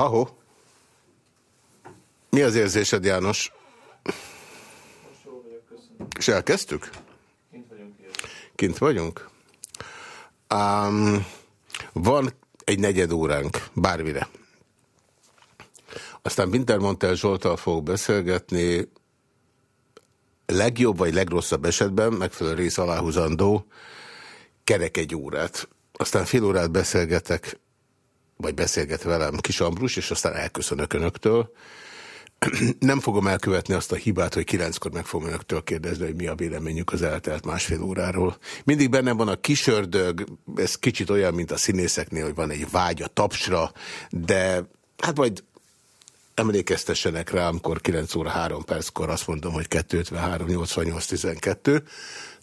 Ha-ho. Mi az érzésed, János? És elkezdtük? Kint vagyunk. Kint vagyunk? Um, van egy negyed óránk, bármire. Aztán Wintermontel Zsoltal fogok beszélgetni, legjobb vagy legrosszabb esetben, megfelelő rész aláhúzandó, kerek egy órát. Aztán fél órát beszélgetek, vagy beszélget velem Kis Ambrus, és aztán elköszönök önöktől. Nem fogom elkövetni azt a hibát, hogy kilenckor meg fogom önöktől kérdezni, hogy mi a véleményük az eltelt másfél óráról. Mindig bennem van a kisördög, ez kicsit olyan, mint a színészeknél, hogy van egy vágy a tapsra, de hát majd emlékeztessenek rá, amikor 9 óra 3 perckor azt mondom, hogy 253 88 12.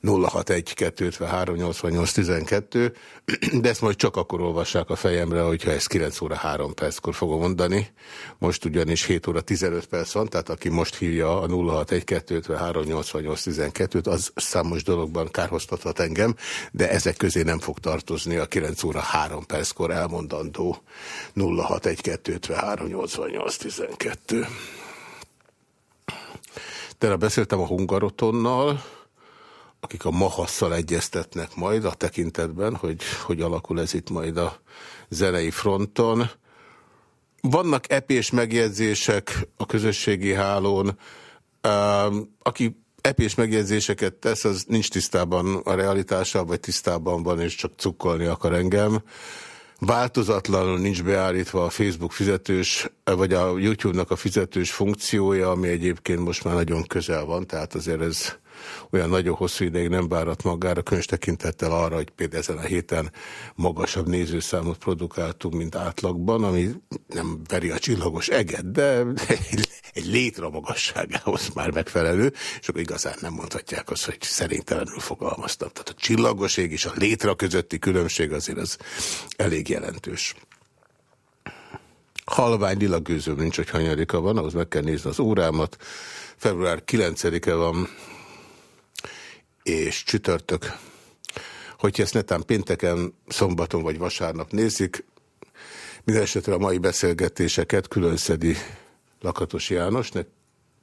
061-253-88-12, de ezt majd csak akkor olvassák a fejemre, hogyha ezt 9 óra 3 perckor fogom mondani. Most ugyanis 7 óra 15 perc van, tehát aki most hívja a 061-253-88-12-t, az számos dologban kárhoztathat engem, de ezek közé nem fog tartozni a 9 óra 3 perckor elmondandó 061-253-88-12. Tegnap beszéltem a Hungarotonnal, akik a Mahasszal egyeztetnek majd a tekintetben, hogy hogy alakul ez itt majd a zenei fronton. Vannak epés megjegyzések a közösségi hálón. Aki epés megjegyzéseket tesz, az nincs tisztában a realitással, vagy tisztában van, és csak cukkolni akar engem. Változatlanul nincs beállítva a Facebook fizetős, vagy a YouTube-nak a fizetős funkciója, ami egyébként most már nagyon közel van, tehát azért ez olyan nagyon hosszú ideig nem várat magára, könyv tekintettel arra, hogy például ezen a héten magasabb nézőszámot produkáltunk, mint átlagban, ami nem veri a csillagos eget, de egy, egy létre magasságához már megfelelő, és akkor igazán nem mondhatják azt, hogy szerintelenül fogalmaztam. Tehát a csillagos ég és a létre közötti különbség azért az elég jelentős. Halvány lila nincs, hogy hanyarika van, ahhoz meg kell nézni az órámat. Február 9-e van, és csütörtök. Hogyha ezt netán pénteken, szombaton vagy vasárnap nézik, minden esetre a mai beszélgetéseket külön szedi Lakatos János, ne,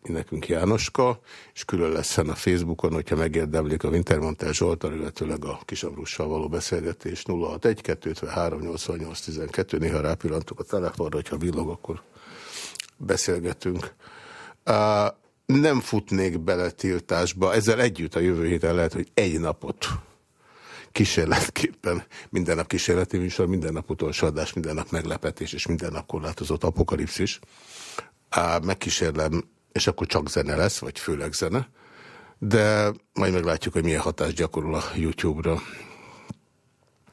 nekünk Jánoska, és külön lesz a Facebookon, hogyha megérdemlik a Wintermantel Zsoltal, illetőleg a Kisabrussal való beszélgetés 061 253 88 12 néha rápillantok a telefonra, hogyha villog, akkor beszélgetünk. Uh, nem futnék bele tiltásba. Ezzel együtt a jövő héten lehet, hogy egy napot kísérletképpen, minden nap kísérleti műsor, minden nap utolsó adás, minden nap meglepetés, és minden nap korlátozott apokalipszis. Megkísérlem, és akkor csak zene lesz, vagy főleg zene, de majd meglátjuk, hogy milyen hatást gyakorol a YouTube-ra.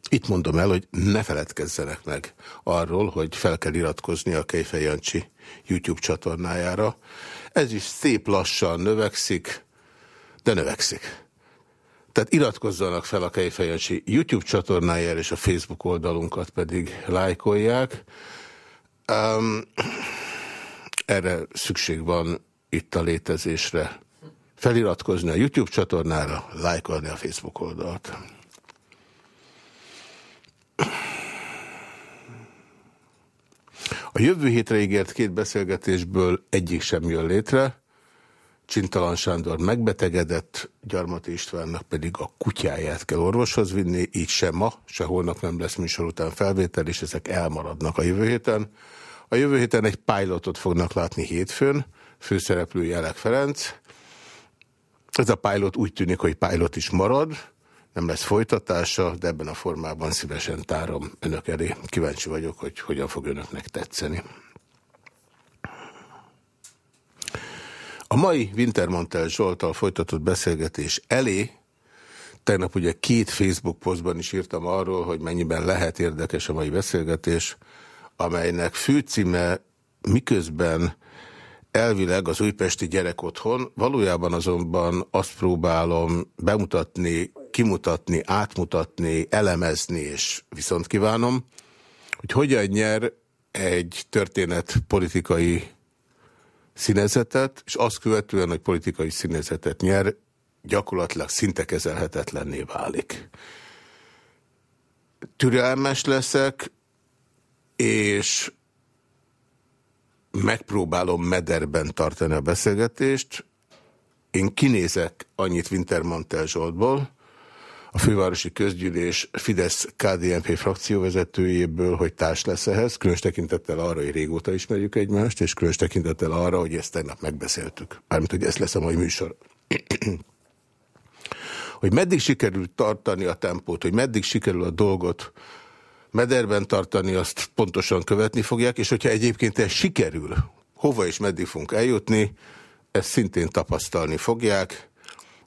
Itt mondom el, hogy ne feledkezzenek meg arról, hogy fel kell iratkozni a Kejfej Jancsi YouTube csatornájára, ez is szép lassan növekszik, de növekszik. Tehát iratkozzanak fel a Kejfejancsi YouTube csatornájára, és a Facebook oldalunkat pedig lájkolják. Um, erre szükség van itt a létezésre. Feliratkozni a YouTube csatornára, lájkolni a Facebook oldalt. A jövő hétre ígért két beszélgetésből egyik sem jön létre. Csintalan Sándor megbetegedett, Gyarmati Istvánnak pedig a kutyáját kell orvoshoz vinni, így sem ma, se holnap nem lesz műsor után felvétel, és ezek elmaradnak a jövő héten. A jövő héten egy pilotot fognak látni hétfőn, főszereplő Jelek Ferenc. Ez a pilot úgy tűnik, hogy pilot is marad, nem lesz folytatása, de ebben a formában szívesen tárom önök elé. Kíváncsi vagyok, hogy hogyan fog önöknek tetszeni. A mai Wintermantel Zsoltal folytatott beszélgetés elé Tegnap ugye két Facebook posztban is írtam arról, hogy mennyiben lehet érdekes a mai beszélgetés, amelynek főcíme miközben elvileg az újpesti gyerek otthon, valójában azonban azt próbálom bemutatni, kimutatni, átmutatni, elemezni, és viszont kívánom, hogy hogyan nyer egy történet politikai színezetet, és azt követően, hogy politikai színezetet nyer, gyakorlatilag szinte kezelhetetlenné válik. Türelmes leszek, és megpróbálom mederben tartani a beszélgetést. Én kinézek annyit Wintermantel Zsoltból, a fővárosi közgyűlés Fidesz-KDNP frakcióvezetőjéből, hogy társ lesz ehhez, különös tekintettel arra, hogy régóta ismerjük egymást, és különös tekintettel arra, hogy ezt tegnap megbeszéltük. Mármint, hogy ez lesz a mai műsor. hogy meddig sikerül tartani a tempót, hogy meddig sikerül a dolgot mederben tartani, azt pontosan követni fogják, és hogyha egyébként ez sikerül, hova és meddig fogunk eljutni, ezt szintén tapasztalni fogják.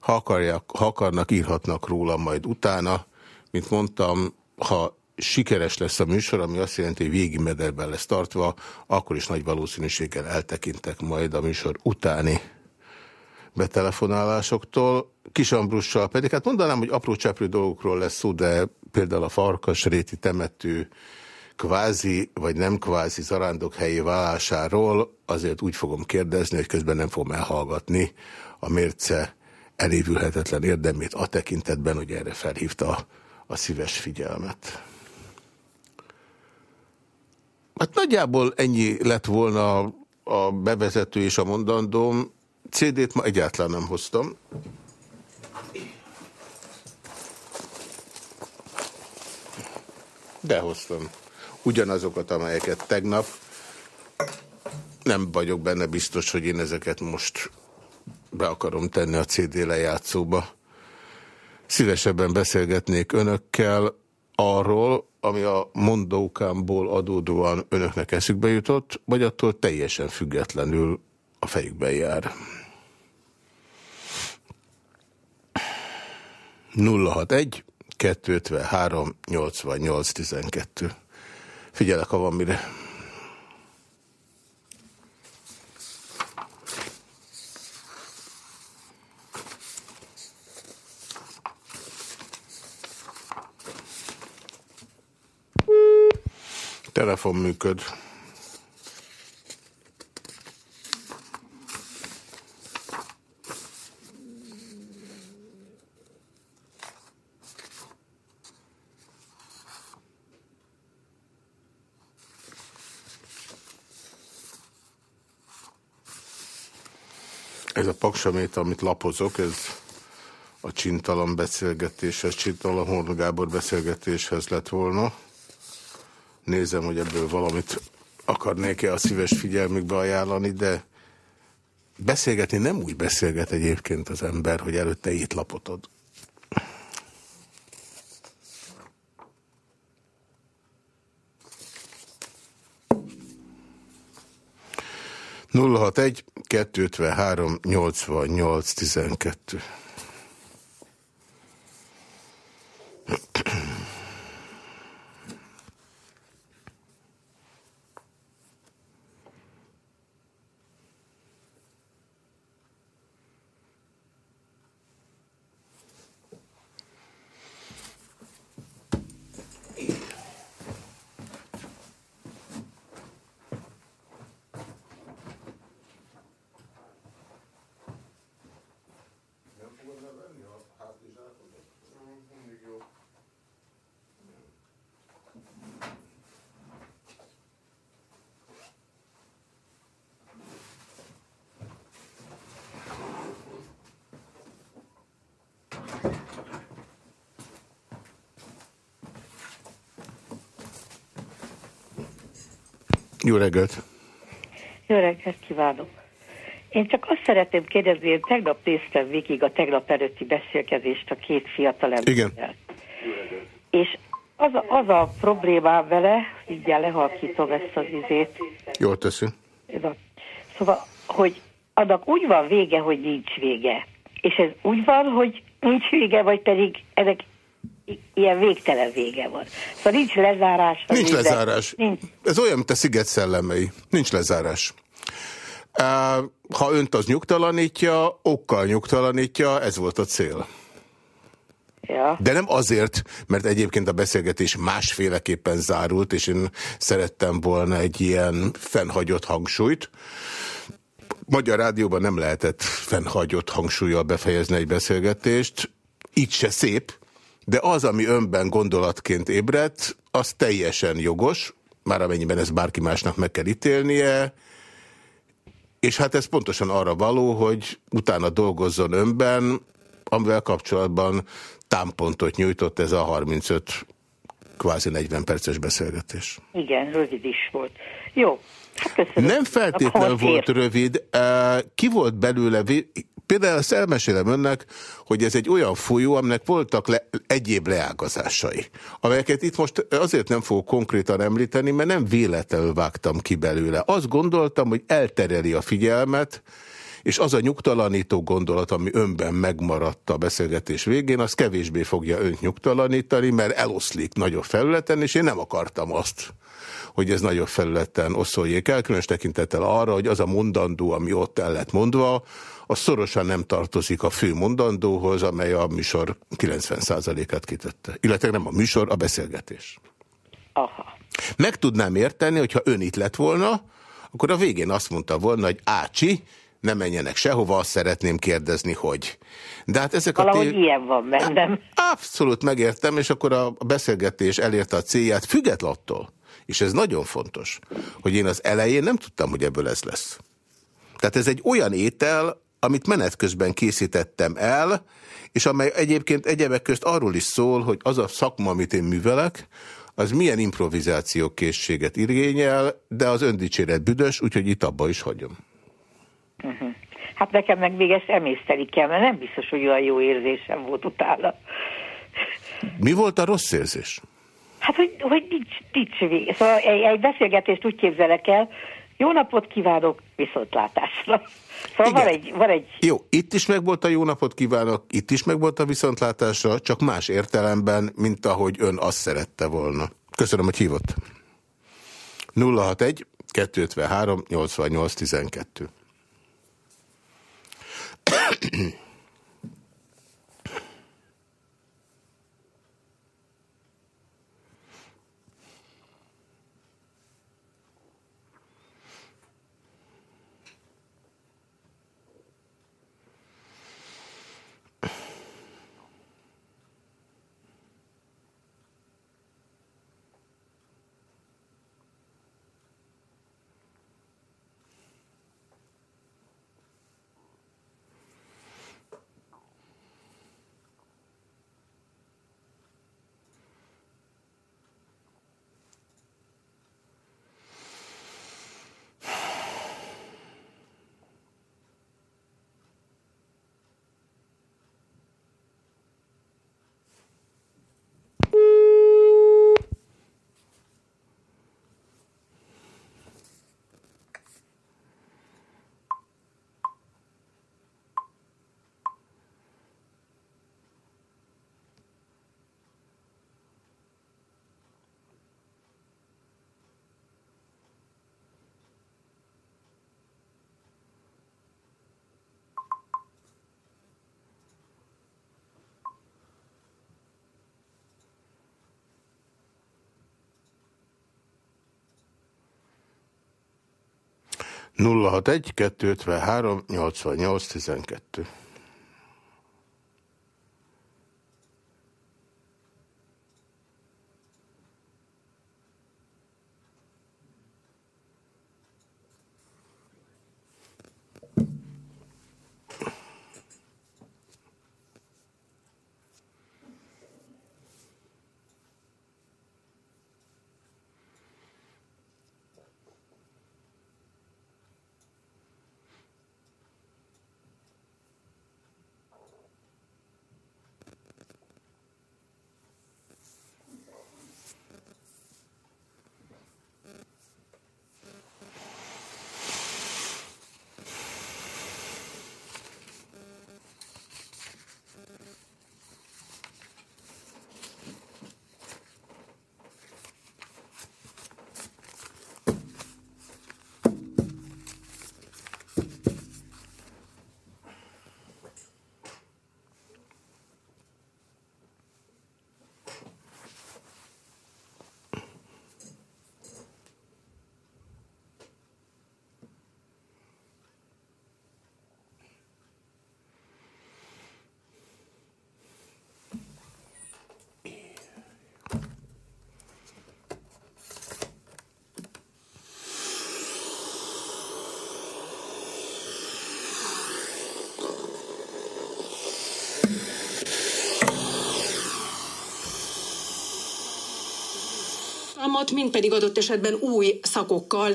Ha, akarják, ha akarnak, írhatnak róla majd utána. Mint mondtam, ha sikeres lesz a műsor, ami azt jelenti, hogy végig mederben lesz tartva, akkor is nagy valószínűséggel eltekintek majd a műsor utáni betelefonálásoktól. Kisambrussal pedig, hát mondanám, hogy apró cseprő dolgokról lesz szó, de például a Farkasréti temető kvázi vagy nem kvázi helyi válásáról azért úgy fogom kérdezni, hogy közben nem fogom elhallgatni a mérce elévülhetetlen érdemét a tekintetben, hogy erre felhívta a szíves figyelmet. Hát nagyjából ennyi lett volna a bevezető és a mondandóm. CD-t ma egyáltalán nem hoztam. Behoztam. Ugyanazokat, amelyeket tegnap. Nem vagyok benne biztos, hogy én ezeket most be akarom tenni a CD lejátszóba. Szívesebben beszélgetnék önökkel arról, ami a mondókámból adódóan önöknek eszükbe jutott, vagy attól teljesen függetlenül a fejükben jár. 061 253 88 12. Figyelek, ha van mire. Telefon működ. Ez a paksamét, amit lapozok, ez a csintalan beszélgetéshez, csintalan Horn Gábor beszélgetéshez lett volna. Nézem, hogy ebből valamit akarnék-e a szíves figyelmükbe ajánlani, de beszélgetni nem úgy beszélget egyébként az ember, hogy előtte lapot ad. 061 253 88 12. Jó reggelt! Jó reggelt kívánok! Én csak azt szeretném kérdezni, én tegnap néztem végig a tegnap előtti beszélkezést a két fiatal emberrel. Igen. És az a, az a problémám vele, így lehalkítom ezt az izét. Jól teszi. Szóval, hogy annak úgy van vége, hogy nincs vége. És ez úgy van, hogy nincs vége, vagy pedig ennek ilyen végtelen vége van. Szóval nincs lezárás. Nincs minden. lezárás. Nincs. Ez olyan, mint a sziget szellemei. Nincs lezárás. Ha önt az nyugtalanítja, okkal nyugtalanítja, ez volt a cél. Ja. De nem azért, mert egyébként a beszélgetés másféleképpen zárult, és én szerettem volna egy ilyen fennhagyott hangsúlyt. Magyar rádióban nem lehetett fennhagyott hangsúlyjal befejezni egy beszélgetést. Így se szép, de az, ami önben gondolatként ébredt, az teljesen jogos, már amennyiben ez bárki másnak meg kell ítélnie, És hát ez pontosan arra való, hogy utána dolgozzon önben, amivel kapcsolatban támpontot nyújtott ez a 35 kvázi 40 perces beszélgetés. Igen, rövid is volt. Jó, hát köszönöm. Nem feltétlenül volt rövid. Ki volt belőle, például ezt elmesélem önnek, hogy ez egy olyan folyó, aminek voltak le, egyéb leágazásai, amelyeket itt most azért nem fogok konkrétan említeni, mert nem véletlenül vágtam ki belőle. Azt gondoltam, hogy eltereli a figyelmet, és az a nyugtalanító gondolat, ami önben megmaradt a beszélgetés végén, az kevésbé fogja önt nyugtalanítani, mert eloszlik nagyobb felületen, és én nem akartam azt, hogy ez nagyobb felületen oszolják el, különös tekintettel arra, hogy az a mondandó, ami ott el lett mondva, az szorosan nem tartozik a fő mondandóhoz, amely a műsor 90%-át kitette. Illetve nem a műsor, a beszélgetés. Aha. Meg tudnám érteni, hogyha ön itt lett volna, akkor a végén azt mondta volna, hogy Ácsi, ne menjenek sehova, azt szeretném kérdezni, hogy. De hát ezek Valahogy a tév... ilyen van bennem. Abszolút megértem, és akkor a beszélgetés elérte a célját, független attól, és ez nagyon fontos, hogy én az elején nem tudtam, hogy ebből ez lesz. Tehát ez egy olyan étel, amit menet közben készítettem el, és amely egyébként egyebek közt arról is szól, hogy az a szakma, amit én művelek, az milyen improvizáció készséget igényel, de az öndicséret büdös, úgyhogy itt abba is hagyom. Uh mhm. -huh. Hát nekem meg még ezt emészteni kell, mert nem biztos, hogy olyan jó érzésem volt utána. Mi volt a rossz érzés? Hát, hogy, hogy nincs, nincs vége. Szóval egy, egy beszélgetést úgy képzelek el, jó napot kívánok, viszontlátásra. Szóval van egy, van egy... Jó, itt is megvolt a jó napot kívánok, itt is megvolt a viszontlátásra, csak más értelemben, mint ahogy ön azt szerette volna. Köszönöm, hogy hívott. 061 253 88 12 061 253 88 12 mind pedig adott esetben új szakokkal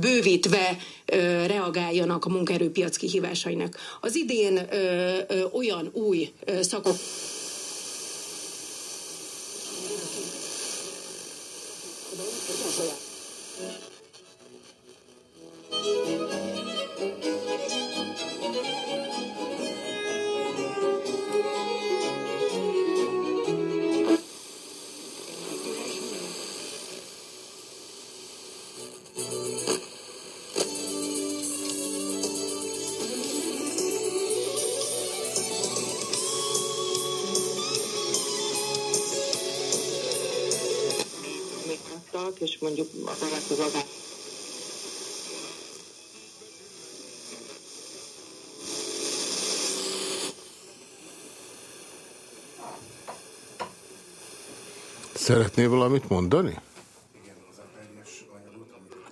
bővítve reagáljanak a munkaerőpiac kihívásainak. Az idén olyan új szakok és mondjuk a vállalkozás Szeretné valamit mondani?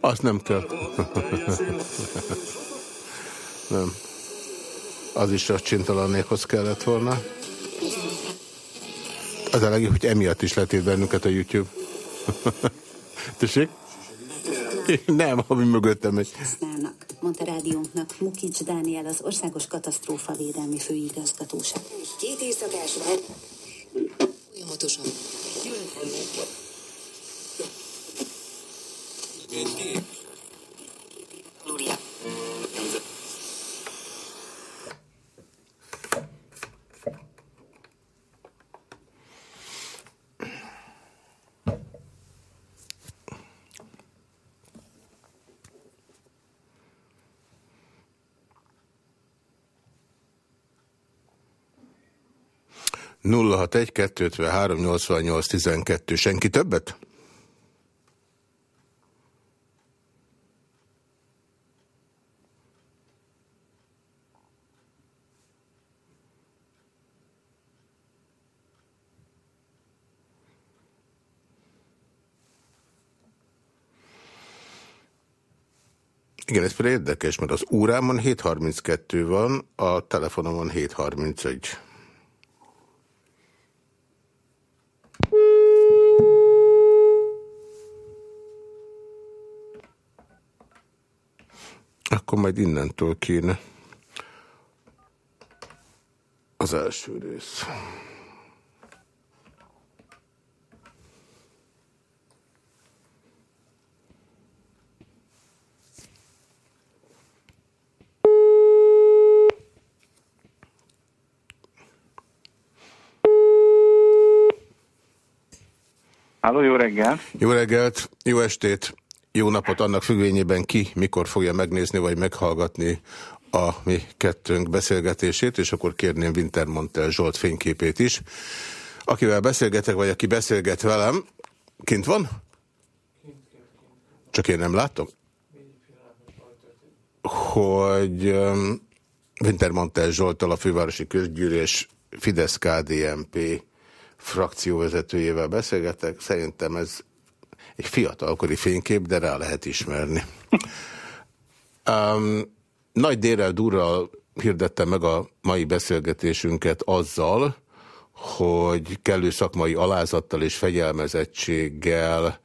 Azt nem kell. nem. Az is a csintalannékhoz kellett volna. Az a legjobb, hogy emiatt is letét bennünket a YouTube. Tessék? Nem, ami mögöttem egy. Használnak, mondta rádiónknak Mukics Dániel, az Országos Katasztrófa Védelmi Főigazgatóság. Két éjszakás folyamatosan. 061 253 88 12. Senki többet? Igen, ez például érdekes, mert az órámon 7.32 van, a telefonomon 7.31. Akkor majd innentől kéne az első rész. Háló, jó reggelt! Jó reggelt, jó estét! Jó napot annak függvényében ki, mikor fogja megnézni vagy meghallgatni a mi kettőnk beszélgetését, és akkor kérném Wintermontel Zsolt fényképét is. Akivel beszélgetek, vagy aki beszélget velem, kint van? Csak én nem látom? Hogy um, Wintermontel Zsoltal a fővárosi közgyűlés Fidesz-KDNP frakcióvezetőjével beszélgetek. Szerintem ez egy fiatalkori fénykép, de rá lehet ismerni. Um, nagy dérel durral hirdette meg a mai beszélgetésünket azzal, hogy kellő szakmai alázattal és fegyelmezettséggel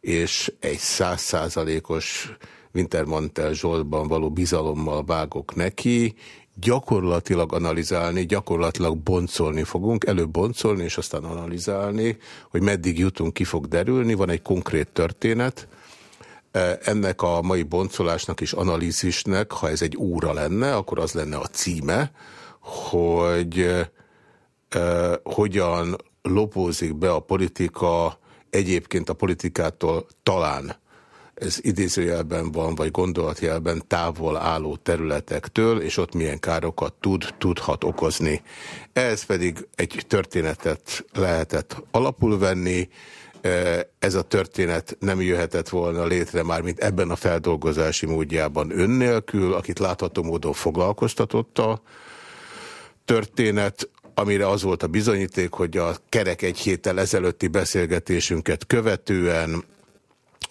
és egy százszázalékos Wintermantel Zsoltban való bizalommal vágok neki, gyakorlatilag analizálni, gyakorlatilag boncolni fogunk, előbb boncolni, és aztán analizálni, hogy meddig jutunk, ki fog derülni. Van egy konkrét történet, e, ennek a mai boncolásnak és analízisnek, ha ez egy óra lenne, akkor az lenne a címe, hogy e, hogyan lopózik be a politika egyébként a politikától talán ez idézőjelben van, vagy gondolatjelben távol álló területektől, és ott milyen károkat tud, tudhat okozni. Ez pedig egy történetet lehetett alapul venni, ez a történet nem jöhetett volna létre már, mint ebben a feldolgozási módjában önnélkül, akit látható módon foglalkoztatott a történet, amire az volt a bizonyíték, hogy a kerek egy héttel ezelőtti beszélgetésünket követően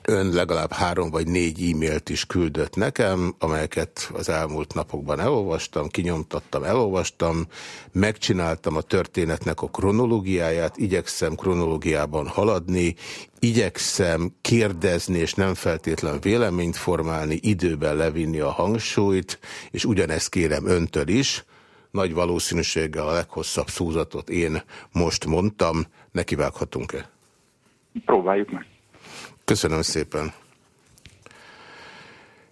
Ön legalább három vagy négy e-mailt is küldött nekem, amelyeket az elmúlt napokban elolvastam, kinyomtattam, elolvastam, megcsináltam a történetnek a kronológiáját, igyekszem kronológiában haladni, igyekszem kérdezni és nem feltétlen véleményt formálni, időben levinni a hangsúlyt, és ugyanezt kérem öntől is. Nagy valószínűséggel a leghosszabb szúzatot én most mondtam, nekivághatunk-e? Próbáljuk meg. Köszönöm szépen.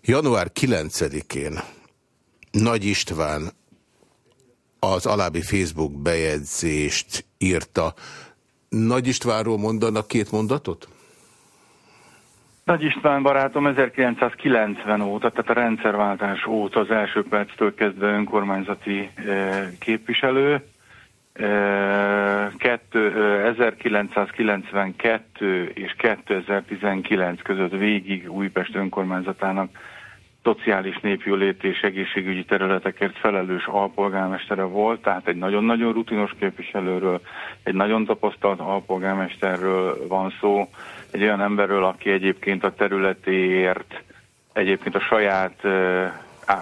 Január 9-én Nagy István az alábbi Facebook bejegyzést írta. Nagy Istvánról mondanak két mondatot? Nagy István barátom 1990 óta, tehát a rendszerváltás óta az első perctől kezdve önkormányzati eh, képviselő. 1992 és 2019 között végig Újpest önkormányzatának szociális népjólét és egészségügyi területekért felelős alpolgármestere volt, tehát egy nagyon-nagyon rutinos képviselőről, egy nagyon tapasztalt alpolgármesterről van szó, egy olyan emberről, aki egyébként a területéért, egyébként a saját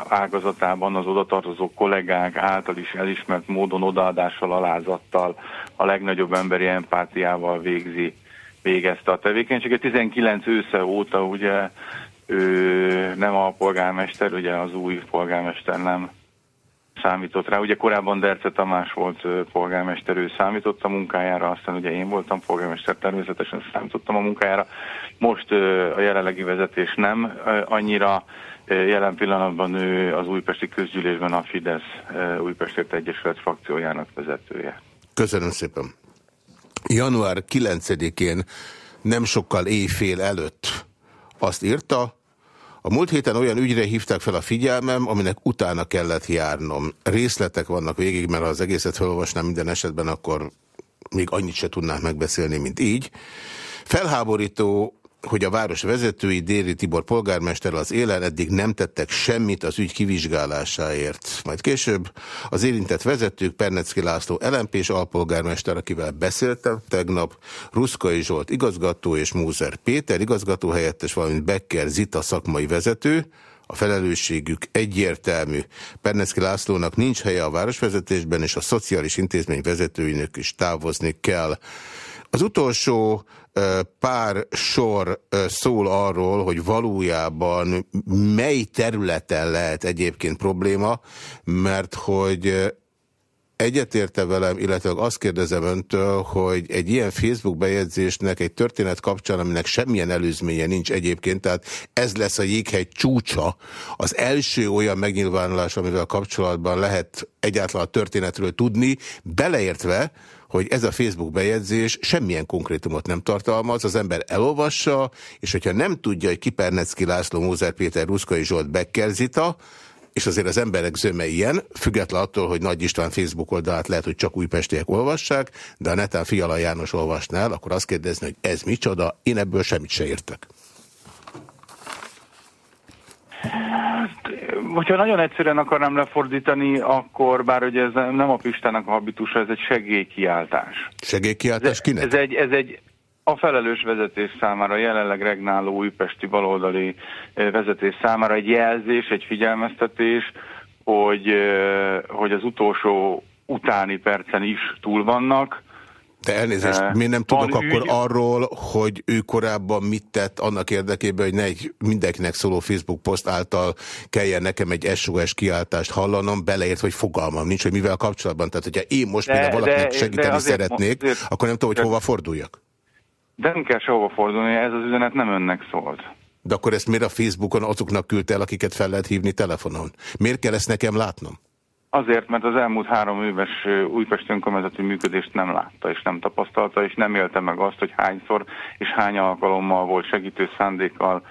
ágazatában az odatartozó kollégák által is elismert módon odaadással, alázattal, a legnagyobb emberi empátiával végzi, végezte a tevékenységet. 19 ősze óta ugye ő nem a polgármester, ugye az új polgármester nem számított rá. Ugye korábban Derce Tamás volt polgármester, ő számított a munkájára, aztán ugye én voltam polgármester, természetesen számítottam a munkájára. Most a jelenlegi vezetés nem annyira Jelen pillanatban ő az újpesti közgyűlésben a Fidesz Újpestért Egyesület frakciójának vezetője. Köszönöm szépen. Január 9-én nem sokkal éjfél előtt azt írta, a múlt héten olyan ügyre hívták fel a figyelmem, aminek utána kellett járnom. Részletek vannak végig, mert ha az egészet felolvasnám minden esetben, akkor még annyit se tudnánk megbeszélni, mint így. Felháborító hogy a város vezetői, Déri Tibor polgármester az élen eddig nem tettek semmit az ügy kivizsgálásáért. Majd később az érintett vezetők, Pernecki László LMP és alpolgármester, akivel beszéltem tegnap, Ruszkai Zsolt igazgató és Múzer Péter igazgató helyettes, valamint Becker Zita szakmai vezető, a felelősségük egyértelmű. Pernecki Lászlónak nincs helye a városvezetésben, és a szociális intézmény vezetőinek is távozni kell. Az utolsó pár sor szól arról, hogy valójában mely területen lehet egyébként probléma, mert hogy egyetérte velem, illetve azt kérdezem öntől, hogy egy ilyen Facebook bejegyzésnek egy történet kapcsán, aminek semmilyen előzménye nincs egyébként, tehát ez lesz a jéghegy csúcsa, az első olyan megnyilvánulás, amivel kapcsolatban lehet egyáltalán a történetről tudni, beleértve, hogy ez a Facebook bejegyzés semmilyen konkrétumot nem tartalmaz, az ember elolvassa, és hogyha nem tudja, hogy Kipernecki László, Mózer Péter, Ruszkai Zsolt, Becker Zita, és azért az emberek zöme ilyen, független attól, hogy Nagy István Facebook oldalát lehet, hogy csak újpestiek olvassák, de a netán Fiala János olvasnál, akkor azt kérdezni, hogy ez micsoda, én ebből semmit se értek. Hogyha nagyon egyszerűen akarnám lefordítani, akkor bár ugye ez nem a Pistának a habitusa, ez egy segélykiáltás. Segélykiáltás kinek? Ez egy, ez egy a felelős vezetés számára, jelenleg regnáló újpesti baloldali vezetés számára egy jelzés, egy figyelmeztetés, hogy, hogy az utolsó utáni percen is túl vannak, de elnézést, uh, miért nem tudok akkor ügy... arról, hogy ő korábban mit tett annak érdekében, hogy ne egy mindenkinek szóló Facebook poszt által kelljen nekem egy SOS kiáltást hallanom, beleért, hogy fogalmam nincs, hogy mivel kapcsolatban. Tehát, hogyha én most például valakinek de, segíteni de szeretnék, azért, akkor nem tudom, hogy hova forduljak. De nem kell sehova fordulni, ez az üzenet nem önnek szólt. De akkor ezt miért a Facebookon azoknak küldte el, akiket fel lehet hívni telefonon? Miért kell ezt nekem látnom? Azért, mert az elmúlt három éves Újpest önkormányzati működést nem látta és nem tapasztalta, és nem élte meg azt, hogy hányszor és hány alkalommal volt segítő szándékkal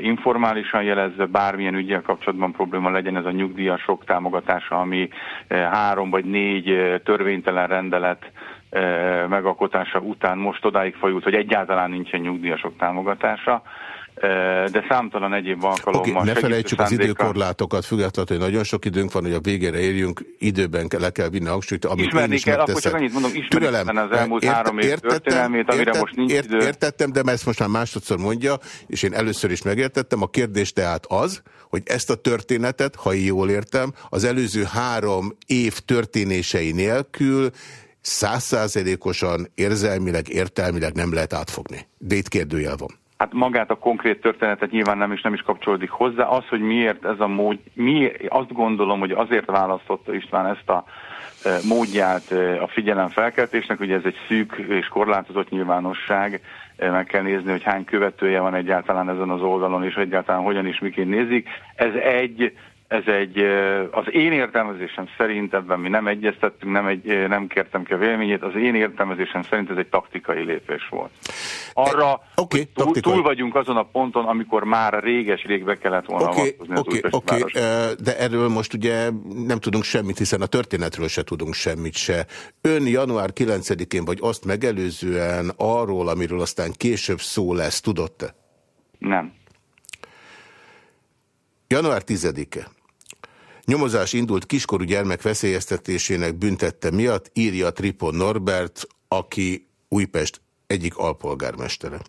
informálisan jelezve bármilyen ügyel kapcsolatban probléma legyen ez a nyugdíjasok támogatása, ami három vagy négy törvénytelen rendelet megalkotása után most odáig fajult, hogy egyáltalán nincsen nyugdíjasok támogatása de számtalan egyéb alkalommal. Okay, ne felejtsük az időkorlátokat, függetlenül, hogy nagyon sok időnk van, hogy a végére érjünk, időben le kell vinni a hangsúlyt, amit ismerni én is kell, megteszek. akkor csak annyit mondom, ismerni az elmúlt ért, három év értettem, történelmét, amire értet, most nincs ért, idő. Értettem, de ezt most már másodszor mondja, és én először is megértettem. A kérdés tehát az, hogy ezt a történetet, ha jól értem, az előző három év történései nélkül százszázalékosan érzelmileg, értelmileg nem lehet átfogni. De itt kérdőjel van. Hát magát a konkrét történetet nyilván nem is nem is kapcsolódik hozzá. Az, hogy miért ez a mód, mi, azt gondolom, hogy azért választotta István ezt a e, módját e, a figyelemfelkeltésnek, ugye ez egy szűk és korlátozott nyilvánosság, e, meg kell nézni, hogy hány követője van egyáltalán ezen az oldalon, és egyáltalán hogyan is miként nézik. Ez egy ez egy, az én értelmezésem szerint, ebben mi nem egyeztettünk, nem, egy, nem kértem ki a véleményét, az én értelmezésem szerint ez egy taktikai lépés volt. Arra, e, okay, túl, túl vagyunk azon a ponton, amikor már réges-rég be kellett volna okay, az okay, okay. De erről most ugye nem tudunk semmit, hiszen a történetről se tudunk semmit se. Ön január 9-én vagy azt megelőzően arról, amiről aztán később szó lesz, tudott-e? Nem. Január 10-e. Nyomozás indult kiskorú gyermek veszélyeztetésének büntette miatt, írja Tripon Norbert, aki Újpest egyik alpolgármestere.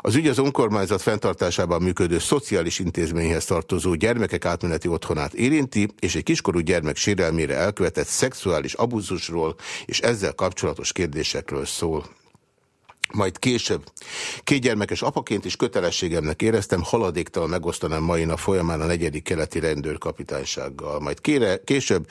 Az ügy az önkormányzat fenntartásában működő szociális intézményhez tartozó gyermekek átmeneti otthonát érinti, és egy kiskorú gyermek sérelmére elkövetett szexuális abúzusról és ezzel kapcsolatos kérdésekről szól. Majd később. Két gyermekes apaként is kötelességemnek éreztem, haladéktalan megosztanám mai nap folyamán a negyedik keleti rendőrkapitánysággal. Majd kére, később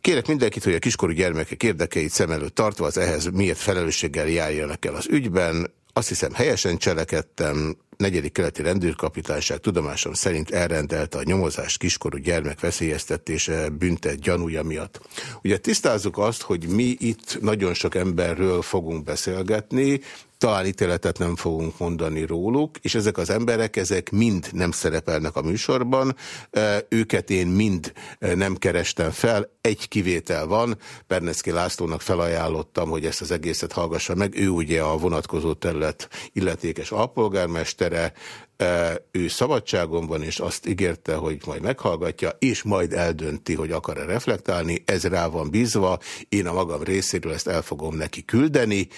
Kérek mindenkit, hogy a kiskorú gyermekek érdekeit szem előtt tartva az ehhez miért felelősséggel járjanak el az ügyben. Azt hiszem helyesen cselekedtem, negyedik keleti rendőrkapitányság tudomásom szerint elrendelte a nyomozást kiskorú gyermek veszélyeztetése büntet gyanúja miatt. Ugye tisztázzuk azt, hogy mi itt nagyon sok emberről fogunk beszélgetni, talán ítéletet nem fogunk mondani róluk, és ezek az emberek, ezek mind nem szerepelnek a műsorban, őket én mind nem kerestem fel, egy kivétel van, Berneszki Lászlónak felajánlottam, hogy ezt az egészet hallgassa meg, ő ugye a vonatkozó terület illetékes alpolgármestere, ő szabadságon van, és azt ígérte, hogy majd meghallgatja, és majd eldönti, hogy akar-e reflektálni, ez rá van bízva, én a magam részéről ezt el fogom neki küldeni,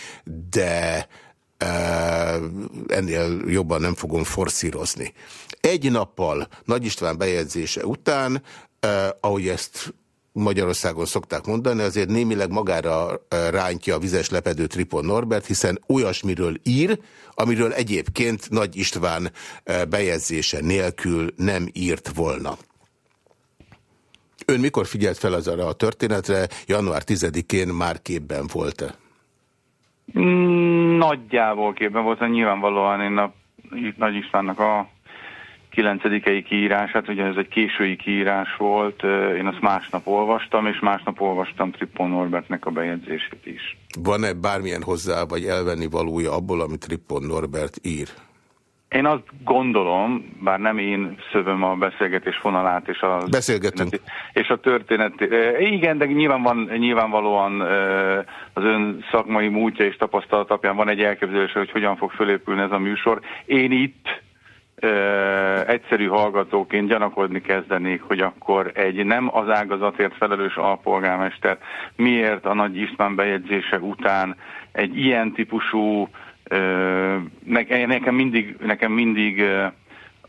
de ennél jobban nem fogom forszírozni. Egy nappal Nagy István bejegyzése után, ahogy ezt Magyarországon szokták mondani, azért némileg magára rántja a vizes lepedő Tripon Norbert, hiszen olyasmiről ír, amiről egyébként Nagy István bejegyzése nélkül nem írt volna. Ön mikor figyelt fel az arra a történetre? Január 10-én már képben volt-e? Mm, nagyjából képben volt, nyilvánvalóan én a Nagy Istvánnak a kilencedikei kiírását, ugye ez egy késői kiírás volt, én azt másnap olvastam, és másnap olvastam Trippon Norbertnek a bejegyzését is. Van-e bármilyen hozzá, vagy elvenni valója abból, amit Trippon Norbert ír? Én azt gondolom, bár nem én szövöm a beszélgetés fonalát és a, Beszélgetünk. és a történet. Igen, de nyilván van, nyilvánvalóan az ön szakmai múltja és tapasztalat alapján van egy elképzelés, hogy hogyan fog fölépülni ez a műsor. Én itt egyszerű hallgatóként gyanakodni kezdenék, hogy akkor egy nem az ágazatért felelős alpolgármester miért a Nagy István bejegyzése után egy ilyen típusú nekem mindig, nekem mindig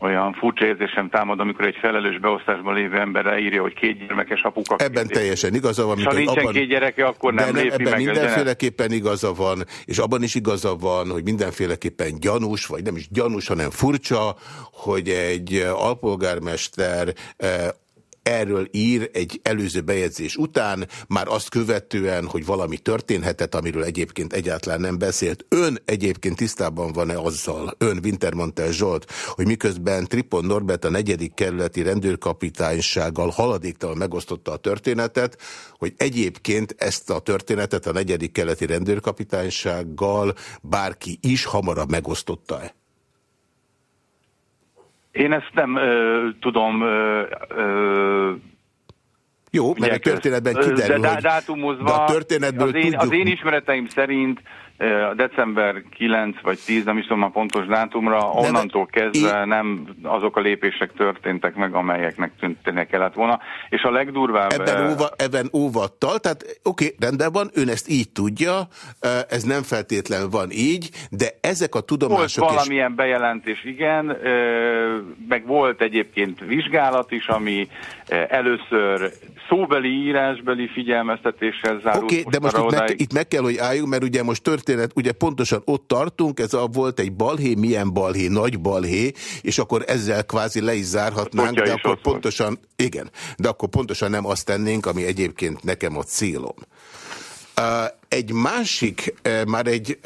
olyan furcsa érzésem támad, amikor egy felelős beosztásban lévő ember leírja, hogy két gyermekes apuka. Ebben teljesen igaza van. Ha nincsen abban... két gyereke, akkor nem, nem lépi ebben meg. mindenféleképpen igaza van, és abban is igaza van, hogy mindenféleképpen gyanús, vagy nem is gyanús, hanem furcsa, hogy egy alpolgármester erről ír egy előző bejegyzés után, már azt követően, hogy valami történhetett, amiről egyébként egyáltalán nem beszélt. Ön egyébként tisztában van-e azzal, ön Wintermantel Zsolt, hogy miközben Tripon Norbert a negyedik kerületi rendőrkapitánysággal haladéktalan megosztotta a történetet, hogy egyébként ezt a történetet a negyedik kerületi rendőrkapitánysággal bárki is hamarabb megosztotta-e? Én ezt nem ö, tudom ö, ö, Jó, mert a történetben kiderül, de hogy... de a történetből az én, tudjuk... Az én ismereteim szerint december 9 vagy 10, nem is tudom a pontos dátumra, onnantól kezdve nem azok a lépések történtek meg, amelyeknek tűntenek kellett volna. És a legdurvább... Ebben, óva, ebben óvattal, tehát oké, okay, rendben van, ön ezt így tudja, ez nem feltétlen van így, de ezek a tudomások... Volt valamilyen is... bejelentés, igen, meg volt egyébként vizsgálat is, ami először szóbeli, írásbeli figyelmeztetéssel zárult. Oké, okay, de most itt meg, itt meg kell, hogy álljunk, mert ugye most történet, ugye pontosan ott tartunk, ez a volt egy balhé, milyen balhé, nagy balhé, és akkor ezzel kvázi le is zárhatnánk, de akkor pontosan, volt. igen, de akkor pontosan nem azt tennénk, ami egyébként nekem a célom. Egy másik, már egy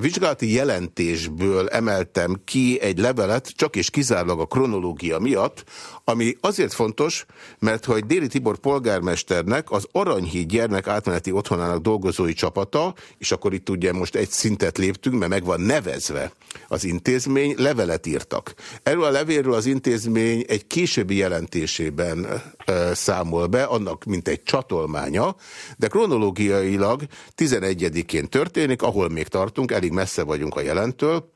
vizsgálati jelentésből emeltem ki egy levelet, csak és kizárólag a kronológia miatt, ami azért fontos, mert hogy Déri Tibor polgármesternek az Aranyhíd gyermek átmeneti otthonának dolgozói csapata, és akkor itt ugye most egy szintet léptünk, mert meg van nevezve az intézmény, levelet írtak. Erről a levélről az intézmény egy későbbi jelentésében e, számol be, annak mint egy csatolmánya, de kronológiailag 11-én történik, ahol még tartunk, elég messze vagyunk a jelentől.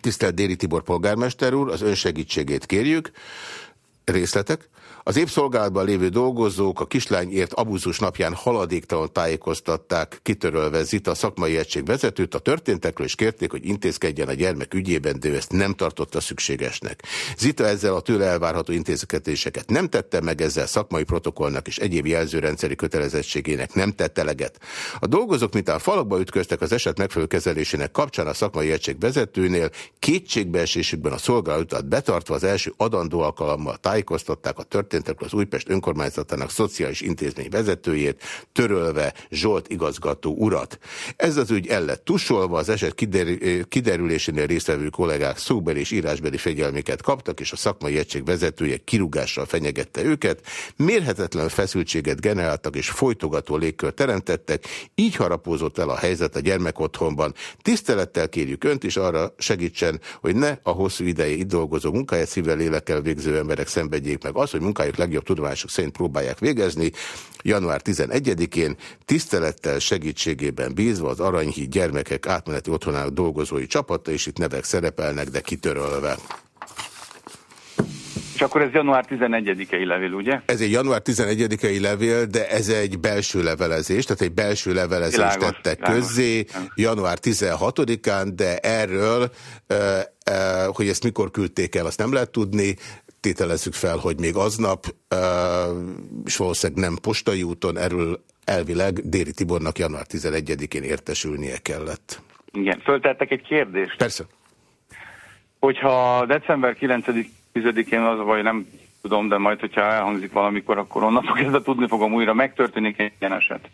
Tisztelt Déri Tibor polgármester úr, az ön segítségét kérjük. Részletek. Az épp szolgálatban lévő dolgozók a kislányért abúzus napján haladéktalan tájékoztatták, kitörölve Zita szakmai egység vezetőt a történtekről, és kérték, hogy intézkedjen a gyermek ügyében, de ő ezt nem tartotta szükségesnek. Zita ezzel a tőle elvárható intézkedéseket nem tette meg, ezzel szakmai protokollnak és egyéb jelzőrendszeri kötelezettségének nem tette eleget. A dolgozók, mintán falakba ütköztek az eset megfelelő kezelésének kapcsán a szakmai egység vezetőnél, kétségbeesésükben a szolgálatot betartva az első adandó alkalommal tájékoztatták a történetet, történtekről az Újpest önkormányzatának szociális intézmény vezetőjét, törölve Zsolt igazgató urat. Ez az ügy el lett tusolva, az eset kiderülésénél résztvevő kollégák szóbeli és írásbeli fegyelméket kaptak, és a szakmai egység vezetője kirugással fenyegette őket, mérhetetlen feszültséget generáltak és folytogató légkör teremtettek, így harapózott el a helyzet a gyermekotthonban. Tisztelettel kérjük önt is arra segítsen, hogy ne a hosszú ideje itt dolgozó munkáját szívvel lélekkel végző emberek szenvedjék meg az, hogy munkáját munkájuk legjobb tudomások szerint próbálják végezni. Január 11-én tisztelettel segítségében bízva az Aranyhíd gyermekek átmeneti otthonának dolgozói csapata, és itt nevek szerepelnek, de kitörölve. És akkor ez január 11-i levél, ugye? Ez egy január 11-i levél, de ez egy belső levelezés, tehát egy belső levelezést tettek közzé január 16-án, de erről, hogy ezt mikor küldték el, azt nem lehet tudni tételezzük fel, hogy még aznap, és valószínűleg nem postai úton, erről elvileg Déri Tibornak január 11-én értesülnie kellett. Igen, föltettek egy kérdést. Persze. Hogyha december 9-10-én az, vagy nem tudom, de majd, hogyha elhangzik valamikor, akkor onnantól kezdve tudni fogom újra, megtörténik egy ilyen eset.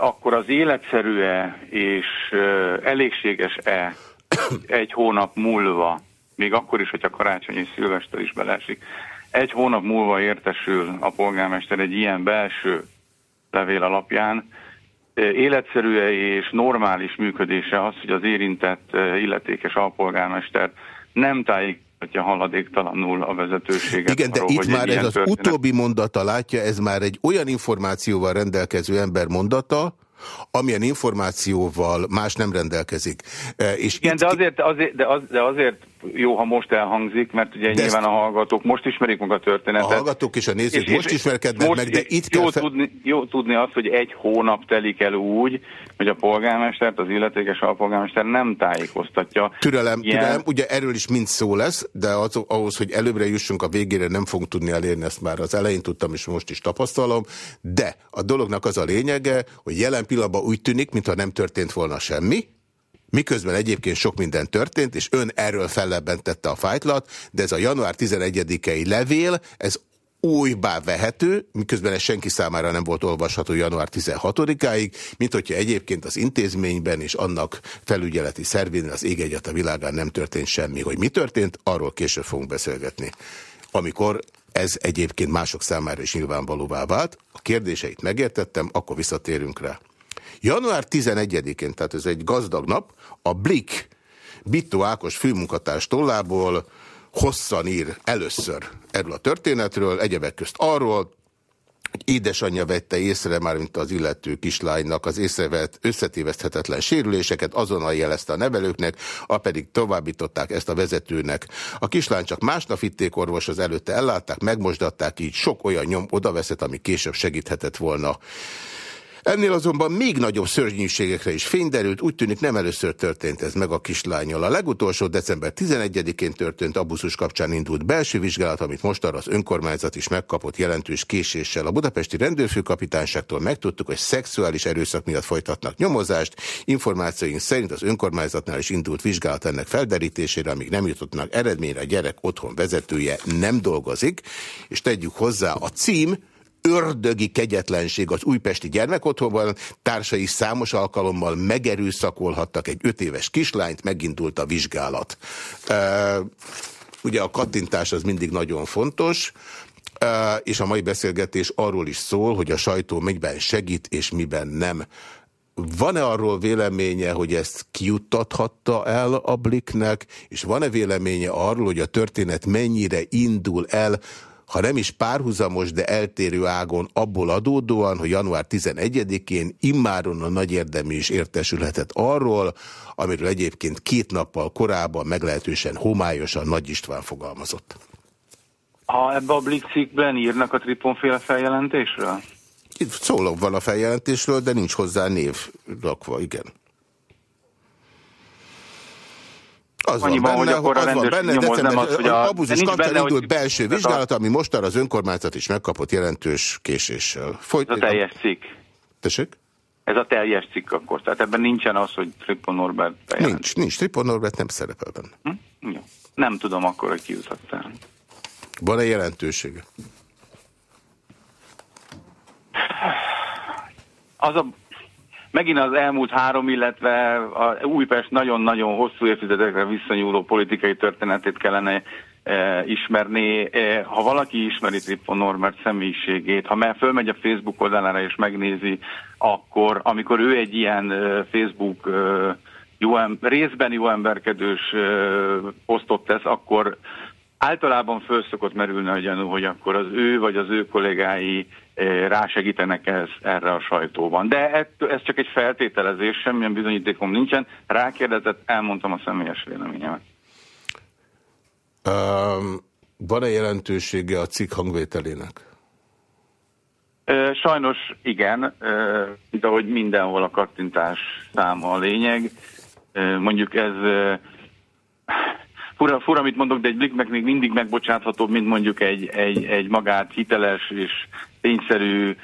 akkor az életszerű-e és elégséges-e egy hónap múlva még akkor is, hogyha karácsony és szilvester is beleesik. Egy hónap múlva értesül a polgármester egy ilyen belső levél alapján, életszerű és normális működése az, hogy az érintett illetékes alpolgármester nem tájékoztatja haladéktalanul a vezetőséget. Igen, de arról, itt már ez az történet... utóbbi mondata látja, ez már egy olyan információval rendelkező ember mondata, amilyen információval más nem rendelkezik. És Igen, itt... de, azért, azért, de, az, de azért jó, ha most elhangzik, mert ugye de nyilván ezt... a hallgatók most ismerik meg a történetet. A hallgatók és a nézők és, most ismerkednek most, meg, de itt jó kell... Fe... Tudni, jó tudni azt, hogy egy hónap telik el úgy, hogy a polgármestert, az illetékes alpolgármester nem tájékoztatja. Türelem, ilyen... türelem, ugye erről is mind szó lesz, de az, ahhoz, hogy előbbre jussunk a végére, nem fogunk tudni elérni, ezt már az elején tudtam, és most is tapasztalom, de a dolognak az a lényege, hogy jelen pillanatban úgy tűnik, mintha nem történt volna semmi, Miközben egyébként sok minden történt, és ön erről fellebbentette a fájtlat, de ez a január 11-i levél, ez újbá vehető, miközben ez senki számára nem volt olvasható január 16-áig, mint hogyha egyébként az intézményben és annak felügyeleti szervén az ég egyet a világán nem történt semmi. Hogy mi történt, arról később fogunk beszélgetni. Amikor ez egyébként mások számára is nyilvánvalóvá vált, a kérdéseit megértettem, akkor visszatérünk rá. Január 11-én, tehát ez egy gazdag nap, a Blik Bittó Ákos főmunkatárs tollából hosszan ír először erről a történetről, egyebek közt arról, hogy édesanyja vette észre már, mint az illető kislánynak az észrevett összetéveszthetetlen sérüléseket, azonnal jelezte a nevelőknek, a pedig továbbították ezt a vezetőnek. A kislány csak másnap vitték orvoshoz előtte ellátták, megmosdatták, így sok olyan nyom odaveszett, ami később segíthetett volna. Ennél azonban még nagyobb szörnyűségekre is fényderült, úgy tűnik nem először történt ez meg a kislányjal. A legutolsó december 11-én történt abuszus kapcsán indult belső vizsgálat, amit most arra az önkormányzat is megkapott jelentős késéssel. A budapesti rendőrfőkapitányságtól megtudtuk, hogy szexuális erőszak miatt folytatnak nyomozást. Információink szerint az önkormányzatnál is indult vizsgálat ennek felderítésére, amíg nem jutottnak eredményre, a gyerek otthon vezetője nem dolgozik, és tegyük hozzá a cím, ördögi kegyetlenség az újpesti gyermekotthonban, társai számos alkalommal megerőszakolhattak egy öt éves kislányt, megindult a vizsgálat. Ugye a kattintás az mindig nagyon fontos, és a mai beszélgetés arról is szól, hogy a sajtó miben segít és miben nem. Van-e arról véleménye, hogy ezt kiuttathatta el a Bliknek, és van-e véleménye arról, hogy a történet mennyire indul el ha nem is párhuzamos, de eltérő ágon abból adódóan, hogy január 11-én immáron a nagy érdemű is értesülhetett arról, amiről egyébként két nappal korábban meglehetősen homályosan Nagy István fogalmazott. Ha ebbe a Blitzikben írnak a Triponféle feljelentésről? Itt szóló van a feljelentésről, de nincs hozzá név rakva, igen. Az van benne, hogy akkor az van benne, december, az, hogy a, abuzus kapcsán benne, indult belső vizsgálat, ami mostanra az önkormányzat is megkapott jelentős késéssel. Folyt, Ez a teljes cikk. Tessék? Ez a teljes cikk akkor. Tehát ebben nincsen az, hogy Tripon Norbert bejelent. Nincs, nincs. Tripon Norbert nem szerepel benne. Hm? Jó. Nem tudom akkor, hogy kijutattál. Van-e jelentősége? Az a megint az elmúlt három, illetve a Újpest nagyon-nagyon hosszú évtizedekre visszanyúló politikai történetét kellene e, ismerni. E, ha valaki ismeri Trippon Norbert személyiségét, ha már fölmegy a Facebook oldalára és megnézi, akkor amikor ő egy ilyen e, Facebook e, jó, részben jó emberkedős e, posztot tesz, akkor általában föl szokott merülni a gyanú, hogy akkor az ő vagy az ő kollégái rásegítenek ez, erre a sajtóban. De ez csak egy feltételezés, semmilyen bizonyítékom nincsen. Rákérdezett, elmondtam a személyes véleményemet. Um, Van-e jelentősége a cikk hangvételének? Sajnos igen, de ahogy mindenhol a kattintás száma a lényeg. Mondjuk ez fura, fura, amit mondok, de egy bliknek még mindig megbocsáthatóbb, mint mondjuk egy, egy, egy magát hiteles és tényszerű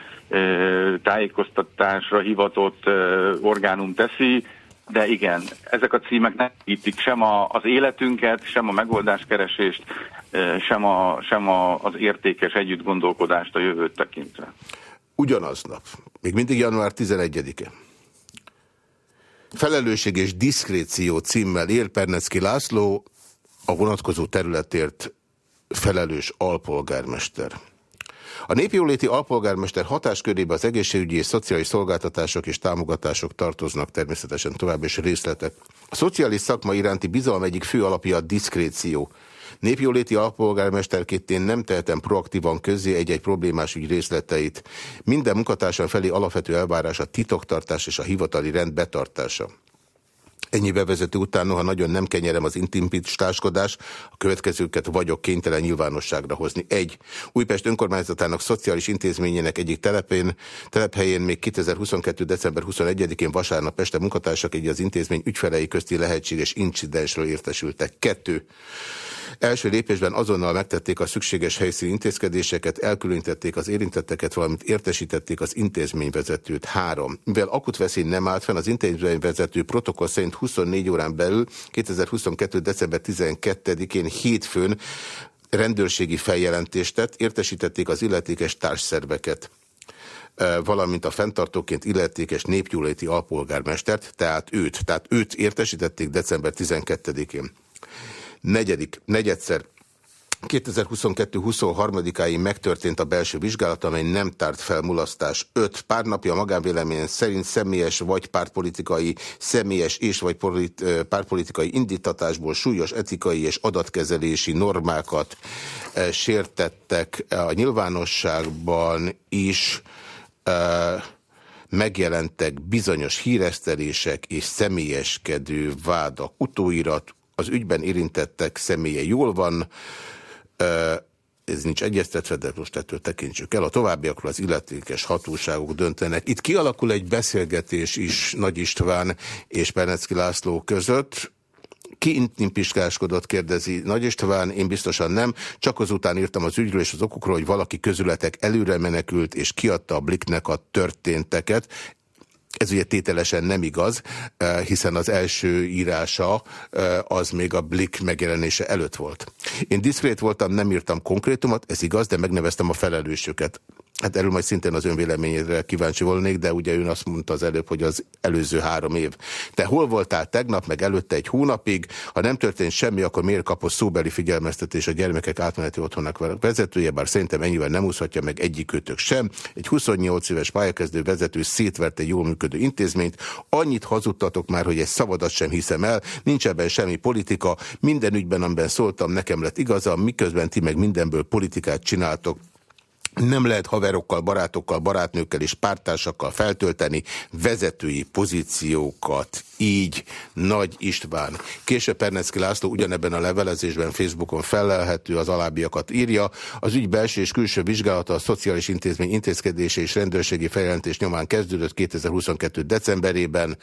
tájékoztatásra hivatott orgánum teszi, de igen, ezek a címek nem ítik sem a, az életünket, sem a megoldáskeresést, sem, a, sem a, az értékes együttgondolkodást a jövőt tekintve. Ugyanaznap, még mindig január 11-e. Felelősség és diszkréció címmel ér Pernecki László, a vonatkozó területért felelős alpolgármester. A népjóléti alpolgármester hatáskörébe az egészségügyi és szociális szolgáltatások és támogatások tartoznak természetesen tovább és részletek. A szociális szakma iránti bizalom egyik fő alapja a diszkréció. Népjóléti alpolgármesterként én nem tehetem proaktívan közé egy-egy problémás ügy részleteit. Minden munkatársam felé alapvető elvárás a titoktartás és a hivatali rend betartása. Ennyi bevezető után, noha nagyon nem kenyerem az intimitáskodás, a következőket vagyok kénytelen nyilvánosságra hozni. Egy. Újpest önkormányzatának szociális intézményének egyik telepén, telephelyén még 2022. december 21-én vasárnap este munkatársak egy az intézmény ügyfelei közti lehetséges incidensről értesültek. Kettő. Első lépésben azonnal megtették a szükséges helyszíni intézkedéseket, elkülönítették az érintetteket, valamint értesítették az intézményvezetőt. Három. Mivel akut veszély nem állt fenn, az intézményvezető protokoll szerint 24 órán belül 2022. december 12-én hétfőn rendőrségi feljelentést tett, értesítették az illetékes társszerveket valamint a fenntartóként illetékes népgyúléti alpolgármestert, tehát őt. Tehát őt értesítették december 12-én. Negyedik, negyedszer 2022-23-áig megtörtént a belső vizsgálat, amely nem tárt fel mulasztás. 5. Pár napja magánvéleményen szerint személyes vagy pártpolitikai, személyes és vagy polit, pártpolitikai indítatásból súlyos etikai és adatkezelési normákat sértettek a nyilvánosságban is. Megjelentek bizonyos híresztelések és személyeskedő vádak. Utóirat az ügyben érintettek személye jól van, ez nincs egyeztetve, de most ettől tekintsük el. A továbbiakról az illetékes hatóságok döntenek. Itt kialakul egy beszélgetés is Nagy István és Pernecki László között. Ki intimpiskáskodott, kérdezi Nagy István, én biztosan nem. Csak azután írtam az ügyről és az okokról, hogy valaki közületek előre menekült és kiadta a Bliknek a történteket. Ez ugye tételesen nem igaz, eh, hiszen az első írása eh, az még a Blick megjelenése előtt volt. Én diszkrét voltam, nem írtam konkrétumot, ez igaz, de megneveztem a felelősöket. Hát erről majd szintén az önvéleményére kíváncsi volnék, de ugye ön azt mondta az előbb, hogy az előző három év. Te hol voltál tegnap, meg előtte egy hónapig? Ha nem történt semmi, akkor miért kapott szóbeli figyelmeztetés a gyermekek átmeneti otthonnak vezetője, bár szerintem ennyivel nem úszhatja meg egyik kötök sem. Egy 28 éves pályakezdő vezető szétvert egy jól működő intézményt. Annyit hazudtatok már, hogy egy szavadat sem hiszem el, nincs ebben semmi politika, minden ügyben, amiben szóltam, nekem lett igaza, miközben ti meg mindenből politikát csináltok nem lehet haverokkal, barátokkal, barátnőkkel és pártársakkal feltölteni vezetői pozíciókat. Így Nagy István. Később Pernecki László ugyanebben a levelezésben Facebookon felelhető, az alábbiakat írja. Az ügy belső és külső vizsgálata a Szociális Intézmény intézkedése és rendőrségi feljelentés nyomán kezdődött 2022. decemberében.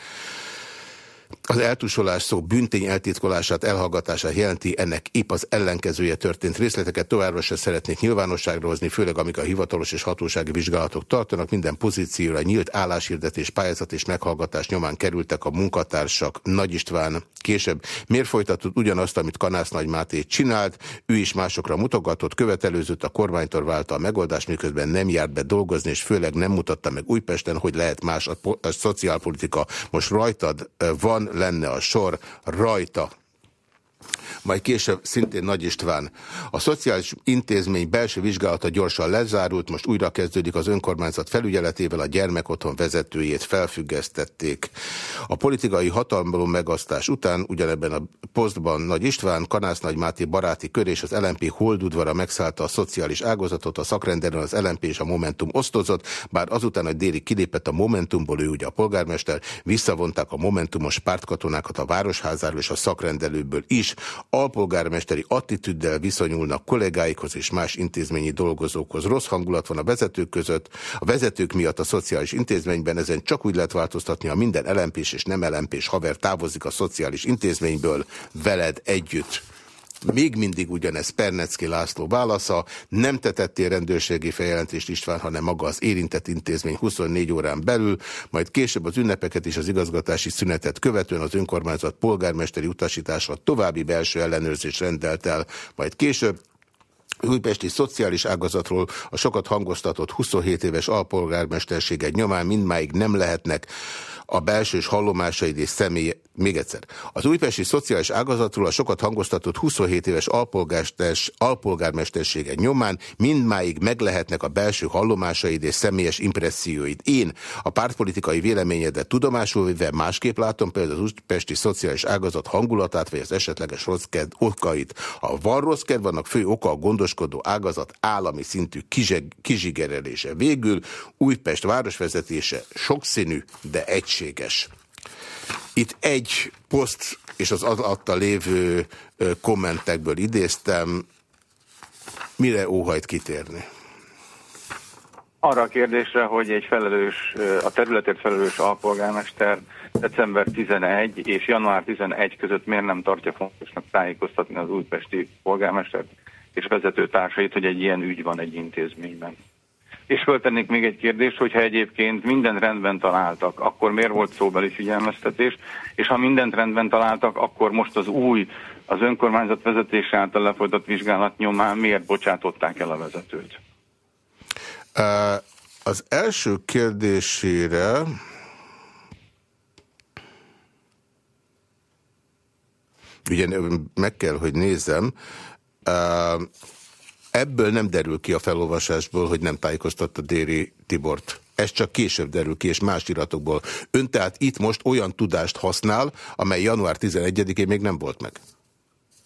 Az eltusolás szó büntény eltitkolását, elhallgatását jelenti, ennek épp az ellenkezője történt részleteket. Továbbra se szeretnék nyilvánosságra hozni, főleg amik a hivatalos és hatósági vizsgálatok tartanak. Minden pozícióra nyílt álláshirdetés, pályázat és meghallgatás nyomán kerültek a munkatársak. Nagy István később miért folytatott ugyanazt, amit Kanász Nagy Máté csinált, ő is másokra mutogatott, követelőzött, a kormánytól válta a megoldást, miközben nem járt be dolgozni, és főleg nem mutatta meg Újpesten, hogy lehet más a, a szociálpolitika. Most rajtad van van lenne a sor rajta majd később szintén Nagy István. A szociális intézmény belső vizsgálata gyorsan lezárult, most újra kezdődik az önkormányzat felügyeletével, a gyermekotthon vezetőjét felfüggesztették. A politikai hatalmalom megasztás után ugyanebben a posztban Nagy István, Kanász Nagy Máté baráti kör és az LMP holdudvara megszállta a szociális ágazatot, a szakrenderen az LMP és a Momentum osztozott, bár azután, hogy déli kilépett a Momentumból, ő ugye a polgármester, visszavonták a Momentumos pártkatonákat a Városházáról és a szakrendelőből is. Alpolgármesteri attitűddel viszonyulnak kollégáikhoz és más intézményi dolgozókhoz. Rossz hangulat van a vezetők között. A vezetők miatt a szociális intézményben ezen csak úgy lehet változtatni, ha minden elempés és nem elempés haver távozik a szociális intézményből veled együtt. Még mindig ugyanez Pernecki László válasza, nem tetettél rendőrségi feljelentést István, hanem maga az érintett intézmény 24 órán belül, majd később az ünnepeket és az igazgatási szünetet követően az önkormányzat polgármesteri utasításra további belső ellenőrzés rendelt el, majd később Újpesti szociális ágazatról a sokat hangoztatott 27 éves alpolgármestersége nyomán mindmáig nem lehetnek a belsős hallomásaid és személy... Még egyszer. Az újpesti szociális ágazatról a sokat hangoztatott 27 éves alpolgármestersége nyomán mindmáig meglehetnek a belső hallomásaid és személyes impresszióid. Én a pártpolitikai véleményedet tudomásul véve másképp látom például az újpesti szociális ágazat hangulatát, vagy az esetleges rossz kedv okait. Ha van rossz kedv, vannak fő oka a gondoskodó ágazat állami szintű kizsigerelése. Végül Újpest városvezetése sokszínű, de egység lehetséges. Itt egy poszt és az alatta lévő kommentekből idéztem. Mire óhajt kitérni? Arra a kérdésre, hogy egy felelős, a területért felelős alpolgármester december 11 és január 11 között miért nem tartja fontosnak tájékoztatni az újpesti polgármestert és vezető társait, hogy egy ilyen ügy van egy intézményben. És föltennék még egy kérdést, hogyha egyébként minden rendben találtak, akkor miért volt szóbeli figyelmeztetés, és ha mindent rendben találtak, akkor most az új, az önkormányzat vezetése által lefolytatott vizsgálat nyomán miért bocsátották el a vezetőt? Az első kérdésére ugye meg kell, hogy nézzem, Ebből nem derül ki a felolvasásból, hogy nem tájékoztatta Déri Tibort. Ez csak később derül ki, és más iratokból. Ön tehát itt most olyan tudást használ, amely január 11-én még nem volt meg.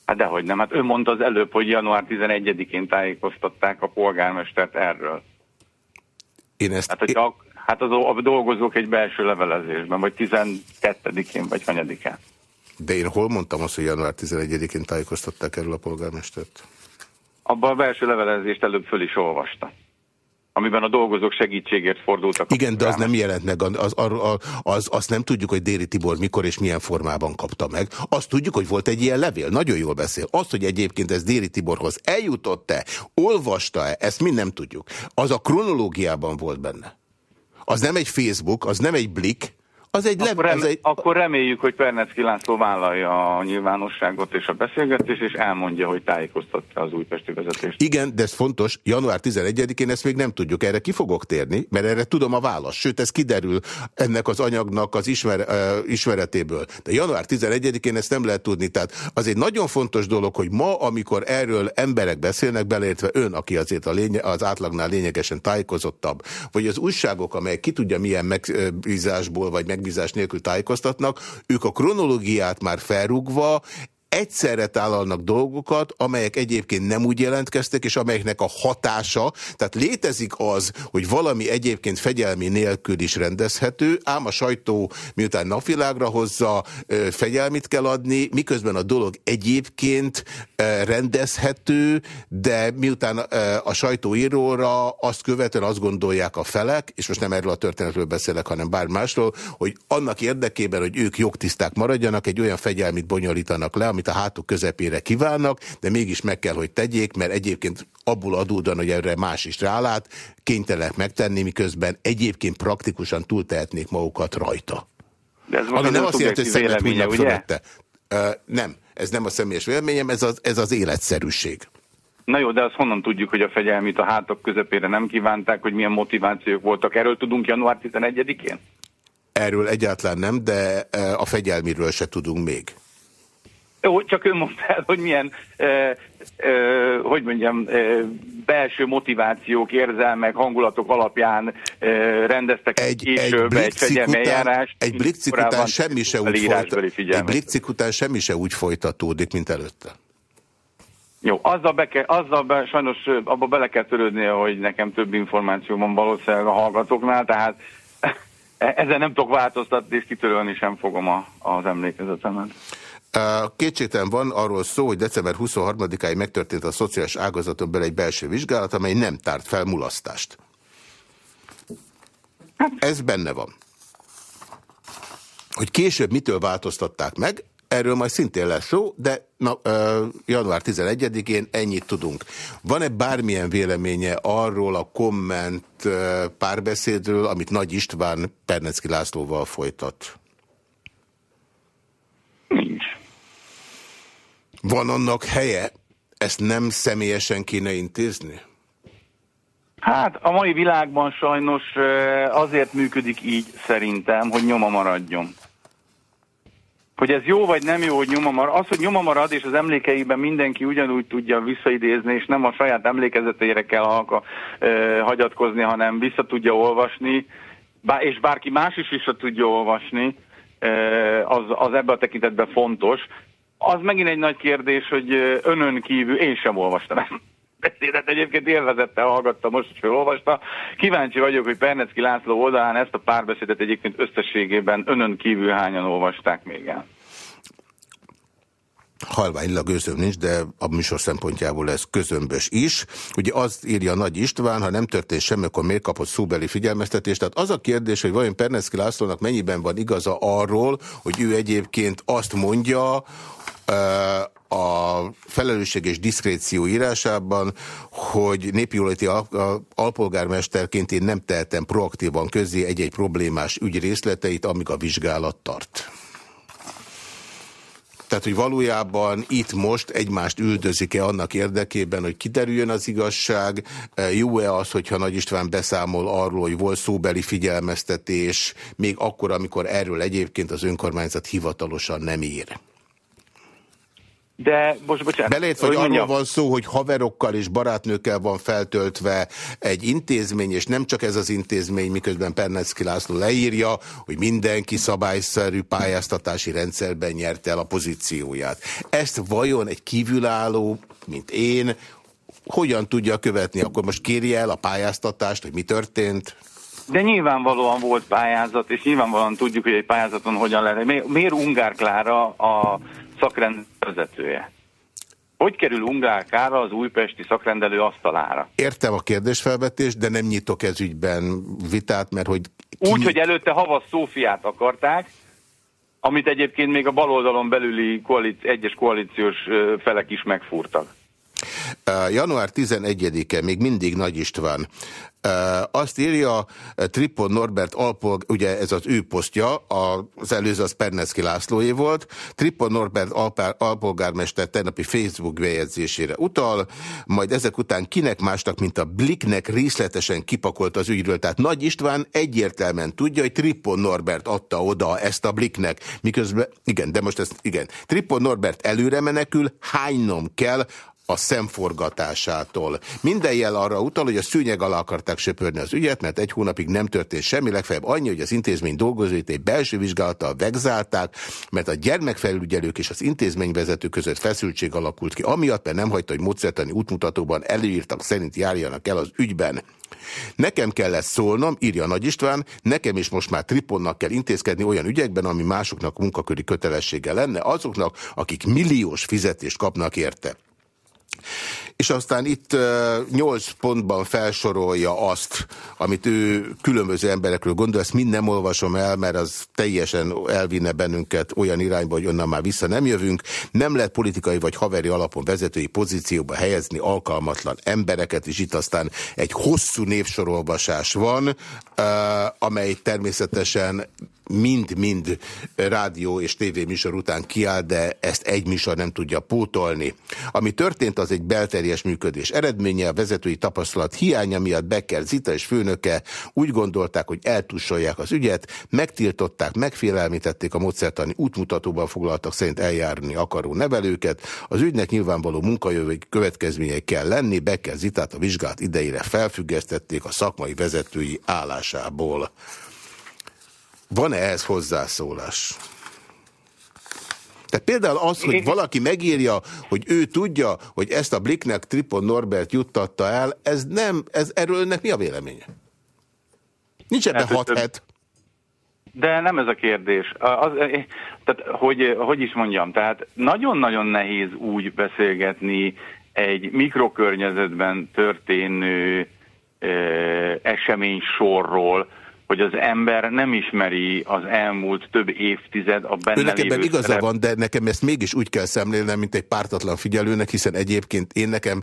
Hát dehogy nem. Hát ő mondta az előbb, hogy január 11-én tájékoztatták a polgármestert erről. Én ezt... Hát, hogy a, hát az, a dolgozók egy belső levelezésben, vagy 12-én, vagy hanyadikán. De én hol mondtam azt, hogy január 11-én tájékoztatták erről a polgármestert? Abban a belső levelezést előbb föl is olvasta amiben a dolgozók segítségért fordultak. Igen, de az nem jelent meg, az, az, az, azt nem tudjuk, hogy Déri Tibor mikor és milyen formában kapta meg. Azt tudjuk, hogy volt egy ilyen levél, nagyon jól beszél. Azt, hogy egyébként ez Déri Tiborhoz eljutott-e, olvasta-e, ezt mind nem tudjuk. Az a kronológiában volt benne. Az nem egy Facebook, az nem egy blik, az egy akkor, rem, egy... akkor reméljük, hogy Pernecki László vállalja a nyilvánosságot és a beszélgetést, és elmondja, hogy tájékoztatta az újpesti vezetést. Igen, de ez fontos, január 11-én ezt még nem tudjuk. Erre ki fogok térni, mert erre tudom a választ. Sőt, ez kiderül ennek az anyagnak az ismer, uh, ismeretéből. De január 11-én ezt nem lehet tudni. Tehát az egy nagyon fontos dolog, hogy ma, amikor erről emberek beszélnek, beleértve ön, aki azért a lénye, az átlagnál lényegesen tájékozottabb, vagy az újságok, amelyek ki tudja milyen megbízásból, vagy meg megbízás nélkül tájékoztatnak, ők a kronológiát már felrúgva egyszerre tálalnak dolgokat, amelyek egyébként nem úgy jelentkeztek, és amelyeknek a hatása, tehát létezik az, hogy valami egyébként fegyelmi nélkül is rendezhető, ám a sajtó miután napvilágra hozza, fegyelmit kell adni, miközben a dolog egyébként rendezhető, de miután a sajtóíróra azt követően azt gondolják a felek, és most nem erről a történetről beszélek, hanem bár másról, hogy annak érdekében, hogy ők jogtiszták maradjanak, egy olyan fegyelmit bonyolítanak le, amit amit a hátuk közepére kívánnak, de mégis meg kell, hogy tegyék, mert egyébként abból adódóan, hogy erre más is rálát, kénytelenek megtenni, miközben egyébként praktikusan túltehetnék magukat rajta. De ez Ami nem azt jelenti, hogy szemet mindnap fölötte. Uh, nem, ez nem a személyes véleményem, ez az, ez az életszerűség. Na jó, de azt honnan tudjuk, hogy a fegyelmit a hátok közepére nem kívánták, hogy milyen motivációk voltak? Erről tudunk január 11-én? Erről egyáltalán nem, de a fegyelmiről se tudunk még. Jó, csak ön mondta el, hogy milyen, e, e, hogy mondjam, e, belső motivációk, érzelmek, hangulatok alapján e, rendeztek egy, később egy, egy fegyelmi eljárást. Egy blikcik után semmi se úgy folytatódik, egy blikcik után semmi se úgy folytatódik, mint előtte. Jó, azzal, be kell, azzal be, sajnos abba bele kell törődnie, hogy nekem több információ van valószínűleg a hallgatóknál, tehát ezen nem tudok változtatni, és kitörölni sem fogom a, az emlékezetemet. Kétségtelen van arról szó, hogy december 23-áig megtörtént a szociális ágazaton belül egy belső vizsgálat, amely nem tárt fel mulasztást. Ez benne van. Hogy később mitől változtatták meg, erről majd szintén lesz szó, de na, január 11-én ennyit tudunk. Van-e bármilyen véleménye arról a komment párbeszédről, amit Nagy István Pernecki Lászlóval folytat? Van annak helye? Ezt nem személyesen kéne intézni? Hát a mai világban sajnos azért működik így szerintem, hogy nyoma maradjon. Hogy ez jó vagy nem jó, hogy nyoma marad. Az, hogy nyoma marad, és az emlékeiben mindenki ugyanúgy tudja visszaidézni, és nem a saját emlékezetére kell halka, ö, hagyatkozni, hanem vissza tudja olvasni, bár, és bárki más is vissza tudja olvasni, az, az ebben a tekintetben fontos. Az megint egy nagy kérdés, hogy önön kívül én sem olvastam ezt beszédet egyébként élvezettel hallgattam most, hogy felolvasta. Kíváncsi vagyok, hogy Pernecki László oldalán ezt a párbeszédet egyébként összességében önön kívül hányan olvasták még el. Halványlag őzöm nincs, de a műsor szempontjából ez közömbös is. Ugye azt írja Nagy István, ha nem történt semmi, akkor miért kapott szóbeli figyelmeztetést? Tehát az a kérdés, hogy vajon Pernecki Lászlónak mennyiben van igaza arról, hogy ő egyébként azt mondja, a felelősség és diszkréció írásában, hogy népjólati al alpolgármesterként én nem tehetem proaktívan közé egy-egy problémás ügy részleteit, amíg a vizsgálat tart. Tehát, hogy valójában itt most egymást üldözik-e annak érdekében, hogy kiderüljön az igazság, jó-e az, hogyha Nagy István beszámol arról, hogy volt szóbeli figyelmeztetés, még akkor, amikor erről egyébként az önkormányzat hivatalosan nem ír. De most bocsánat. Belét, vagy arról van szó, hogy haverokkal és barátnőkkel van feltöltve egy intézmény, és nem csak ez az intézmény, miközben Pernecki László leírja, hogy mindenki szabályszerű pályáztatási rendszerben nyerte el a pozícióját. Ezt vajon egy kívülálló, mint én, hogyan tudja követni? Akkor most kérje el a pályáztatást, hogy mi történt? De nyilvánvalóan volt pályázat, és nyilvánvalóan tudjuk, hogy egy pályázaton hogyan lehet. Miért Ungár Klára a szakrend vezetője? Hogy kerül Ungár Klára az újpesti szakrendelő asztalára? Értem a kérdésfelvetést, de nem nyitok ez ügyben vitát, mert hogy... Ki... Úgy, hogy előtte Havas Szófiát akarták, amit egyébként még a baloldalon belüli koalíci, egyes koalíciós felek is megfúrtak. Január 11-e még mindig Nagy István. Azt írja Tripon Norbert Alpolg, ugye ez az ő posztja, az előző az Perneszki Lászlóé volt, Tripon Norbert alpolgármester tegnapi Facebook bejegyzésére utal, majd ezek után kinek másnak, mint a Bliknek részletesen kipakolt az ügyről. Tehát Nagy István egyértelműen tudja, hogy Tripon Norbert adta oda ezt a Bliknek, miközben, igen, de most ezt, igen, Tripon Norbert előre menekül, hánynom kell a szemforgatásától. Minden jel arra utal, hogy a szűnyeg alá akarták söpörni az ügyet, mert egy hónapig nem történt semmi, legfeljebb annyi, hogy az intézmény dolgozóit egy belső vizsgálattal vegzálták, mert a gyermekfelügyelők és az intézményvezető között feszültség alakult ki, amiatt, mert nem hagyta, hogy módszertani útmutatóban előírtak szerint járjanak el az ügyben. Nekem kellett szólnom, írja Nagy István, nekem is most már triponnak kell intézkedni olyan ügyekben, ami másoknak munkaköri kötelessége lenne, azoknak, akik milliós fizetést kapnak érte. És aztán itt nyolc pontban felsorolja azt, amit ő különböző emberekről gondol, ezt mind nem olvasom el, mert az teljesen elvinne bennünket olyan irányba, hogy onnan már vissza nem jövünk. Nem lehet politikai vagy haveri alapon vezetői pozícióba helyezni alkalmatlan embereket, és itt aztán egy hosszú névsorolvasás van, amely természetesen mind-mind rádió és tévéműsor után kiáll, de ezt egy műsor nem tudja pótolni. Ami történt, az egy belterjes működés eredménye, a vezetői tapasztalat hiánya miatt Becker Zita és főnöke úgy gondolták, hogy eltussolják az ügyet, megtiltották, megfélelmítették a módszertani útmutatóban foglaltak szerint eljárni akaró nevelőket. Az ügynek nyilvánvaló munkajövő következményei kell lenni, Becker Zitát a vizsgálat idejére felfüggesztették a szakmai vezetői állásából. Van-e ehhez hozzászólás? Tehát például az, hogy valaki megírja, hogy ő tudja, hogy ezt a Blicknek Tripon Norbert juttatta el, ez nem, ez erről önnek mi a véleménye? Nincs ebben hat het. De nem ez a kérdés. Az, tehát, hogy, hogy is mondjam, tehát nagyon-nagyon nehéz úgy beszélgetni egy mikrokörnyezetben történő e, esemény sorról, hogy az ember nem ismeri az elmúlt több évtized a benne Önnek ebben igaza szerep... van, de nekem ezt mégis úgy kell szemlélnem, mint egy pártatlan figyelőnek, hiszen egyébként én nekem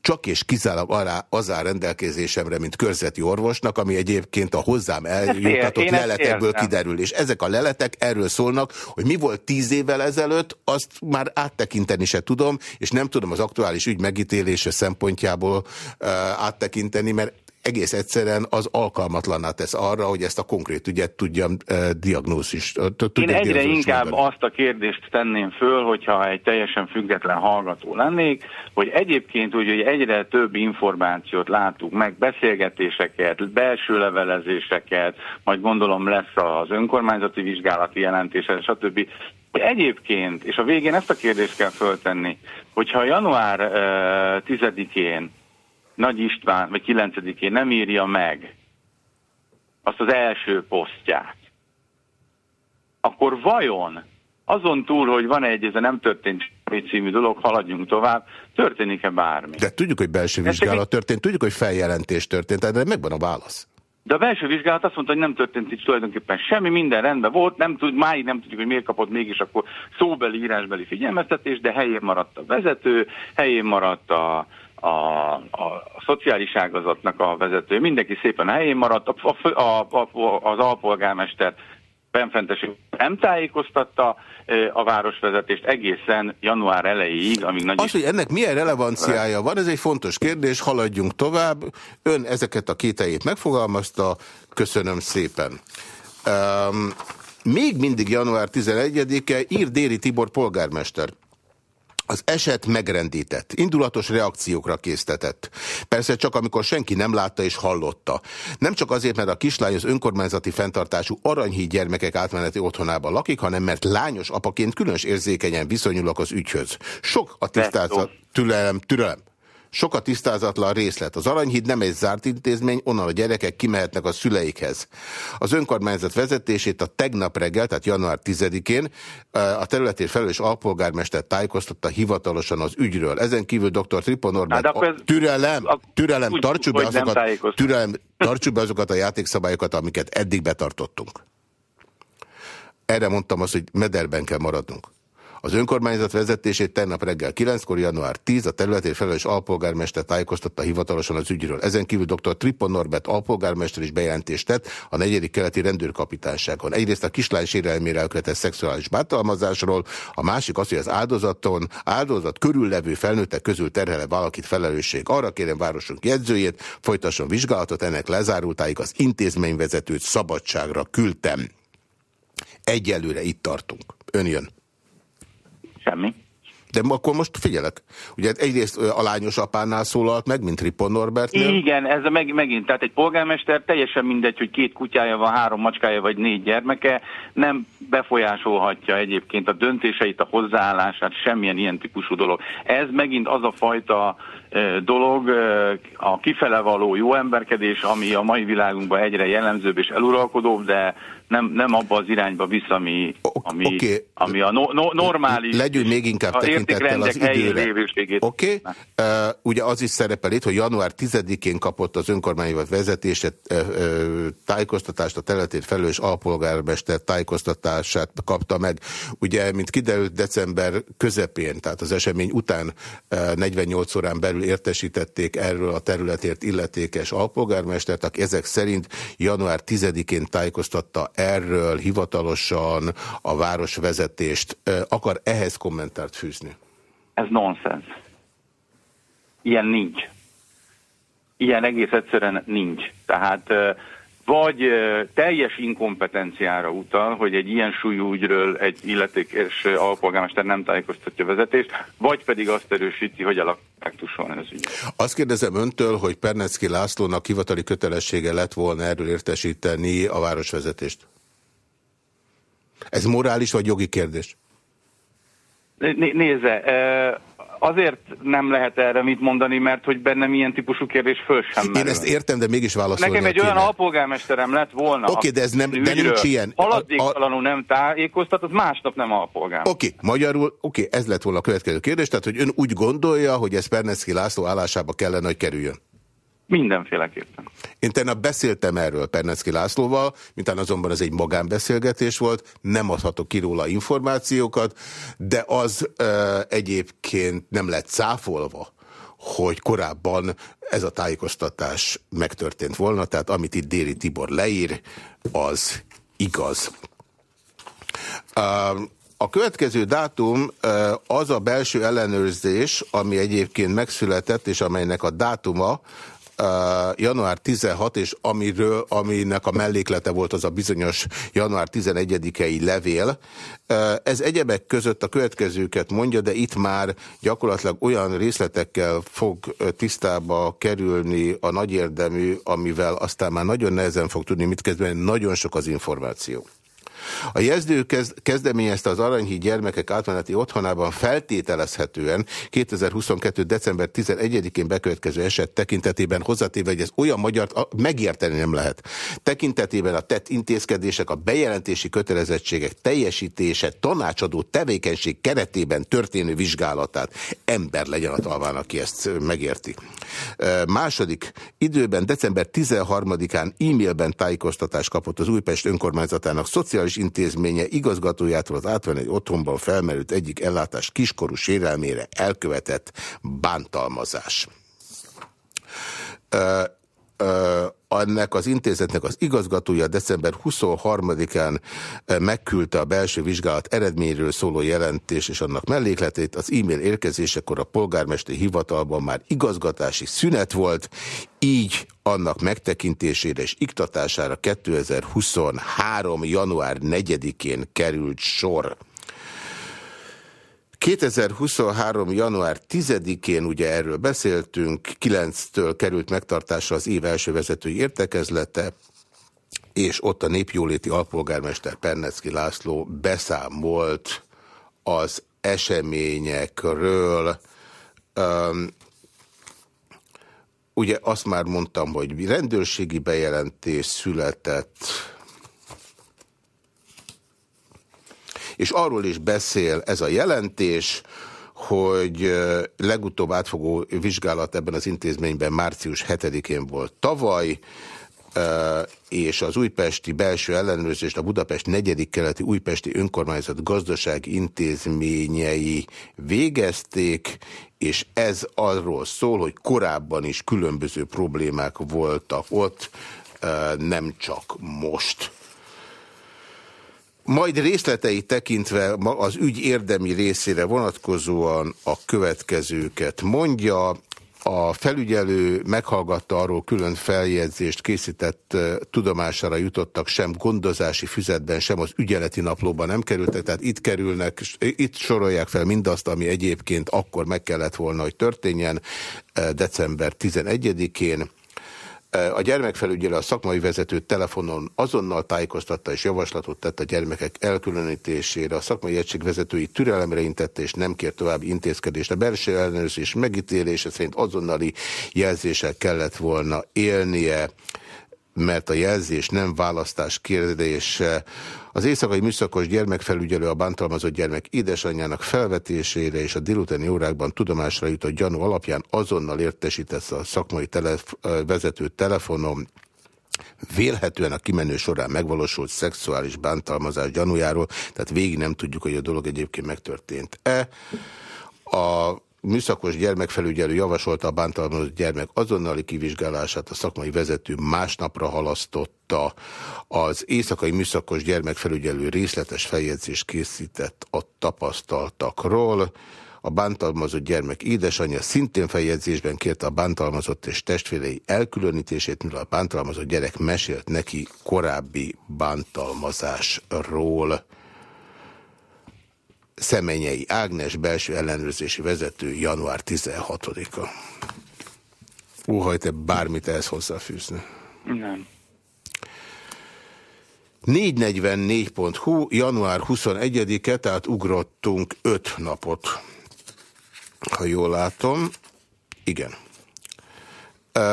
csak és kizárólag arra, az áll rendelkezésemre, mint körzeti orvosnak, ami egyébként a hozzám eljutatott leletekből kiderül. És ezek a leletek erről szólnak, hogy mi volt tíz évvel ezelőtt, azt már áttekinteni se tudom, és nem tudom az aktuális ügy megítélése szempontjából uh, áttekinteni, mert egész egyszerűen az alkalmatlaná tesz arra, hogy ezt a konkrét ügyet tudjam uh, diagnózis. Én egyre inkább mondani. azt a kérdést tenném föl, hogyha egy teljesen független hallgató lennék, hogy egyébként úgy, hogy egyre több információt látunk meg, beszélgetéseket, belső levelezéseket, majd gondolom lesz az önkormányzati vizsgálati jelentése, stb. Egyébként, és a végén ezt a kérdést kell föltenni, hogyha január uh, 10-én nagy István, vagy 9-én nem írja meg azt az első posztját, akkor vajon azon túl, hogy van egy, ez a nem történt című dolog, haladjunk tovább, történik-e bármi? De tudjuk, hogy belső vizsgálat történt, tudjuk, hogy feljelentés történt, de megvan a válasz. De a belső vizsgálat azt mondta, hogy nem történt itt tulajdonképpen semmi, minden rendben volt, nem tud, máig nem tudjuk, hogy miért kapott mégis akkor szóbeli, írásbeli figyelmeztetés, de helyén maradt a vezető, helyén maradt a, a, a, szociális ágazatnak a vezető, mindenki szépen helyén maradt, a, a, a, az alpolgármester Benfentesi nem tájékoztatta a városvezetést egészen január elejéig, amíg nagy... Az, hogy ennek milyen relevanciája van, ez egy fontos kérdés, haladjunk tovább. Ön ezeket a kételjét megfogalmazta, köszönöm szépen. Um, még mindig január 11-e ír Déri Tibor polgármester. Az eset megrendített, indulatos reakciókra késztetett. Persze csak amikor senki nem látta és hallotta. Nem csak azért, mert a kislány az önkormányzati fenntartású aranyhíd gyermekek átmeneti otthonában lakik, hanem mert lányos apaként különös érzékenyen viszonyulok az ügyhöz. Sok a tisztázat, türelem, türelem. Sokat tisztázatlan részlet. Az Aranyhíd nem egy zárt intézmény, onnan a gyerekek kimehetnek a szüleikhez. Az önkormányzat vezetését a tegnap reggel, tehát január 10-én a területért felelős alpolgármester tájékoztatta hivatalosan az ügyről. Ezen kívül dr. Tripon Norbert, hát ez, türelem, türelem, úgy, tartsuk, be azokat, türelem, tartsuk be azokat a játékszabályokat, amiket eddig betartottunk. Erre mondtam azt, hogy mederben kell maradnunk. Az önkormányzat vezetését tegnap reggel 9-kor, január 10 a területén felelős alpolgármester tájékoztatta hivatalosan az ügyről. Ezen kívül dr. Tripon Norbert alpolgármester is bejelentést tett a negyedik keleti rendőrkapitányságon. Egyrészt a kislány sérelmére elkövetett szexuális bántalmazásról, a másik az, hogy az áldozaton, áldozat körüllevő felnőttek közül terhele valakit felelősség. Arra kérem városunk jegyzőjét, folytasson vizsgálatot, ennek lezárultáig az intézményvezetőt szabadságra küldtem. Egyelőre itt tartunk. Ön jön. Semmi. De akkor most figyelek. Ugye egyrészt a lányos apánál szólalt meg, mint Ripon Norbertnél. Igen, ez a meg, megint, tehát egy polgármester teljesen mindegy, hogy két kutyája van, három macskája vagy négy gyermeke, nem befolyásolhatja egyébként a döntéseit, a hozzáállását, semmilyen ilyen típusú dolog. Ez megint az a fajta dolog, a kifele való jó emberkedés, ami a mai világunkban egyre jellemzőbb és eluralkodóbb, de nem, nem abba az irányba visz, ami, ami, okay. ami a no, no, normális... Legyünk még inkább tekintettel az időre. Oké, okay. uh, ugye az is szerepel itt, hogy január 10-én kapott az önkormányzat vezetése uh, uh, tájékoztatást, a területét felelős alpolgármester tájékoztatását kapta meg. Ugye, mint kiderült december közepén, tehát az esemény után uh, 48 órán belül értesítették erről a területért illetékes alpolgármestert, aki ezek szerint január 10-én tájékoztatta erről hivatalosan a városvezetést. Akar ehhez kommentárt fűzni? Ez nonsens. Ilyen nincs. Ilyen egész egyszerűen nincs. Tehát vagy teljes inkompetenciára utal, hogy egy ilyen súlyú ügyről egy illetékes alpolgármester nem tájékoztatja vezetést, vagy pedig azt erősíti, hogy a van ez ügy. Azt kérdezem öntől, hogy Pernecki Lászlónak hivatali kötelessége lett volna erről értesíteni a városvezetést? Ez morális vagy jogi kérdés? Nézze, azért nem lehet erre mit mondani, mert hogy bennem ilyen típusú kérdés föl sem merül. Én ezt értem, de mégis válaszolni Nekem egy kéne. olyan alpolgármesterem lett volna. Oké, okay, de ez nem, de nincs ilyen. Haladéktalanul nem tájékoztat, az másnap nem alpolgármester. Oké, okay, magyarul, oké, okay, ez lett volna a következő kérdés, tehát hogy ön úgy gondolja, hogy ez Perneszki László állásába kellene, hogy kerüljön. Mindenféleképpen. Én tegnap beszéltem erről Pernecki Lászlóval, mintán azonban ez egy magánbeszélgetés volt, nem adhatok ki róla információkat, de az e, egyébként nem lett cáfolva, hogy korábban ez a tájékoztatás megtörtént volna, tehát amit itt Déri Tibor leír, az igaz. A következő dátum az a belső ellenőrzés, ami egyébként megszületett, és amelynek a dátuma január 16, és amiről, aminek a melléklete volt az a bizonyos január 11-i levél. Ez egyebek között a következőket mondja, de itt már gyakorlatilag olyan részletekkel fog tisztába kerülni a nagy érdemű, amivel aztán már nagyon nehezen fog tudni mit kezdeni, nagyon sok az információ. A jezdő kezdeményezte az Aranyhíd gyermekek átmeneti otthonában feltételezhetően 2022. december 11-én bekövetkező eset tekintetében hozzátéve, hogy ez olyan magyar megérteni nem lehet. Tekintetében a tett intézkedések, a bejelentési kötelezettségek teljesítése, tanácsadó tevékenység keretében történő vizsgálatát ember legyen a talván, aki ezt megérti. Második időben december 13-án e-mailben tájékoztatást kapott az Újpest önkormányzatának szociális intézménye igazgatójától az átvenni egy otthonban felmerült egyik ellátás kiskorú sérelmére elkövetett bántalmazás. Ö, ö, ennek az intézetnek az igazgatója december 23-án megküldte a belső vizsgálat eredményről szóló jelentés és annak mellékletét. Az e-mail érkezésekor a polgármesteri hivatalban már igazgatási szünet volt, így annak megtekintésére és iktatására 2023. január 4-én került sor. 2023. január 10-én ugye erről beszéltünk, 9-től került megtartásra az év első vezetői értekezlete, és ott a népjóléti alpolgármester Pernecki László beszámolt az eseményekről. Um, ugye azt már mondtam, hogy rendőrségi bejelentés született, és arról is beszél ez a jelentés, hogy legutóbb átfogó vizsgálat ebben az intézményben március 7-én volt tavaly, és az újpesti belső ellenőrzést a Budapest negyedik keleti újpesti önkormányzat gazdasági intézményei végezték, és ez arról szól, hogy korábban is különböző problémák voltak ott, nem csak most. Majd részletei tekintve az ügy érdemi részére vonatkozóan a következőket mondja. A felügyelő meghallgatta arról külön feljegyzést készített tudomására jutottak, sem gondozási füzetben, sem az ügyeleti naplóban nem kerültek, tehát itt kerülnek, itt sorolják fel mindazt, ami egyébként akkor meg kellett volna, hogy történjen december 11-én. A gyermekfelügyelő a szakmai vezető telefonon azonnal tájékoztatta és javaslatot tett a gyermekek elkülönítésére. A szakmai egység vezetői türelemre intette és nem kért további intézkedést. A belső ellenőrzés megítélése szerint azonnali jelzéssel kellett volna élnie mert a jelzés nem választás kérdése. Az éjszakai műszakos gyermekfelügyelő a bántalmazott gyermek édesanyjának felvetésére és a délutáni órákban tudomásra jutott gyanú alapján azonnal értesített a szakmai telef vezető telefonon vélhetően a kimenő során megvalósult szexuális bántalmazás gyanújáról, tehát végig nem tudjuk, hogy a dolog egyébként megtörtént-e. A műszakos gyermekfelügyelő javasolta a bántalmazott gyermek azonnali kivizsgálását, a szakmai vezető másnapra halasztotta, az éjszakai műszakos gyermekfelügyelő részletes feljegyzést készített a tapasztaltakról, a bántalmazott gyermek édesanyja szintén feljegyzésben kérte a bántalmazott és testvérei elkülönítését, mivel a bántalmazott gyerek mesélt neki korábbi bántalmazásról. Szemenyei Ágnes belső ellenőrzési vezető január 16-a. Óhaj, te bármit ehhez hozzáfűzni? Nem. 444.hu, január 21-e, tehát ugrottunk 5 napot. Ha jól látom, igen.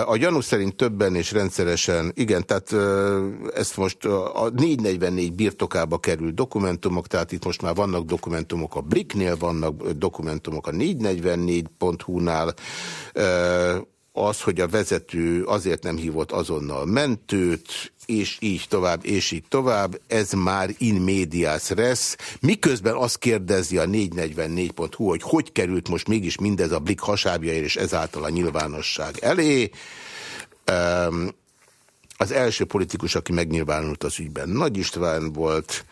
A gyanú szerint többen és rendszeresen, igen, tehát ezt most a 444 birtokába kerül dokumentumok, tehát itt most már vannak dokumentumok a Bliknél, vannak dokumentumok a 444.hu-nál, az, hogy a vezető azért nem hívott azonnal mentőt, és így tovább, és így tovább, ez már in medias res, miközben azt kérdezi a 444.hu, hogy hogy került most mégis mindez a blik hasábjaért, és ezáltal a nyilvánosság elé. Az első politikus, aki megnyilvánult az ügyben Nagy István volt,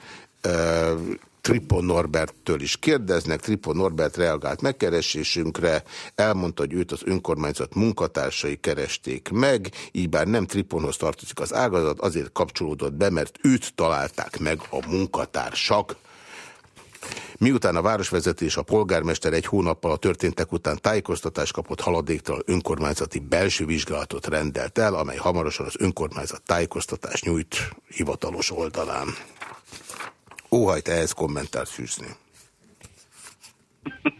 Tripon Norberttől is kérdeznek, Tripon Norbert reagált megkeresésünkre, elmondta, hogy őt az önkormányzat munkatársai keresték meg, így bár nem Triponhoz tartozik az ágazat, azért kapcsolódott be, mert őt találták meg a munkatársak. Miután a városvezetés a polgármester egy hónappal a történtek után tájékoztatást kapott haladéktalan önkormányzati belső vizsgálatot rendelt el, amely hamarosan az önkormányzat tájékoztatást nyújt hivatalos oldalán. Óhajt ehhez kommentárt fűzni?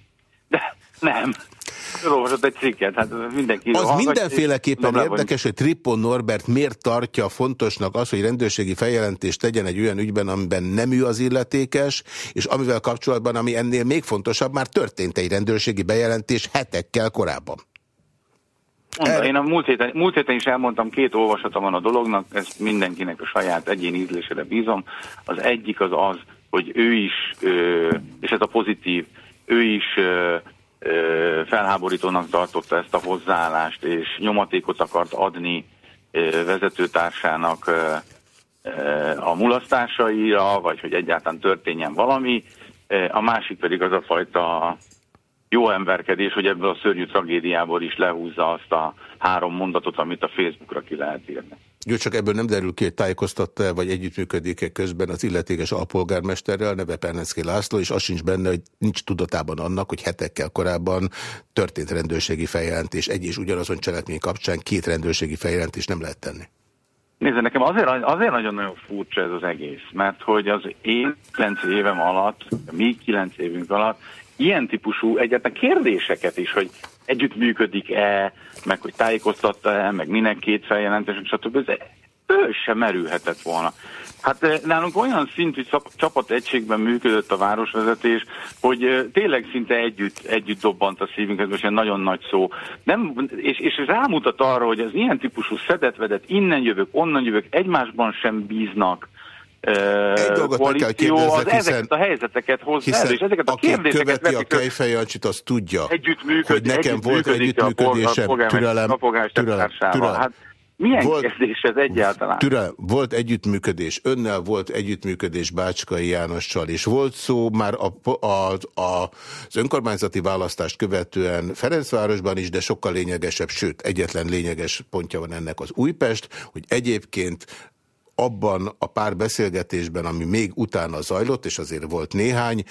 De nem. Olvasott egy cikket, hát mindenki... Az mindenféleképpen érdekes, hogy Trippon Norbert miért tartja fontosnak az, hogy rendőrségi feljelentést tegyen egy olyan ügyben, amiben nem ő az illetékes, és amivel kapcsolatban, ami ennél még fontosabb, már történt egy rendőrségi bejelentés hetekkel korábban. Mondta, én a múlt héten, múlt héten is elmondtam, két olvasata van a dolognak, ezt mindenkinek a saját egyéni ízlésére bízom. Az egyik az az, hogy ő is, és ez a pozitív, ő is felháborítónak tartotta ezt a hozzáállást, és nyomatékot akart adni vezetőtársának a mulasztásaira, vagy hogy egyáltalán történjen valami. A másik pedig az a fajta jó emberkedés, hogy ebből a szörnyű tragédiából is lehúzza azt a három mondatot, amit a Facebookra ki lehet írni. Jó, csak ebből nem derül ki, hogy tájékoztatta vagy együttműködik-e közben az illetékes alpolgármesterrel, neve Perneszki László, és az sincs benne, hogy nincs tudatában annak, hogy hetekkel korábban történt rendőrségi feljelentés egy és ugyanazon cselekmény kapcsán két rendőrségi feljelentés nem lehet tenni. Nézd, nekem azért, azért nagyon-nagyon furcsa ez az egész, mert hogy az én 9 évem alatt, mi 9 évünk alatt ilyen típusú egyáltalán kérdéseket is, hogy együttműködik-e, meg hogy tájékoztatta-e, meg minek két feljelentés, stb. Ez ő sem merülhetett volna. Hát eh, nálunk olyan szintű csapategységben működött a városvezetés, hogy eh, tényleg szinte együtt, együtt dobbant a szívünk, ez most egy nagyon nagy szó. Nem, és, és rámutat arra, hogy az ilyen típusú szedetvedet, innen jövök, onnan jövök, egymásban sem bíznak, egy dolgot meg kell az hiszen, ezeket a helyzeteket hozza hiszen és ezeket a kérdéseket követi a Kejfejancsit, az tudja, hogy nekem volt együttműködésem, türelem, türelem, türelem. Hát, milyen volt, kérdés ez egyáltalán? Türelem, volt együttműködés, önnel volt együttműködés Bácskai Jánossal, és volt szó már a, a, a, az önkormányzati választást követően Ferencvárosban is, de sokkal lényegesebb, sőt, egyetlen lényeges pontja van ennek az Újpest, hogy egyébként abban a pár beszélgetésben, ami még utána zajlott, és azért volt néhány,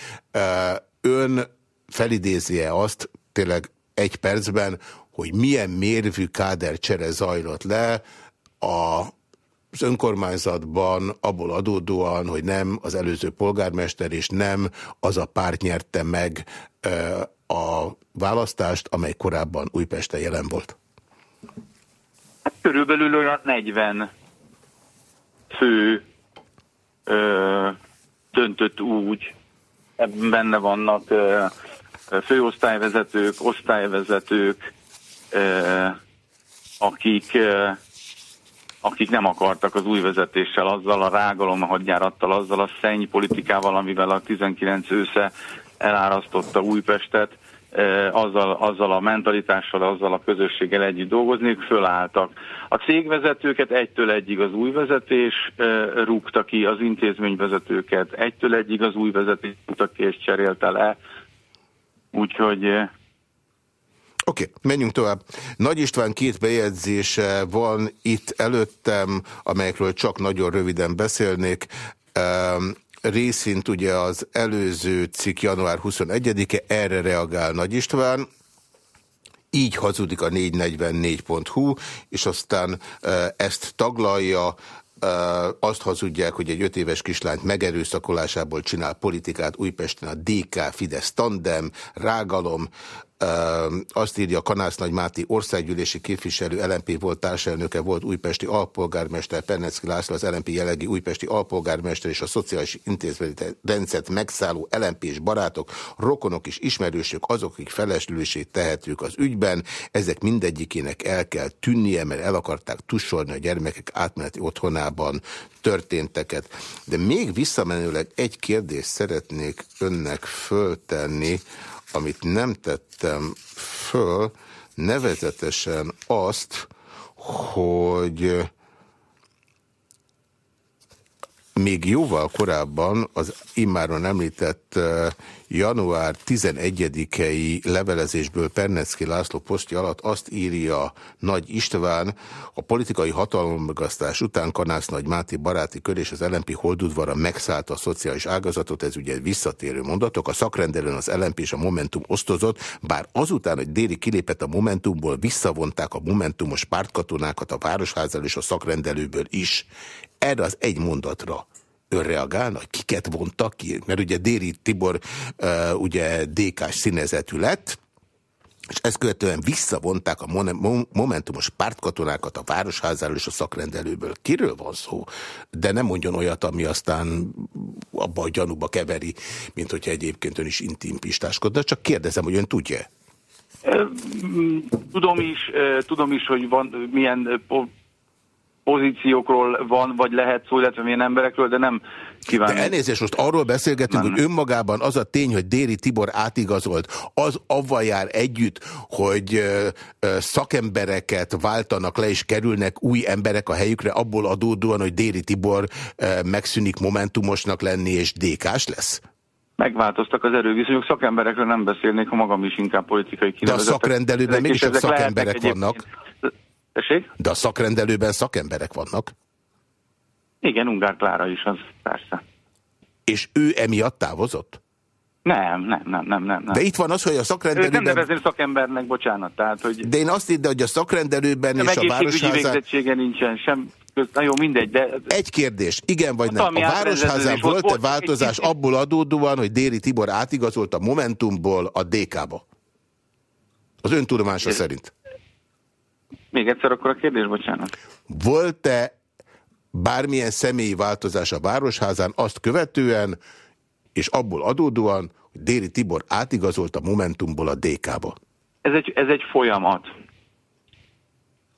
ön felidézi-e azt, tényleg egy percben, hogy milyen mérvű kádercsere zajlott le a az önkormányzatban abból adódóan, hogy nem az előző polgármester és nem az a párt nyerte meg a választást, amely korábban Újpesten jelen volt? Hát körülbelül olyan 40 fő ö, döntött úgy, ebben benne vannak ö, főosztályvezetők, osztályvezetők, ö, akik, ö, akik nem akartak az új vezetéssel, azzal a rágalom hadjárattal, azzal a szenny politikával, amivel a 19 ősze elárasztotta Újpestet, azzal, azzal a mentalitással, azzal a közösséggel együtt dolgozni, fölálltak. A cégvezetőket egytől egyig az új vezetés rúgta ki, az intézményvezetőket egytől egyig az új vezetés rúgta ki és cserélte le. Úgyhogy Oké, okay, menjünk tovább. Nagy István két bejegyzése van itt előttem, amelyekről csak nagyon röviden beszélnék részint ugye az előző cikk január 21-e, erre reagál Nagy István, így hazudik a 444.hu, és aztán ezt taglalja, azt hazudják, hogy egy öt éves kislányt megerőszakolásából csinál politikát Újpesten a DK Fidesz tandem, rágalom, azt írja Kanász Nagy Máté országgyűlési képviselő, LNP volt társelnöke, volt újpesti alpolgármester, Pernecki László, az LNP jelegi újpesti alpolgármester és a szociális intézményi rendszert megszálló LNP és barátok, rokonok és ismerősök azok, akik felesülését tehetők az ügyben. Ezek mindegyikének el kell tűnnie, mert el akarták tussolni a gyermekek átmeneti otthonában történteket. De még visszamenőleg egy kérdést szeretnék önnek föltenni, amit nem tettem föl, nevezetesen azt, hogy még jóval korábban az immáron említett január 11-i levelezésből Pernecki László posztja alatt azt írja Nagy István, a politikai hatalommegosztás után Kanász Nagy Máté baráti kör és az LNP holdudvara megszállta a szociális ágazatot, ez ugye visszatérő mondatok, a szakrendelőn az LNP és a Momentum osztozott, bár azután, hogy Déli kilépett a Momentumból, visszavonták a Momentumos pártkatonákat a Városházzal és a szakrendelőből is. Erre az egy mondatra ön reagálna, hogy kiket vontak ki? Mert ugye Déri Tibor uh, ugye DK-s színezetű lett, és ezt követően visszavonták a momentumos pártkatonákat a városházáról és a szakrendelőből. Kiről van szó? De nem mondjon olyat, ami aztán abba a gyanúba keveri, mint hogyha egyébként ön is intim pistáskodna. Csak kérdezem, hogy ön tudja? Tudom is, tudom is, hogy van milyen pozíciókról van, vagy lehet szó, illetve milyen emberekről, de nem kívánom. De elnézést, most arról beszélgetünk, nem. hogy önmagában az a tény, hogy Déri Tibor átigazolt, az avval jár együtt, hogy szakembereket váltanak le, és kerülnek új emberek a helyükre, abból adódóan, hogy Déri Tibor megszűnik momentumosnak lenni, és DK-s lesz? Megváltoztak az erőviszonyok, szakemberekről nem beszélnék, ha magam is inkább politikai kinevezetek. De a szakrendelőben mégis szakemberek vannak. Tessék? De a szakrendelőben szakemberek vannak. Igen, Ungár Klára is az, persze. És ő emiatt távozott? Nem, nem, nem, nem, nem. De itt van az, hogy a szakrendelőben... Őt nem nevezném szakembernek, bocsánat. Tehát, hogy... De én azt hittem, hogy a szakrendelőben és a városházán... végzettsége nincsen, sem Na jó, mindegy, de... Egy kérdés, igen vagy nem. A Városházán volt-e változás abból adódóan, hogy Déri Tibor átigazolt a Momentumból a DK-ba? Az öntudomása szerint. Még egyszer akkor a kérdés, bocsánat. Volt-e bármilyen személyi változás a Városházán azt követően, és abból adódóan, hogy Déri Tibor átigazolt a Momentumból a DK-ba? Ez egy, ez egy folyamat.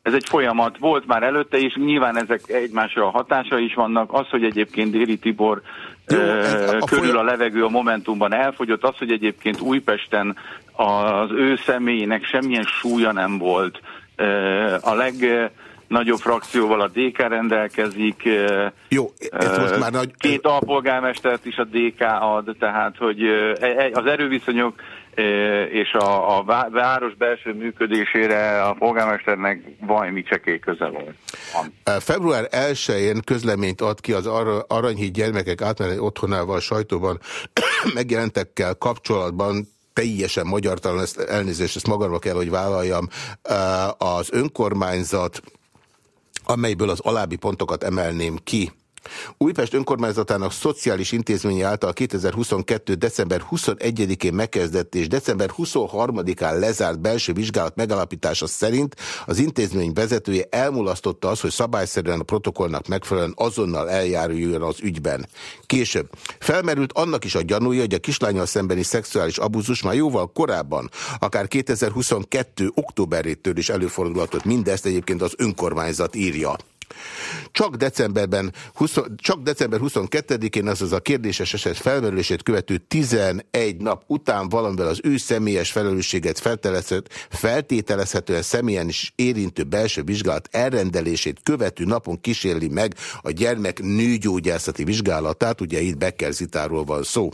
Ez egy folyamat. Volt már előtte is, nyilván ezek egymásra a hatása is vannak. Az, hogy egyébként Déri Tibor Jó, a, a körül a levegő a Momentumban elfogyott, az, hogy egyébként Újpesten az ő személyének semmilyen súlya nem volt. A leg nagyobb frakcióval a DK rendelkezik. Jó, ez most már nagy... Két alpolgármestert is a DK ad, tehát hogy e, e, az erőviszonyok és a, a város belső működésére a polgármesternek valami csekély köze volt. Február 1-én közleményt ad ki az Aranyhíd gyermekek átmeneti otthonával sajtóban megjelentekkel kapcsolatban teljesen magyartalan, ezt elnézést, ezt magamra kell, hogy vállaljam, az önkormányzat, amelyből az alábbi pontokat emelném ki. Újpest önkormányzatának szociális intézménye által 2022. december 21-én megkezdett és december 23-án lezárt belső vizsgálat megalapítása szerint az intézmény vezetője elmulasztotta az, hogy szabályszerűen a protokollnak megfelelően azonnal eljáruljon az ügyben. Később felmerült annak is a gyanúja, hogy a kislányal szembeni szexuális abúzus már jóval korábban, akár 2022. októberétől is előfordulhatott mindezt egyébként az önkormányzat írja. Csak decemberben, 20, csak december 22-én, azaz a kérdéses eset felmerülését követő 11 nap után valamivel az ő személyes felelősséget feltételezhetően személyen is érintő belső vizsgálat elrendelését követő napon kísérli meg a gyermek nőgyógyászati vizsgálatát, ugye itt Becker Zitáról van szó.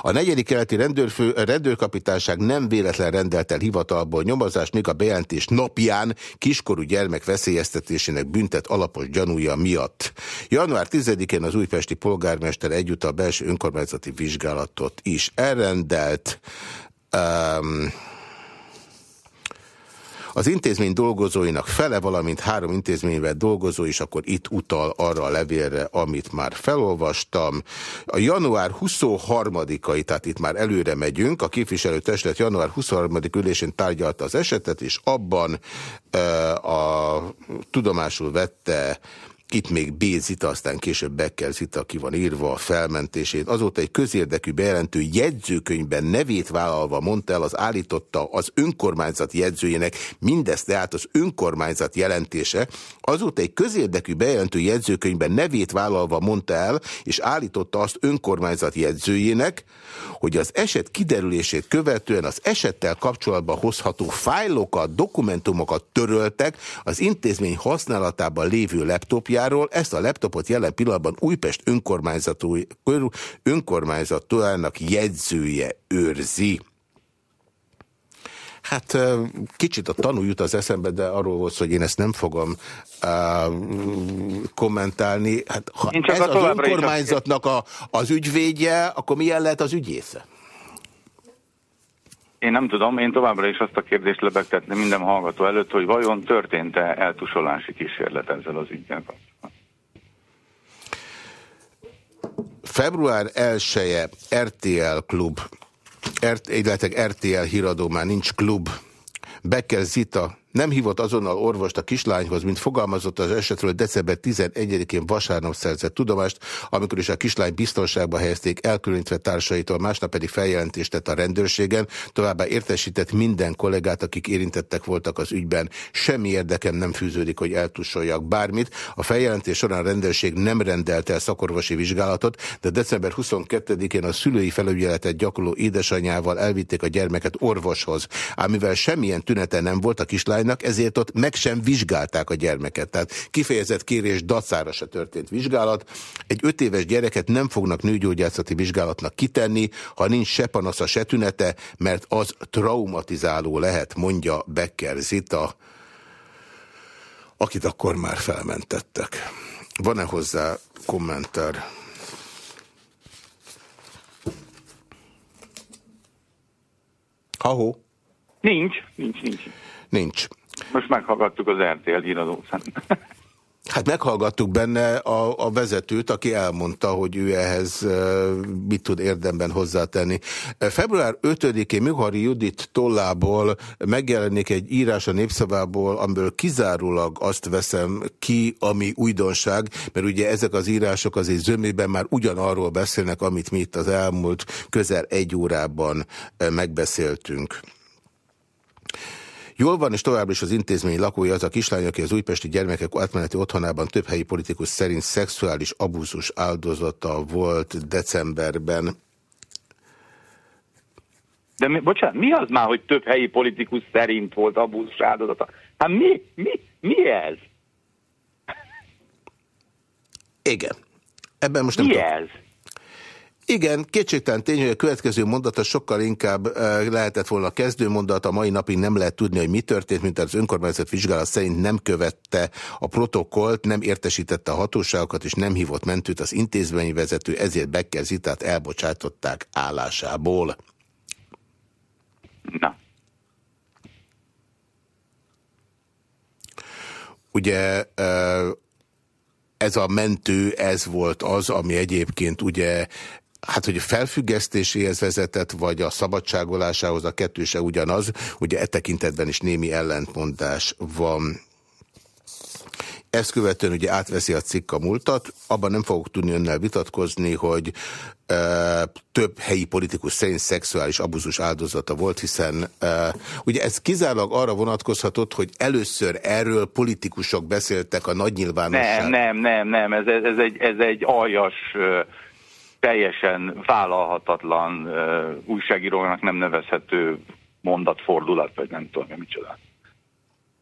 A negyedik keleti rendőrfő, rendőrkapitányság nem véletlen rendelt el hivatalból nyomozást, még a bejelentés napján kiskorú gyermek veszélyeztetésének büntet alapos gyanúja miatt. Január 10-én az újpesti polgármester egyúttal a belső önkormányzati vizsgálatot is elrendelt. Um, az intézmény dolgozóinak fele, valamint három intézményben dolgozó is akkor itt utal arra a levélre, amit már felolvastam. A január 23-ai, tehát itt már előre megyünk, a képviselőtestület január 23 ülésén tárgyalta az esetet, és abban e, a tudomásul vette itt még B. Zita, aztán később Becker Zita ki van írva a felmentését. Azóta egy közérdekű bejelentő jegyzőkönyvben nevét vállalva mondta el, az állította az önkormányzat jegyzőjének, mindezt tehát az önkormányzat jelentése. Azóta egy közérdekű bejelentő jegyzőkönyvben nevét vállalva mondta el, és állította azt önkormányzat jegyzőjének, hogy az eset kiderülését követően az esettel kapcsolatban hozható fájlokat, dokumentumokat töröltek az intézmény használatában lévő laptopja laptopjáról. Ezt a laptopot jelen pillanatban Újpest önkormányzatának jegyzője őrzi. Hát kicsit a tanú jut az eszembe, de arról volt, hogy én ezt nem fogom uh, kommentálni. Hát, ha ez az önkormányzatnak a, az ügyvédje, akkor milyen lehet az ügyésze? Én nem tudom, én továbbra is azt a kérdést lebegtetni minden hallgató előtt, hogy vajon történt-e eltusolási kísérlet ezzel az ügyel Február 1-e RTL klub, illetve RTL híradó már nincs klub, Becker Zita nem hívott azonnal orvost a kislányhoz, mint fogalmazott az esetről december 11-én vasárnap szerzett tudomást, amikor is a kislány biztonságba helyezték elkülönítve társaitól, másnap pedig feljelentést tett a rendőrségen, továbbá értesített minden kollégát, akik érintettek voltak az ügyben. Semmi érdekem nem fűződik, hogy eltussoljak bármit. A feljelentés során a rendőrség nem rendelt el szakorvosi vizsgálatot, de december 22-én a szülői felügyeletet gyakorló édesanyjával elvitték a gyermeket orvoshoz. Ám mivel semmilyen tünete nem volt a kislány, osztálynak, ezért ott meg sem vizsgálták a gyermeket. Tehát kifejezett kérés dacára se történt vizsgálat. Egy öt éves gyereket nem fognak nőgyógyászati vizsgálatnak kitenni, ha nincs se panasza, se tünete, mert az traumatizáló lehet, mondja Becker Zita. akit akkor már felmentettek. Van-e hozzá kommentár? Ahó? Nincs, nincs, nincs. Nincs. Most meghallgattuk az RTL híradót. Hát meghallgattuk benne a, a vezetőt, aki elmondta, hogy ő ehhez mit tud érdemben hozzátenni. Február 5-én Mihari Judit tollából megjelenik egy írás a népszavából, amiből kizárólag azt veszem ki, ami újdonság, mert ugye ezek az írások azért zömében már ugyanarról beszélnek, amit mi itt az elmúlt közel egy órában megbeszéltünk. Jól van, és továbbra is az intézmény lakója az a kislány, aki az újpesti gyermekek átmeneti otthonában több helyi politikus szerint szexuális abúzus áldozata volt decemberben. De mi, bocsánat, mi az már, hogy több helyi politikus szerint volt abúzus áldozata? Hát mi, mi, mi ez? Igen. Ebben most nem mi tudom. ez? Igen, kétségtelen tény, hogy a következő mondata sokkal inkább lehetett volna a kezdő mondat, a mai napig nem lehet tudni, hogy mi történt, mint az önkormányzat vizsgálat szerint nem követte a protokollt, nem értesítette a hatóságokat, és nem hívott mentőt az intézményi vezető, ezért Becker elbocsátották állásából. Na. Ugye ez a mentő, ez volt az, ami egyébként ugye Hát, hogy felfüggesztéséhez vezetett, vagy a szabadságolásához a kettő se ugyanaz, ugye e tekintetben is némi ellentmondás van. Ezt követően ugye átveszi a cikk a múltat, abban nem fogok tudni önnel vitatkozni, hogy e, több helyi politikus szerint szexuális abuzus áldozata volt, hiszen e, ugye ez kizárólag arra vonatkozhatott, hogy először erről politikusok beszéltek a nagy nyilvánosság. Nem, nem, nem, nem, ez, ez, egy, ez egy aljas teljesen vállalhatatlan újságírónak nem nevezhető mondatfordulat, vagy nem tudom, micsoda.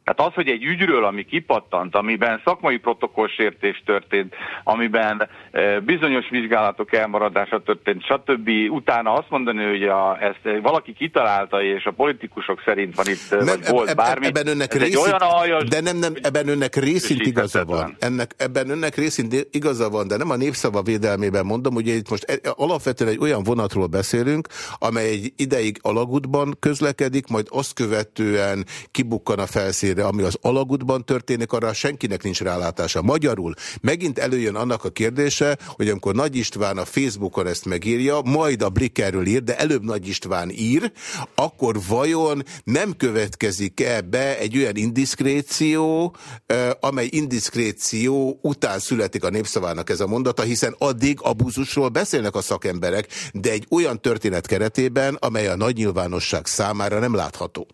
Tehát az, hogy egy ügyről, ami kipattant, amiben szakmai protokollsértés történt, amiben e, bizonyos vizsgálatok elmaradása történt, stb. Utána azt mondani, hogy a, ezt valaki kitalálta, és a politikusok szerint van itt, nem, vagy volt bármi. Ebben önnek részint, olyan aljas, de nem, nem, ebben önnek részint igaza van. Ennek, ebben önnek részint igaza van, de nem a népszava védelmében mondom, hogy itt most e- alapvetően egy olyan vonatról beszélünk, amely egy ideig alagútban közlekedik, majd azt követően kibukkan a felszínre de ami az alagútban történik, arra senkinek nincs rálátása. Magyarul megint előjön annak a kérdése, hogy amikor Nagy István a Facebookon ezt megírja, majd a erről ír, de előbb Nagy István ír, akkor vajon nem következik-e be egy olyan indiszkréció, amely indiszkréció után születik a népszavának ez a mondata, hiszen addig abúzusról beszélnek a szakemberek, de egy olyan történet keretében, amely a nagy nyilvánosság számára nem látható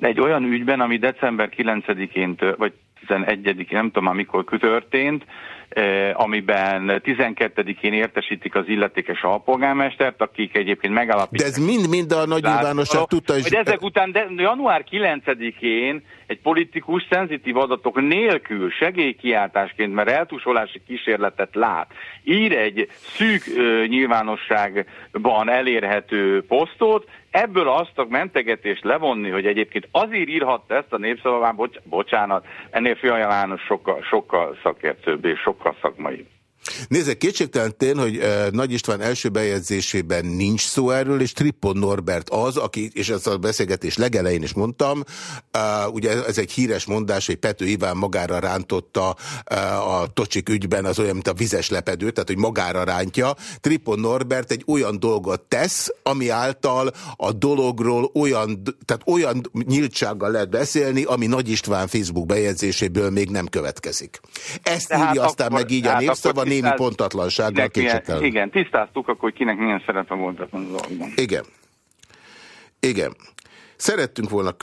egy olyan ügyben, ami december 9-én, vagy 11-én, nem tudom már mikor történt, eh, amiben 12-én értesítik az illetékes alpolgármestert, akik egyébként megállapítják. De ez mind-mind a nagy nyilvánosság tudta. És... Hogy ezek után de január 9-én egy politikus szenzitív adatok nélkül segélykiáltásként, mert eltusolási kísérletet lát, ír egy szűk ö, nyilvánosságban elérhető posztot, ebből azt a mentegetést levonni, hogy egyébként azért írhatta ezt a népszavában, bocs, bocsánat, ennél Fiala János sokkal, sokkal szakértőbb és sokkal szakmai. Nézzek, kétségtelen tény, hogy Nagy István első bejegyzésében nincs szó erről, és Trippon Norbert az, aki, és ezt a beszélgetés legelején is mondtam, ugye ez egy híres mondás, hogy Pető Iván magára rántotta a Tocsik ügyben az olyan, mint a vizes lepedő, tehát hogy magára rántja. Trippon Norbert egy olyan dolgot tesz, ami által a dologról olyan, tehát olyan nyíltsággal lehet beszélni, ami Nagy István Facebook bejegyzéséből még nem következik. Ezt tehát írja aztán akkor, meg így a népszava, némi pontatlansággal kétségtelen. Igen, tisztáztuk akkor, hogy kinek milyen szerepe volt a dolgban. Igen. Igen. Szerettünk volna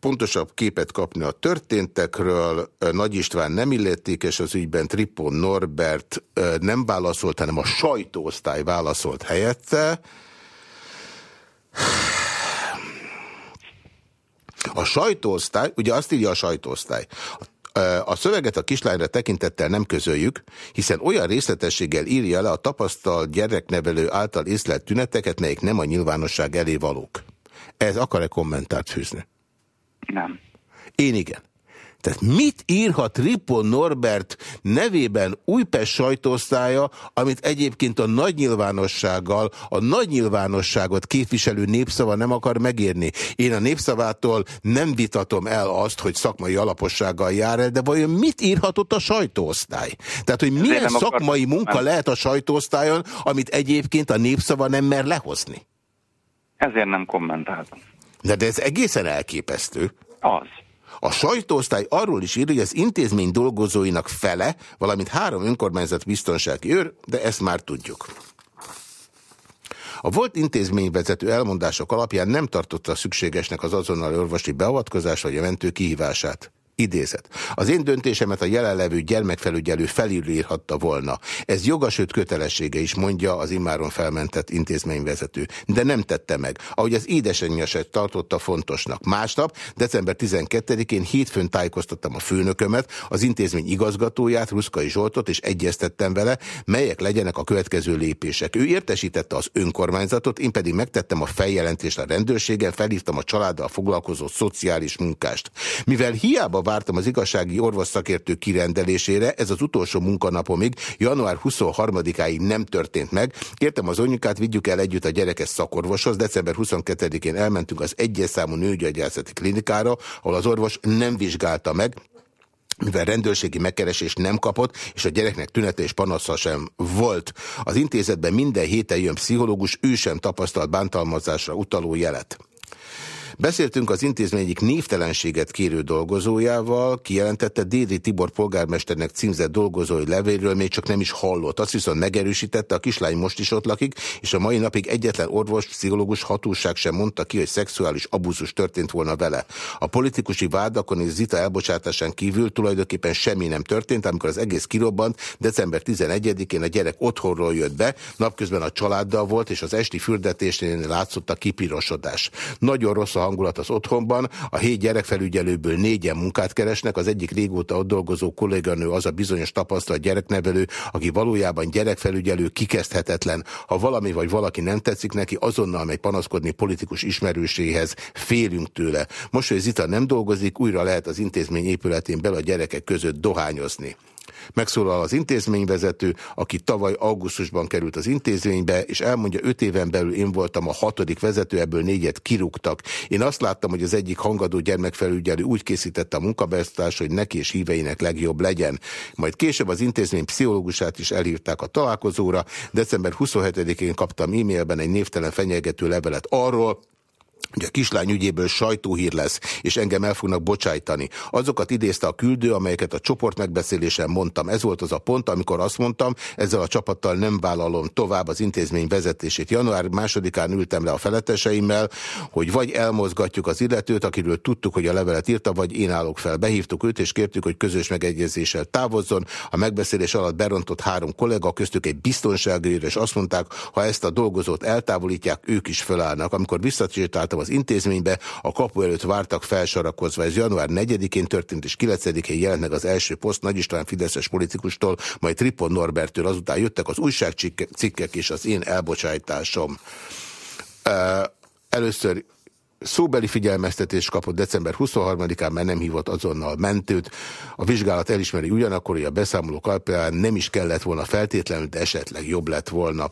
pontosabb képet kapni a történtekről. Nagy István nem illetékes az ügyben, Tripon Norbert nem válaszolt, hanem a sajtóosztály válaszolt helyette. A sajtóosztály, ugye azt írja a sajtóosztály, a a szöveget a kislányra tekintettel nem közöljük, hiszen olyan részletességgel írja le a tapasztalt gyereknevelő által észlelt tüneteket, melyik nem a nyilvánosság elé valók. Ez akar-e kommentárt fűzni? Nem. Én igen. Tehát mit írhat Ripon Norbert nevében Újpest sajtóosztálya, amit egyébként a nagy nyilvánossággal, a nagy nyilvánosságot képviselő népszava nem akar megírni. Én a népszavától nem vitatom el azt, hogy szakmai alapossággal jár el, de vajon mit írhatott a sajtóosztály? Tehát, hogy milyen szakmai munka lehet a sajtóosztályon, amit egyébként a népszava nem mer lehozni? Ezért nem kommentáltam. De, de ez egészen elképesztő. Az. A sajtóosztály arról is ír, hogy az intézmény dolgozóinak fele, valamint három önkormányzat biztonsági őr, de ezt már tudjuk. A volt intézményvezető elmondások alapján nem tartotta szükségesnek az azonnal orvosi beavatkozás vagy a mentő kihívását. Idézet. Az én döntésemet a jelenlevő gyermekfelügyelő felülírhatta volna. Ez joga, sőt kötelessége is, mondja az immáron felmentett intézményvezető. De nem tette meg, ahogy az édesanyja se tartotta fontosnak. Másnap, december 12-én hétfőn tájékoztattam a főnökömet, az intézmény igazgatóját, Ruszkai Zsoltot, és egyeztettem vele, melyek legyenek a következő lépések. Ő értesítette az önkormányzatot, én pedig megtettem a feljelentést a rendőrségen, felhívtam a családdal foglalkozó szociális munkást. Mivel hiába vártam az igazsági orvos szakértő kirendelésére, ez az utolsó munkanapomig, január 23-áig nem történt meg. Kértem az anyukát, vigyük el együtt a gyerekes szakorvoshoz. December 22-én elmentünk az egyes számú nőgyógyászati klinikára, ahol az orvos nem vizsgálta meg, mivel rendőrségi megkeresést nem kapott, és a gyereknek tünete és panasza sem volt. Az intézetben minden héten jön pszichológus, ő sem tapasztalt bántalmazásra utaló jelet. Beszéltünk az intézményik névtelenséget kérő dolgozójával, kijelentette Dédi Tibor polgármesternek címzett dolgozói levélről még csak nem is hallott. Azt viszont megerősítette, a kislány most is ott lakik, és a mai napig egyetlen orvos, pszichológus hatóság sem mondta ki, hogy szexuális abúzus történt volna vele. A politikusi vádakon és Zita elbocsátásán kívül tulajdonképpen semmi nem történt, amikor az egész kirobbant, december 11-én a gyerek otthonról jött be, napközben a családdal volt, és az esti fürdetésnél látszott a kipirosodás. Nagyon rossz a hangulat az otthonban, a hét gyerekfelügyelőből négyen munkát keresnek, az egyik régóta ott dolgozó kolléganő az a bizonyos tapasztalat gyereknevelő, aki valójában gyerekfelügyelő, kikezdhetetlen. Ha valami vagy valaki nem tetszik neki, azonnal megy panaszkodni politikus ismerőséhez, félünk tőle. Most, hogy Zita nem dolgozik, újra lehet az intézmény épületén bel a gyerekek között dohányozni. Megszólal az intézményvezető, aki tavaly augusztusban került az intézménybe, és elmondja, öt éven belül én voltam a hatodik vezető, ebből négyet kirúgtak. Én azt láttam, hogy az egyik hangadó gyermekfelügyelő úgy készítette a munkabeosztást, hogy neki és híveinek legjobb legyen. Majd később az intézmény pszichológusát is elhívták a találkozóra. December 27-én kaptam e-mailben egy névtelen fenyegető levelet arról, hogy a kislány ügyéből sajtóhír lesz, és engem el fognak bocsájtani. Azokat idézte a küldő, amelyeket a csoport megbeszélésen mondtam. Ez volt az a pont, amikor azt mondtam, ezzel a csapattal nem vállalom tovább az intézmény vezetését. Január másodikán ültem le a feleteseimmel, hogy vagy elmozgatjuk az illetőt, akiről tudtuk, hogy a levelet írta, vagy én állok fel. Behívtuk őt, és kértük, hogy közös megegyezéssel távozzon. A megbeszélés alatt berontott három kollega, köztük egy biztonsági és azt mondták, ha ezt a dolgozót eltávolítják, ők is felállnak. Amikor visszacsértáltam az intézménybe, a kapu előtt vártak felsorakozva. Ez január 4-én történt, és 9-én jelent meg az első poszt Nagy István Fideszes politikustól, majd Tripon Norbertől, azután jöttek az újságcikkek és az én elbocsájtásom. Először szóbeli figyelmeztetés kapott december 23-án, mert nem hívott azonnal mentőt. A vizsgálat elismeri ugyanakkor, hogy a beszámolók alapján nem is kellett volna feltétlenül, de esetleg jobb lett volna.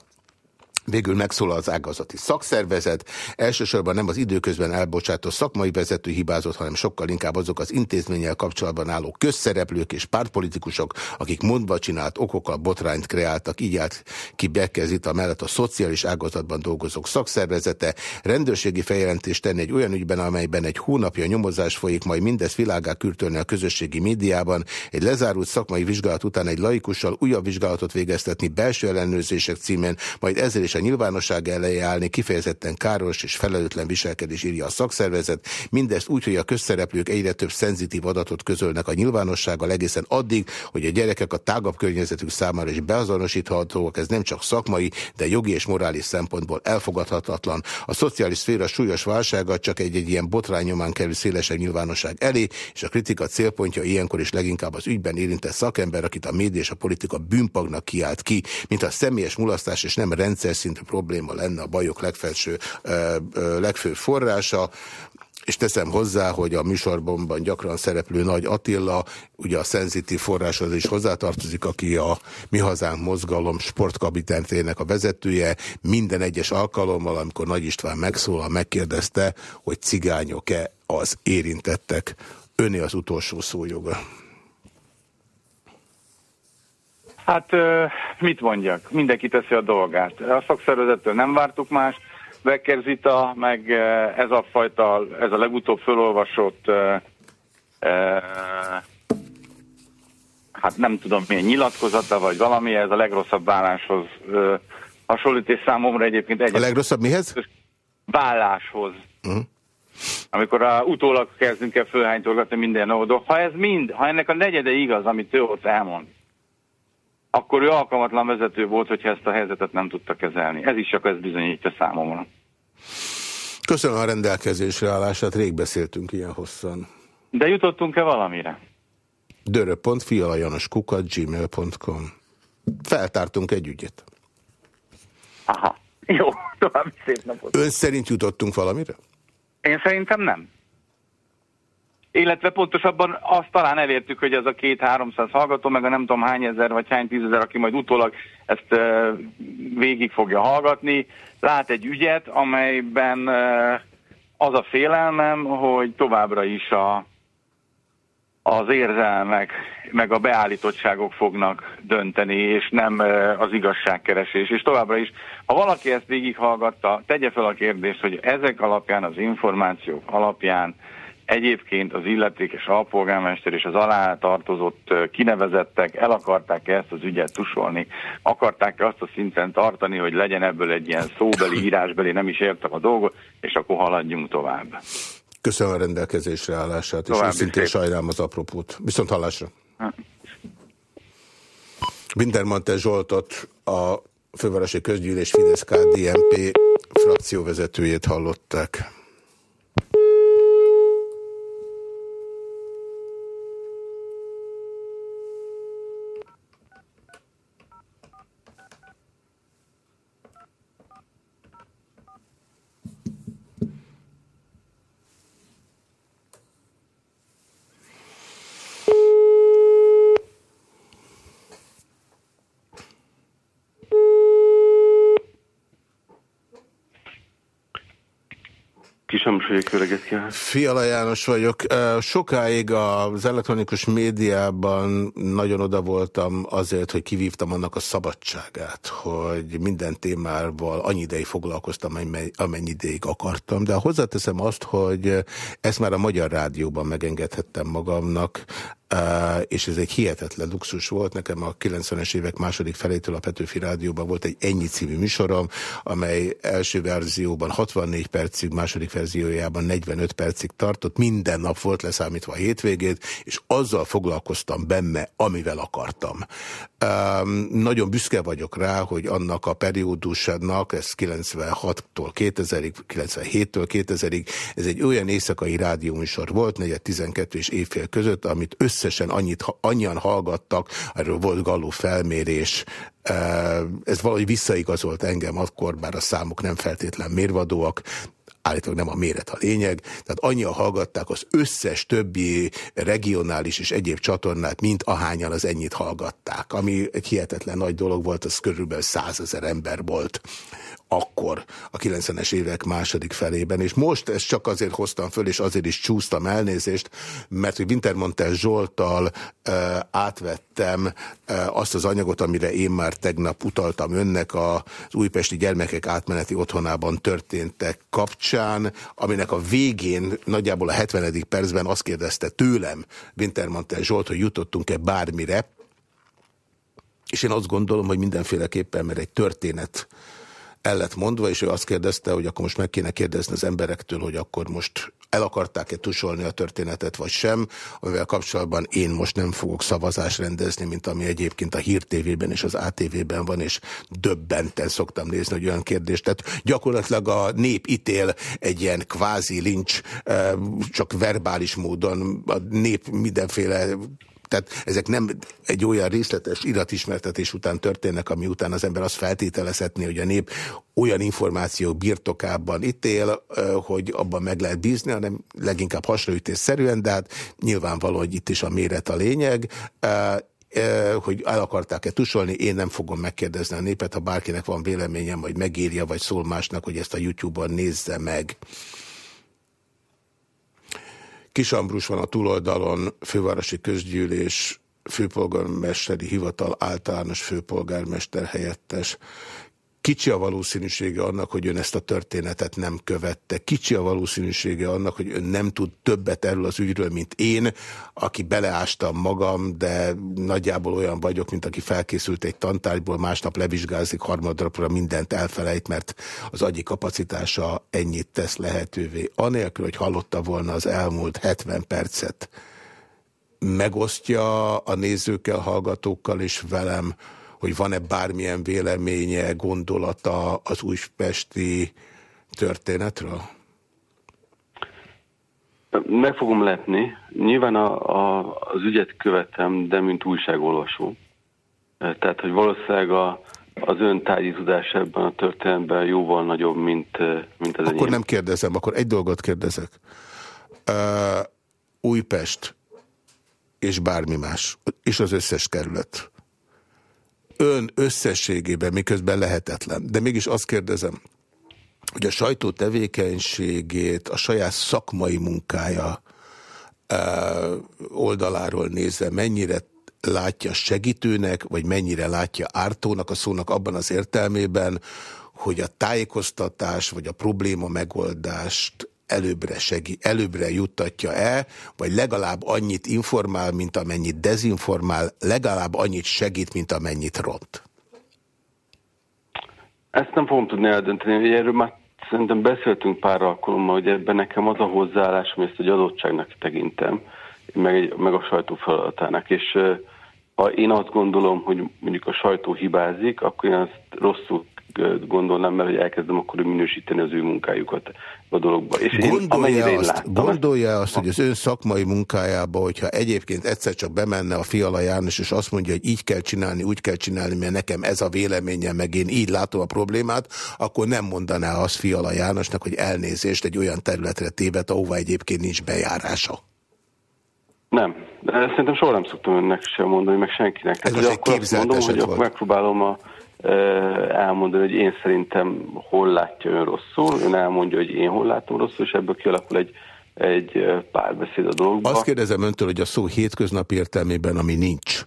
Végül megszólal az ágazati szakszervezet, elsősorban nem az időközben elbocsátó szakmai vezető hibázott, hanem sokkal inkább azok az intézménnyel kapcsolatban álló közszereplők és pártpolitikusok, akik mondva csinált okokkal botrányt kreáltak, így állt ki bekezít a mellett a szociális ágazatban dolgozók szakszervezete, rendőrségi feljelentést tenni egy olyan ügyben, amelyben egy hónapja nyomozás folyik, majd mindezt világá kürtölni a közösségi médiában, egy lezárult szakmai vizsgálat után egy laikussal újabb vizsgálatot végeztetni belső ellenőrzések címén, majd ezzel is a nyilvánosság elejé állni kifejezetten káros és felelőtlen viselkedés írja a szakszervezet, mindezt úgy, hogy a közszereplők egyre több szenzitív adatot közölnek a nyilvánossággal egészen addig, hogy a gyerekek a tágabb környezetük számára is beazonosíthatóak, ez nem csak szakmai, de jogi és morális szempontból elfogadhatatlan. A szociális szféra súlyos válsága csak egy-egy ilyen botrányomán kerül szélesebb nyilvánosság elé, és a kritika célpontja ilyenkor is leginkább az ügyben érintett szakember, akit a média és a politika bűnpagnak kiált ki, mint a személyes mulasztás és nem rendszer szintű probléma lenne a bajok legfelső, legfőbb forrása és teszem hozzá, hogy a műsorban gyakran szereplő Nagy Attila, ugye a szenzitív forráshoz is hozzátartozik, aki a Mi Hazánk mozgalom sportkapitentének a vezetője, minden egyes alkalommal, amikor Nagy István megszólal, megkérdezte, hogy cigányok-e az érintettek. Öné az utolsó szójoga. Hát mit mondjak? Mindenki teszi a dolgát. A szakszervezettől nem vártuk más, Beckerzita, meg ez a fajta, ez a legutóbb felolvasott hát nem tudom milyen nyilatkozata, vagy valami, ez a legrosszabb válláshoz hasonlít, és számomra egyébként egy... A legrosszabb mihez? Válláshoz. Uh -huh. Amikor a, utólag kezdünk el fölhánytolgatni minden oldal. Ha ez mind, ha ennek a negyede igaz, amit ő ott elmond, akkor ő alkalmatlan vezető volt, hogyha ezt a helyzetet nem tudta kezelni. Ez is csak ez bizonyítja számomra. Köszönöm a rendelkezésre állását, rég beszéltünk ilyen hosszan. De jutottunk-e valamire? dörö.fialajanoskukat gmail.com Feltártunk egy ügyet. Aha, jó, további szép napot. Ön szerint jutottunk valamire? Én szerintem nem. Illetve pontosabban azt talán elértük, hogy ez a két-háromszáz hallgató, meg a nem tudom hány ezer vagy hány tízezer, aki majd utólag ezt végig fogja hallgatni, lát egy ügyet, amelyben az a félelmem, hogy továbbra is a, az érzelmek, meg a beállítottságok fognak dönteni, és nem az igazságkeresés. És továbbra is, ha valaki ezt végighallgatta, tegye fel a kérdést, hogy ezek alapján, az információk alapján Egyébként az illetékes alpolgármester és az alá tartozott kinevezettek el akarták ezt az ügyet tusolni, akarták azt a szinten tartani, hogy legyen ebből egy ilyen szóbeli, írásbeli, nem is értek a dolgot, és akkor haladjunk tovább. Köszönöm a rendelkezésre állását, és őszintén sajnálom az apropót. Viszont hallásra. Wintermantel Zsoltot, a Fővárosi Közgyűlés Fidesz-KDNP frakcióvezetőjét hallották. Kisamsúlyék, öreget kívánok. Fiala János vagyok. Sokáig az elektronikus médiában nagyon oda voltam azért, hogy kivívtam annak a szabadságát, hogy minden témával annyi ideig foglalkoztam, amennyi ideig akartam, de hozzáteszem azt, hogy ezt már a Magyar Rádióban megengedhettem magamnak, és ez egy hihetetlen luxus volt. Nekem a 90-es évek második felétől a Petőfi Rádióban volt egy ennyi című műsorom, amely első verzióban 64 percig, második verziójában 45 percig tartott, minden nap volt leszámítva a hétvégét, és azzal foglalkoztam benne, amivel akartam. Um, nagyon büszke vagyok rá, hogy annak a periódusnak, ez 96-tól 2000-ig, 97-től 2000-ig, ez egy olyan éjszakai rádióműsor volt, 4-12 és évfél között, amit összesen annyit, annyian hallgattak, erről volt galló felmérés, ez valahogy visszaigazolt engem akkor, bár a számok nem feltétlen mérvadóak, állítólag nem a méret a lényeg, tehát annyian hallgatták az összes többi regionális és egyéb csatornát, mint ahányan az ennyit hallgatták, ami egy hihetetlen nagy dolog volt, az körülbelül százezer ember volt akkor a 90-es évek második felében, és most ezt csak azért hoztam föl, és azért is csúsztam elnézést, mert hogy Wintermontel Zsoltal e, átvettem e, azt az anyagot, amire én már tegnap utaltam önnek az újpesti gyermekek átmeneti otthonában történtek kapcsán, aminek a végén, nagyjából a 70. percben azt kérdezte tőlem Wintermontel Zsolt, hogy jutottunk-e bármire, és én azt gondolom, hogy mindenféleképpen, mert egy történet el lett mondva, és ő azt kérdezte, hogy akkor most meg kéne kérdezni az emberektől, hogy akkor most el akarták-e tusolni a történetet, vagy sem, amivel kapcsolatban én most nem fogok szavazást rendezni, mint ami egyébként a Hír TV-ben és az ATV-ben van, és döbbenten szoktam nézni, hogy olyan kérdést. Tehát gyakorlatilag a nép ítél egy ilyen kvázi lincs, csak verbális módon, a nép mindenféle Tehát ezek nem egy olyan részletes iratismertetés után történnek, ami után az ember azt feltételezhetné, hogy a nép olyan információ birtokában itt él, hogy abban meg lehet bízni, hanem leginkább hasraütésszerűen, de hát nyilvánvaló, hogy itt is a méret a lényeg hogy el akarták-e tusolni, én nem fogom megkérdezni a népet, ha bárkinek van véleményem, vagy megírja, vagy szól másnak, hogy ezt a YouTube-on nézze meg. Kis Ambrus van a túloldalon, fővárosi közgyűlés, főpolgármesteri hivatal általános főpolgármester helyettes. Kicsi a valószínűsége annak, hogy ön ezt a történetet nem követte. Kicsi a valószínűsége annak, hogy ön nem tud többet erről az ügyről, mint én, aki beleástam magam, de nagyjából olyan vagyok, mint aki felkészült egy tantárgyból, másnap levizsgázik, harmadra mindent elfelejt, mert az agyi kapacitása ennyit tesz lehetővé. Anélkül, hogy hallotta volna az elmúlt 70 percet, megosztja a nézőkkel, hallgatókkal és velem, hogy van-e bármilyen véleménye, gondolata az újpesti történetről? Meg fogom letni. Nyilván a, a, az ügyet követem, de mint újságolvasó. Tehát, hogy valószínűleg a, az ön tudás ebben a történetben jóval nagyobb, mint, mint az Akkor enyém. nem kérdezem, akkor egy dolgot kérdezek. Uh, Újpest és bármi más, és az összes kerület ön összességében miközben lehetetlen. De mégis azt kérdezem, hogy a sajtó tevékenységét, a saját szakmai munkája oldaláról nézve mennyire látja segítőnek, vagy mennyire látja ártónak a szónak abban az értelmében, hogy a tájékoztatás, vagy a probléma megoldást előbbre, segí, előbbre juttatja-e, vagy legalább annyit informál, mint amennyit dezinformál, legalább annyit segít, mint amennyit ront? Ezt nem fogom tudni eldönteni, erről már szerintem beszéltünk pár alkalommal, hogy ebben nekem az a hozzáállás, hogy ezt egy adottságnak tekintem, meg, egy, meg a sajtó feladatának, és ha én azt gondolom, hogy mondjuk a sajtó hibázik, akkor én azt rosszul gondolnám, mert hogy elkezdem akkor minősíteni az ő munkájukat a dologba. És gondolja én, azt, láttam, gondolja azt, hogy az ön szakmai munkájába, hogyha egyébként egyszer csak bemenne a Fiala János, és azt mondja, hogy így kell csinálni, úgy kell csinálni, mert nekem ez a véleményem, meg én így látom a problémát, akkor nem mondaná azt Fiala Jánosnak, hogy elnézést egy olyan területre tévet, ahová egyébként nincs bejárása. Nem, de szerintem soha nem szoktam önnek sem mondani, meg senkinek. Tehát, ez hogy akkor azt mondom, hogy akkor megpróbálom a elmondani, hogy én szerintem hol látja ön rosszul, ön elmondja, hogy én hol látom rosszul, és ebből kialakul egy, egy párbeszéd a dologban. Azt kérdezem öntől, hogy a szó hétköznapi értelmében, ami nincs,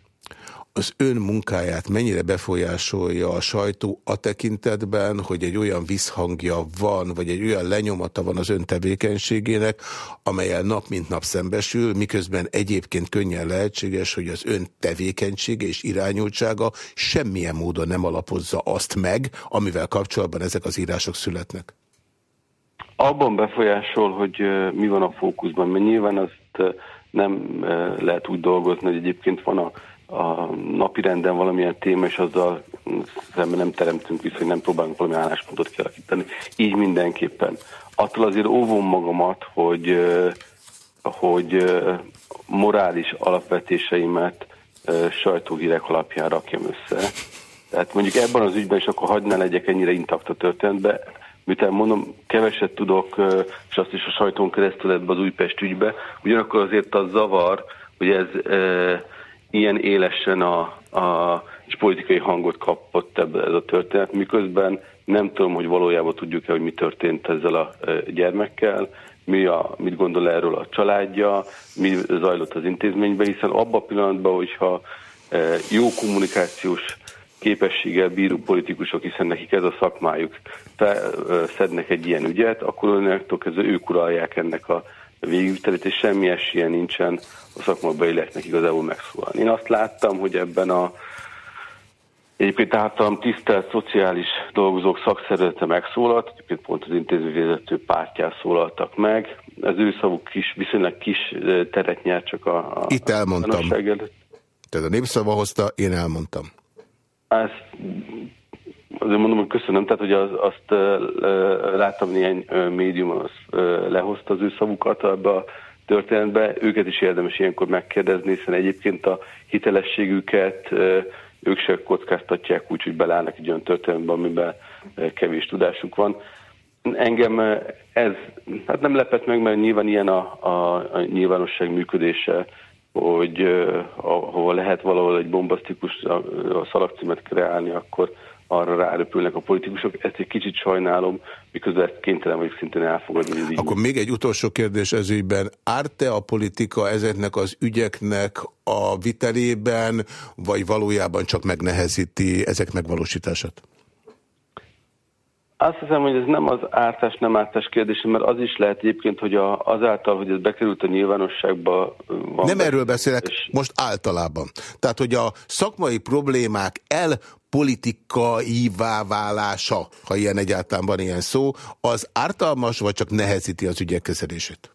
az ön munkáját mennyire befolyásolja a sajtó a tekintetben, hogy egy olyan visszhangja van, vagy egy olyan lenyomata van az ön tevékenységének, amelyel nap mint nap szembesül, miközben egyébként könnyen lehetséges, hogy az ön tevékenysége és irányultsága semmilyen módon nem alapozza azt meg, amivel kapcsolatban ezek az írások születnek? Abban befolyásol, hogy mi van a fókuszban, mert nyilván azt nem lehet úgy dolgozni, hogy egyébként van a a napi renden valamilyen téma, és azzal szemben nem teremtünk vissza, hogy nem próbálunk valami álláspontot kialakítani. Így mindenképpen. Attól azért óvom magamat, hogy, hogy morális alapvetéseimet sajtóhírek alapján rakjam össze. Tehát mondjuk ebben az ügyben is akkor hagyd ne legyek ennyire intakt a történetbe, miután mondom, keveset tudok, és azt is a sajtón keresztül ebbe az Újpest ügybe, ugyanakkor azért az zavar, hogy ez ilyen élesen a, a és politikai hangot kapott ebbe ez a történet, miközben nem tudom, hogy valójában tudjuk-e, hogy mi történt ezzel a e, gyermekkel, mi a, mit gondol erről a családja, mi zajlott az intézményben, hiszen abban a pillanatban, hogyha e, jó kommunikációs képességgel bíró politikusok, hiszen nekik ez a szakmájuk, te, e, szednek egy ilyen ügyet, akkor önöktől kezdve ők uralják ennek a végügytelét, és semmi esélye nincsen a szakmai életnek igazából megszólalni. Én azt láttam, hogy ebben a Egyébként általam tisztelt szociális dolgozók szakszervezete megszólalt, egyébként pont az intézményvezető pártján szólaltak meg. Az ő szavuk kis, viszonylag kis teret nyert csak a, a Itt elmondtam. Tehát a népszava hozta, én elmondtam. Ezt azért mondom, hogy köszönöm, tehát hogy az, azt láttam néhány médium, az lehozta az ő szavukat ebbe a történetbe, őket is érdemes ilyenkor megkérdezni, hiszen egyébként a hitelességüket ők se kockáztatják úgy, hogy belállnak egy olyan történetbe, amiben kevés tudásuk van. Engem ez hát nem lepett meg, mert nyilván ilyen a, a, a nyilvánosság működése, hogy ahol lehet valahol egy bombasztikus szalagcímet kreálni, akkor arra ráröpülnek a politikusok. Ezt egy kicsit sajnálom, miközben ezt kénytelen vagyok szintén elfogadni. Így Akkor még egy utolsó kérdés ez ügyben. Árt-e a politika ezeknek az ügyeknek a vitelében, vagy valójában csak megnehezíti ezek megvalósítását? Azt hiszem, hogy ez nem az ártás, nem ártás kérdése, mert az is lehet egyébként, hogy a, azáltal, hogy ez bekerült a nyilvánosságba... Van nem erről beszélek, és... most általában. Tehát, hogy a szakmai problémák elpolitikaivá válása, ha ilyen egyáltalán van ilyen szó, az ártalmas, vagy csak nehezíti az ügyek kezelését?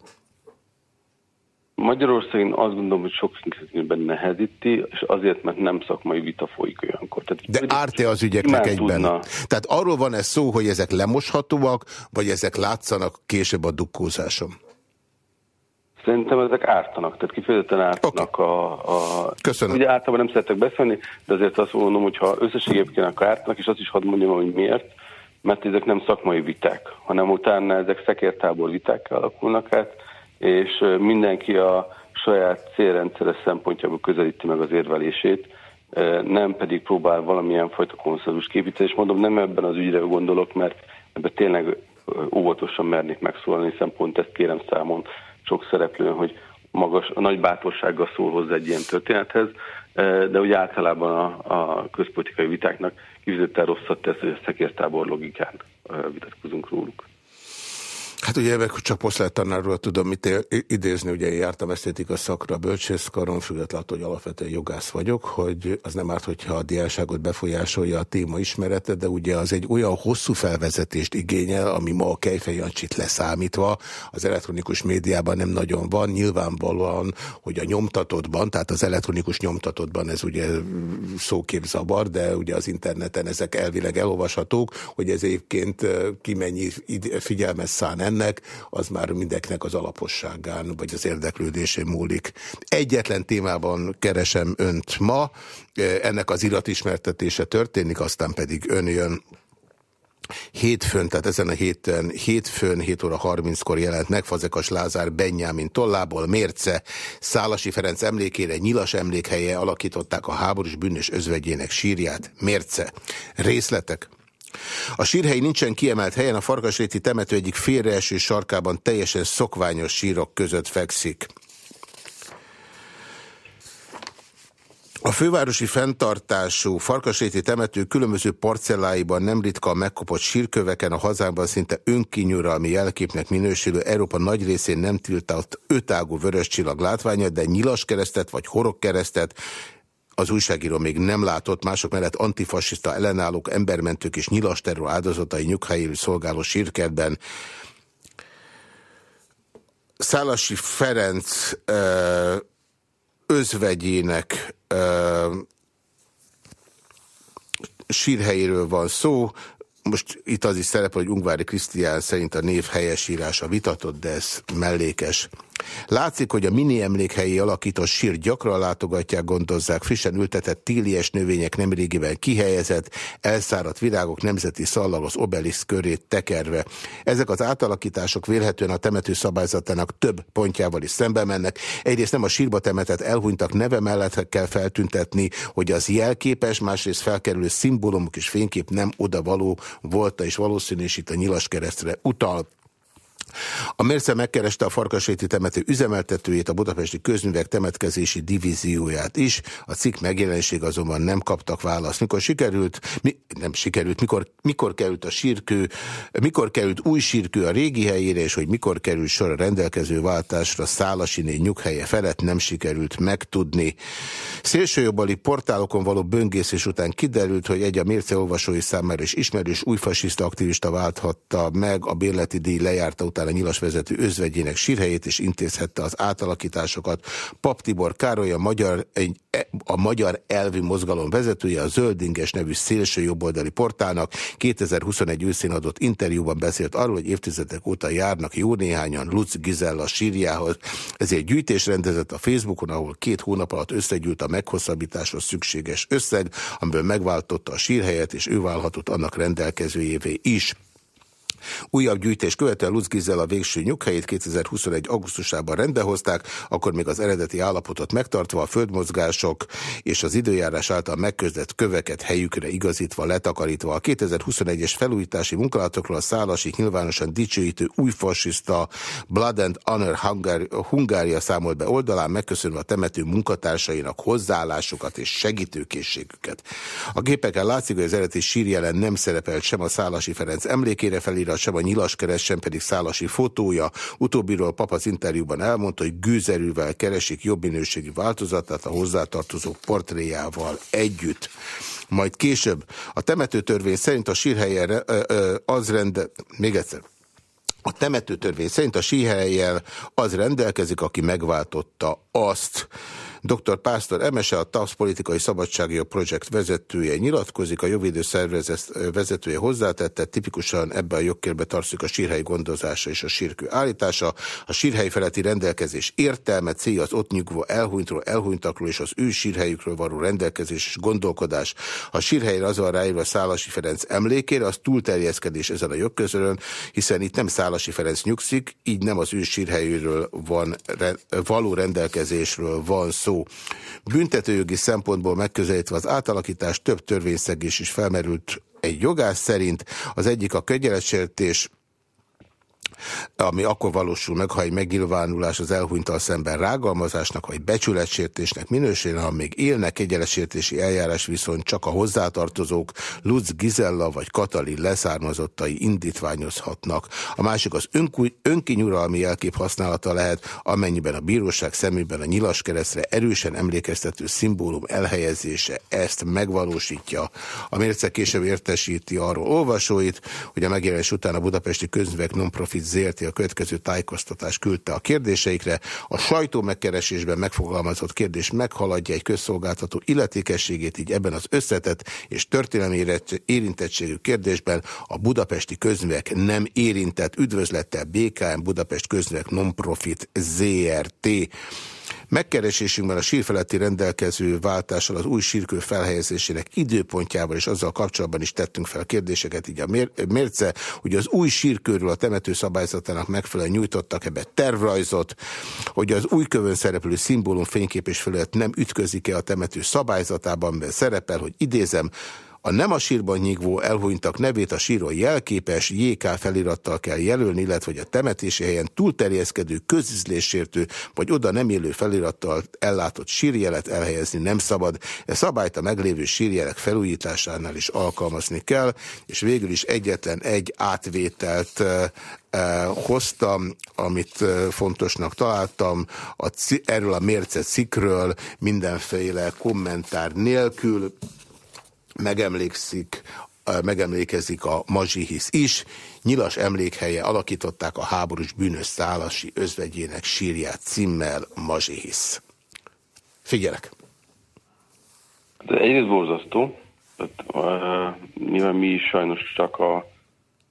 Magyarországon azt gondolom, hogy sok szinten nehezíti, és azért, mert nem szakmai vita folyik olyankor. Tehát, De árt-e az ügyeknek egyben? Tudna. Tehát arról van ez szó, hogy ezek lemoshatóak, vagy ezek látszanak később a dukkózáson? Szerintem ezek ártanak, tehát kifejezetten ártanak okay. a, a... Köszönöm. Ugye általában nem szeretek beszélni, de azért azt mondom, hogy ha összességében akkor ártanak, és azt is hadd mondjam, hogy miért, mert ezek nem szakmai viták, hanem utána ezek szekértábor viták alakulnak át, és mindenki a saját célrendszeres szempontjából közelíti meg az érvelését, nem pedig próbál valamilyen fajta konszenzus képíteni, és mondom, nem ebben az ügyre gondolok, mert ebben tényleg óvatosan mernék megszólalni, hiszen pont ezt kérem számon sok szereplőn, hogy magas, nagy bátorsággal szól hozzá egy ilyen történethez, de úgy általában a, a közpolitikai vitáknak kifejezetten rosszat tesz, hogy a szekértábor logikán vitatkozunk róluk. Hát ugye ebben csak poszlettanárról tudom mit idézni, ugye én jártam esztétika szakra bölcsészkaron, függetlenül, hogy alapvetően jogász vagyok, hogy az nem árt, hogyha a diáságot befolyásolja a téma ismerete, de ugye az egy olyan hosszú felvezetést igényel, ami ma a Kejfej Jancsit leszámítva, az elektronikus médiában nem nagyon van, nyilvánvalóan, hogy a nyomtatottban, tehát az elektronikus nyomtatottban ez ugye szóképzavar, de ugye az interneten ezek elvileg elolvashatók, hogy ez egyébként ki mennyi figyelmet szán ennek, az már mindenkinek az alaposságán, vagy az érdeklődésén múlik. Egyetlen témában keresem önt ma, ennek az iratismertetése történik, aztán pedig ön jön Hétfőn, tehát ezen a héten, hétfőn, 7 óra 30-kor jelent meg Fazekas Lázár Benyámin tollából, Mérce, Szálasi Ferenc emlékére nyilas emlékhelye alakították a háborús bűnös özvegyének sírját. Mérce. Részletek? A sírhely nincsen kiemelt helyen, a Farkasréti temető egyik félreeső sarkában teljesen szokványos sírok között fekszik. A fővárosi fenntartású Farkasréti temető különböző parcelláiban nem ritka a megkopott sírköveken a hazánkban szinte önkinyuralmi jelképnek minősülő Európa nagy részén nem tiltott ötágú vörös csillag látványa, de nyilas keresztet vagy horogkeresztet az újságíró még nem látott, mások mellett antifasiszta ellenállók, embermentők és nyilas áldozatai nyughelyéül szolgáló sírkertben. Szálasi Ferenc özvegyének ö, sírhelyéről van szó, most itt az is szerepel, hogy Ungvári Krisztián szerint a név helyesírása vitatott, de ez mellékes. Látszik, hogy a mini emlékhelyi alakított sír gyakran látogatják, gondozzák, frissen ültetett tílies növények nemrégiben kihelyezett, elszáradt virágok nemzeti szallag az obelisz körét tekerve. Ezek az átalakítások vélhetően a temető szabályzatának több pontjával is szembe mennek. Egyrészt nem a sírba temetett elhunytak neve mellett kell feltüntetni, hogy az jelképes, másrészt felkerülő szimbólumok és fénykép nem odavaló volt, és valószínűsít a nyilas keresztre utal. A Mérce megkereste a Farkasréti temető üzemeltetőjét, a Budapesti Közművek temetkezési divízióját is. A cikk megjelenéség azonban nem kaptak választ. Mikor sikerült, mi, nem sikerült, mikor, mikor került a sírkő, mikor került új sírkő a régi helyére, és hogy mikor került sor a rendelkező váltásra Szálasiné nyughelye felett nem sikerült megtudni. Szélsőjobbali portálokon való böngészés után kiderült, hogy egy a Mérce olvasói számára is ismerős új fasiszta aktivista válthatta meg a bérleti díj lejárta után a nyilas vezető özvegyének sírhelyét és intézhette az átalakításokat. Pap Tibor Károly, a magyar, egy, a magyar elvi mozgalom vezetője, a Zöldinges nevű szélső jobboldali portálnak 2021 őszén adott interjúban beszélt arról, hogy évtizedek óta járnak jó néhányan Lutz Gizella sírjához. Ezért gyűjtés rendezett a Facebookon, ahol két hónap alatt összegyűlt a meghosszabbításhoz szükséges összeg, amiből megváltotta a sírhelyet, és ő válhatott annak rendelkezőjévé is. Újabb gyűjtés követően Lutz Gizel a végső nyughelyét 2021. augusztusában rendbehozták, akkor még az eredeti állapotot megtartva a földmozgások és az időjárás által megközdett köveket helyükre igazítva, letakarítva. A 2021-es felújítási munkálatokról a szállasik nyilvánosan dicsőítő új fasiszta Blood and Honor Hungária számolt be oldalán, megköszönve a temető munkatársainak hozzáállásukat és segítőkészségüket. A gépeken látszik, hogy az eredeti sírjelen nem szerepelt sem a Szálasi Ferenc emlékére felírt felirat, sem a nyilaskeres, sem pedig szálasi fotója. Utóbbiról pap az interjúban elmondta, hogy gőzerűvel keresik jobb minőségi változatát a hozzátartozó portréjával együtt. Majd később a temetőtörvény szerint a sírhelyen az rende... Még egyszer. A temetőtörvény szerint a síhelyjel az rendelkezik, aki megváltotta azt. Dr. Pásztor Emese, a TAPS politikai szabadsági projekt vezetője nyilatkozik, a jogvédő szervezet vezetője hozzátette, tipikusan ebbe a jogkérbe tartozik a sírhely gondozása és a sírkő állítása. A sírhely feletti rendelkezés értelme, célja az ott nyugvó elhunytról, elhunytakról és az ő sírhelyükről való rendelkezés és gondolkodás. A sírhelyre az van ráírva Szálasi Ferenc emlékére, az túlterjeszkedés ezen a jogközölön, hiszen itt nem Szálasi Ferenc nyugszik, így nem az ő sírhelyéről van, való rendelkezésről van szó szó. Büntetőjogi szempontból megközelítve az átalakítás több törvényszegés is felmerült egy jogász szerint. Az egyik a könyeletsértés, ami akkor valósul meg, ha egy megnyilvánulás az elhunytal szemben rágalmazásnak vagy becsületsértésnek minősül, ha még élnek egyenlesértési eljárás viszont csak a hozzátartozók Lutz Gizella vagy Katalin leszármazottai indítványozhatnak. A másik az önkinyuralmi jelkép használata lehet, amennyiben a bíróság szemében a nyilas keresztre erősen emlékeztető szimbólum elhelyezése ezt megvalósítja. A mérce később értesíti arról olvasóit, hogy a megjelenés után a budapesti közművek non-profit ZRT a következő tájékoztatást küldte a kérdéseikre. A sajtó megkeresésben megfogalmazott kérdés meghaladja egy közszolgáltató illetékességét, így ebben az összetett és történelmi érintettségű kérdésben a budapesti közművek nem érintett üdvözlettel BKM Budapest közművek non-profit ZRT. Megkeresésünkben a sírfeletti rendelkező váltással az új sírkő felhelyezésének időpontjával és azzal kapcsolatban is tettünk fel kérdéseket, így a mérce, hogy az új sírkőről a temető szabályzatának megfelelően nyújtottak ebbe tervrajzot, hogy az új kövön szereplő szimbólum fénykép és felület nem ütközik-e a temető szabályzatában, mert szerepel, hogy idézem, a nem a sírban nyigvó elhunytak nevét a síron jelképes JK felirattal kell jelölni, illetve hogy a temetési helyen túlterjeszkedő, közizlésértő vagy oda nem élő felirattal ellátott sírjelet elhelyezni nem szabad. E szabályt a meglévő sírjelek felújításánál is alkalmazni kell, és végül is egyetlen egy átvételt eh, hoztam, amit eh, fontosnak találtam, a, erről a mérce cikről mindenféle kommentár nélkül, megemlékszik, megemlékezik a Mazsihisz is. Nyilas emlékhelye alakították a háborús bűnös szálasi özvegyének sírját címmel Mazsihisz. Figyelek! De egyrészt borzasztó, tehát, uh, nyilván mi is sajnos csak a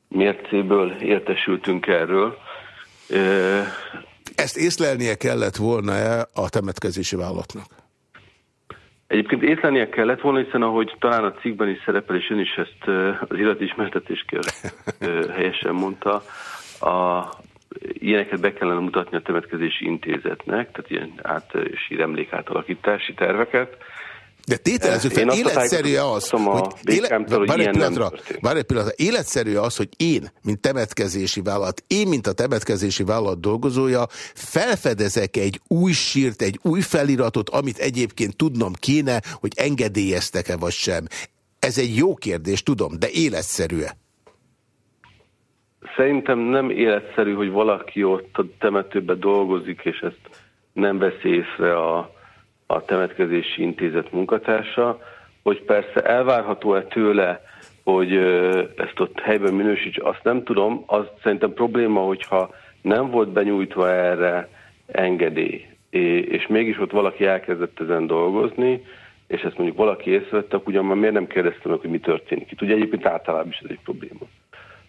mércéből értesültünk erről. Uh, Ezt észlelnie kellett volna-e a temetkezési vállalatnak? Egyébként észlelnie kellett volna, hiszen ahogy talán a cikkben is szerepel, és ön is ezt az illetismertetéskér helyesen mondta, a, ilyeneket be kellene mutatni a temetkezési intézetnek, tehát ilyen át, sír emlékátalakítási terveket, de tételezzük fel, életszerű az, hogy, bár, egy pillanatra, bár egy pillanatra, életszerű az, hogy én, mint temetkezési vállalat, én, mint a temetkezési vállalat dolgozója, felfedezek egy új sírt, egy új feliratot, amit egyébként tudnom kéne, hogy engedélyeztek-e vagy sem. Ez egy jó kérdés, tudom, de életszerű-e? Szerintem nem életszerű, hogy valaki ott a temetőben dolgozik, és ezt nem veszi észre a a temetkezési intézet munkatársa, hogy persze elvárható-e tőle, hogy ezt ott helyben minősíts, azt nem tudom. Az szerintem probléma, hogyha nem volt benyújtva erre engedély, és mégis ott valaki elkezdett ezen dolgozni, és ezt mondjuk valaki észrevette, akkor ugyan már miért nem kérdeztem meg, hogy mi történik itt. Ugye egyébként általában is ez egy probléma.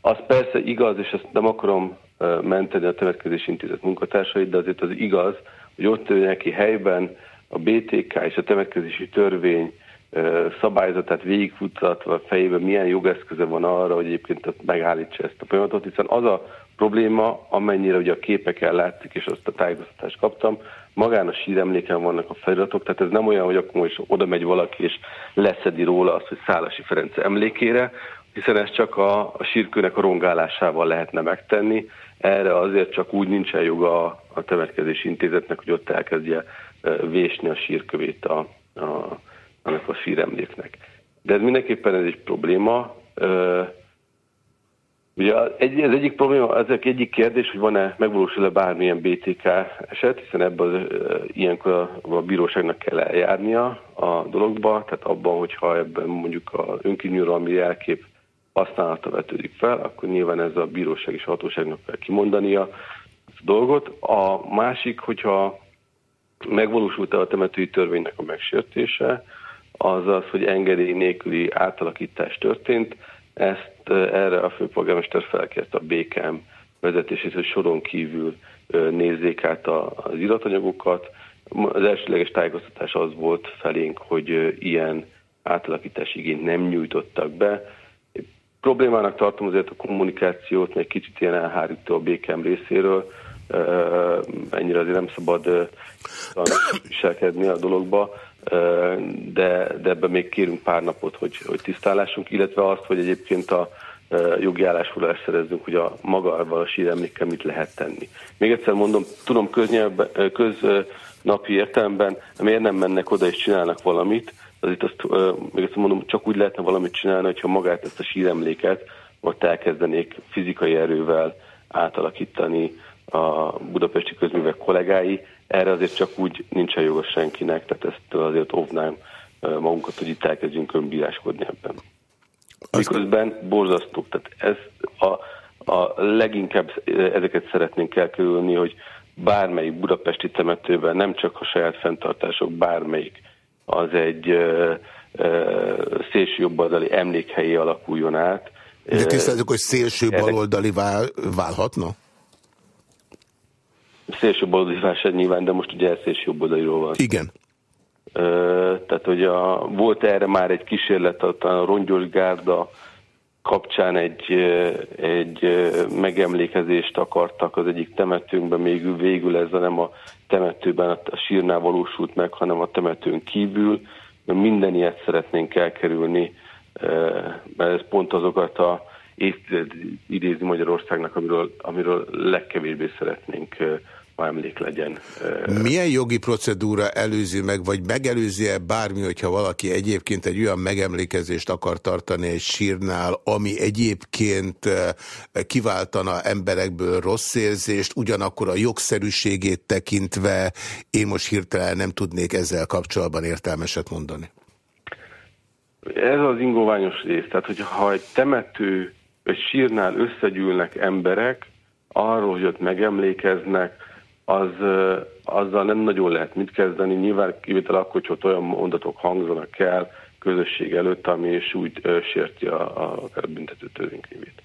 Az persze igaz, és ezt nem akarom menteni a Temetkezési Intézet munkatársait, de azért az igaz, hogy ott neki helyben a BTK és a temetkezési törvény szabályzatát végigfuttatva a fejében milyen jogeszköze van arra, hogy egyébként megállítsa ezt a folyamatot, hiszen az a probléma, amennyire ugye a képeken látszik, és azt a tájékoztatást kaptam, magán a síremléken vannak a feliratok, tehát ez nem olyan, hogy akkor most oda megy valaki, és leszedi róla azt, hogy Szálasi Ferenc emlékére, hiszen ezt csak a, a sírkőnek a rongálásával lehetne megtenni. Erre azért csak úgy nincsen joga a temetkezési intézetnek, hogy ott elkezdje vésni a sírkövét a, a, annak a síremléknek. De ez mindenképpen ez egy probléma. Ugye egy, ez egyik probléma, ezek egyik kérdés, hogy van-e, megvalósul-e bármilyen BTK eset, hiszen ebben az, ilyenkor a, a bíróságnak kell eljárnia a dologba, tehát abban, hogyha ebben mondjuk az önkényuralmi jelkép használata vetődik fel, akkor nyilván ez a bíróság és a hatóságnak kell kimondania a dolgot. A másik, hogyha megvalósult-e a temetői törvénynek a megsértése, az az, hogy engedély nélküli átalakítás történt, ezt erre a főpolgármester felkért a BKM vezetését, hogy soron kívül nézzék át az iratanyagokat. Az elsőleges tájékoztatás az volt felénk, hogy ilyen átalakítási igényt nem nyújtottak be. Problémának tartom azért a kommunikációt, meg kicsit ilyen elhárító a BKM részéről, ennyire azért nem szabad viselkedni a dologba, de, de ebben még kérünk pár napot, hogy, hogy tisztálásunk, illetve azt, hogy egyébként a jogi állásfoglalást szerezzünk, hogy a maga a síremlékkel mit lehet tenni. Még egyszer mondom, tudom köznapi értelemben, miért nem mennek oda és csinálnak valamit, az itt azt, még egyszer mondom, csak úgy lehetne valamit csinálni, hogyha magát ezt a síremléket ott elkezdenék fizikai erővel átalakítani a budapesti közművek kollégái, erre azért csak úgy nincsen jogos senkinek, tehát ezt azért óvnám magunkat, hogy itt elkezdjünk önbíráskodni ebben. Miközben borzasztó, tehát ez a, a leginkább ezeket szeretnénk elkerülni, hogy bármelyik budapesti temetőben, nem csak a saját fenntartások, bármelyik, az egy ö, ö, szélső jobboldali emlékhelyi alakuljon át. De tisztázzuk, hogy szélső baloldali vál, válhatna? Szélső baloldali válság nyilván, de most ugye szélső jobboldaliról van. Igen. Ö, tehát, hogy a, volt erre már egy kísérlet, a Rongyos Gárda kapcsán egy, egy megemlékezést akartak az egyik temetőnkben, még végül ez nem a temetőben, a sírnál valósult meg, hanem a temetőn kívül. Minden ilyet szeretnénk elkerülni, mert ez pont azokat a évtized idézni Magyarországnak, amiről, amiről legkevésbé szeretnénk ma emlék legyen. Milyen jogi procedúra előzi meg, vagy megelőzi-e bármi, hogyha valaki egyébként egy olyan megemlékezést akar tartani egy sírnál, ami egyébként kiváltana emberekből rossz érzést, ugyanakkor a jogszerűségét tekintve én most hirtelen nem tudnék ezzel kapcsolatban értelmeset mondani. Ez az ingoványos rész, tehát hogyha egy temető, egy sírnál összegyűlnek emberek, arról, hogy ott megemlékeznek, az, azzal nem nagyon lehet mit kezdeni. Nyilván kivétel akkor, hogy olyan mondatok hangzanak el közösség előtt, ami súlyt sérti a, a, a büntető törvénykönyvét.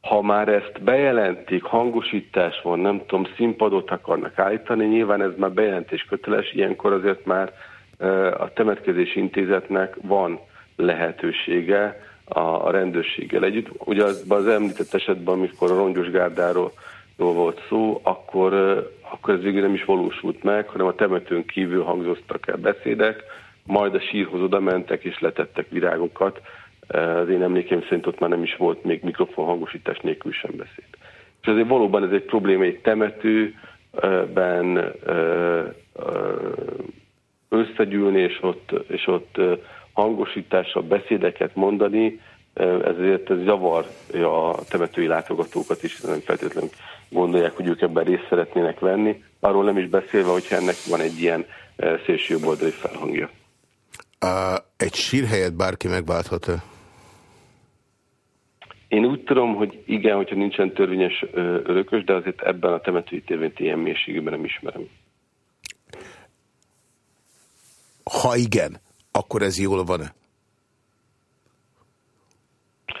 Ha már ezt bejelentik, hangosítás van, nem tudom, színpadot akarnak állítani, nyilván ez már bejelentés köteles, ilyenkor azért már a temetkezési intézetnek van lehetősége a, a rendőrséggel együtt. Ugye az, az említett esetben, amikor a rongyos gárdáról volt szó, akkor akkor ez végül nem is valósult meg, hanem a temetőn kívül hangzottak el beszédek, majd a sírhoz oda mentek és letettek virágokat. Az én emlékeim szerint ott már nem is volt még mikrofon hangosítás nélkül sem beszéd. És azért valóban ez egy probléma egy temetőben összegyűlni, és ott, és ott hangosítással beszédeket mondani, ezért ez zavarja a temetői látogatókat is, nem feltétlenül gondolják, hogy ők ebben részt szeretnének venni. Arról nem is beszélve, hogyha ennek van egy ilyen szélső oldali felhangja. Egy sírhelyet bárki megválthat-e? Én úgy tudom, hogy igen, hogyha nincsen törvényes örökös, de azért ebben a temetői tévén ilyen mélységében nem ismerem. Ha igen, akkor ez jól van-e?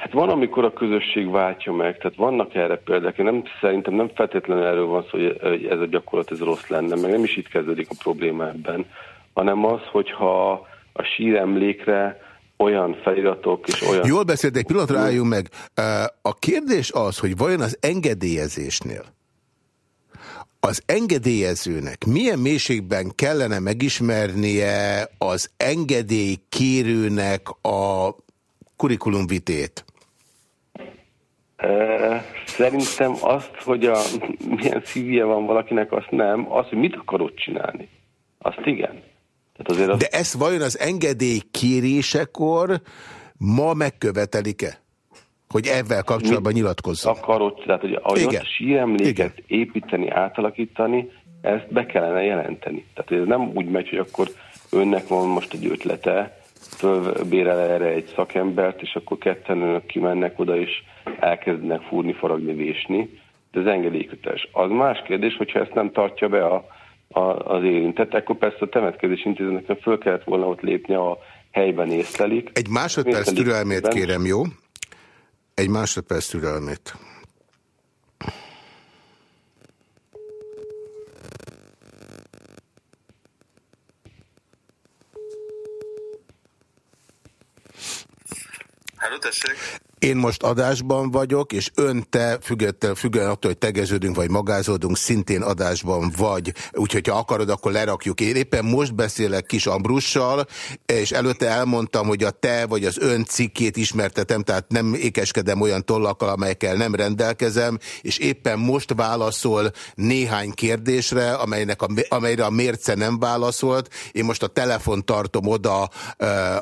Hát van, amikor a közösség váltja meg, tehát vannak erre példák. Én nem, szerintem nem feltétlenül erről van szó, hogy ez a gyakorlat ez rossz lenne, meg nem is itt kezdődik a probléma ebben, hanem az, hogyha a síremlékre olyan feliratok és olyan... Jól beszélt, egy pillanatra álljunk meg. A kérdés az, hogy vajon az engedélyezésnél az engedélyezőnek milyen mélységben kellene megismernie az engedély kérőnek a kurikulumvitét? Szerintem azt, hogy a, milyen szívje van valakinek, azt nem. Az, hogy mit akarod csinálni, azt igen. Tehát azért az... De ezt vajon az engedély kérésekor ma megkövetelik-e? Hogy ebben kapcsolatban nyilatkozzon. Akarod, tehát hogy a Igen. síremléket Igen. építeni, átalakítani, ezt be kellene jelenteni. Tehát ez nem úgy megy, hogy akkor önnek van most egy ötlete, fölbérel erre egy szakembert, és akkor ketten önök kimennek oda, és elkezdenek fúrni, faragni, vésni, de ez engedélyköteles. Az más kérdés, hogyha ezt nem tartja be a, a, az érintett, akkor persze a temetkezés intézőnek föl kellett volna ott lépni, a helyben észlelik. Egy másodperc türelmét kérem, jó? Egy másodperc türelmét. Hello, tessék. Én most adásban vagyok, és ön te, független, független attól, hogy tegeződünk, vagy magázódunk, szintén adásban vagy. Úgyhogy ha akarod, akkor lerakjuk. Én éppen most beszélek Kis Ambrussal, és előtte elmondtam, hogy a te vagy az ön cikkét ismertetem, tehát nem ékeskedem olyan tollakkal, amelyekkel nem rendelkezem, és éppen most válaszol néhány kérdésre, amelynek a, amelyre a mérce nem válaszolt. Én most a telefon tartom oda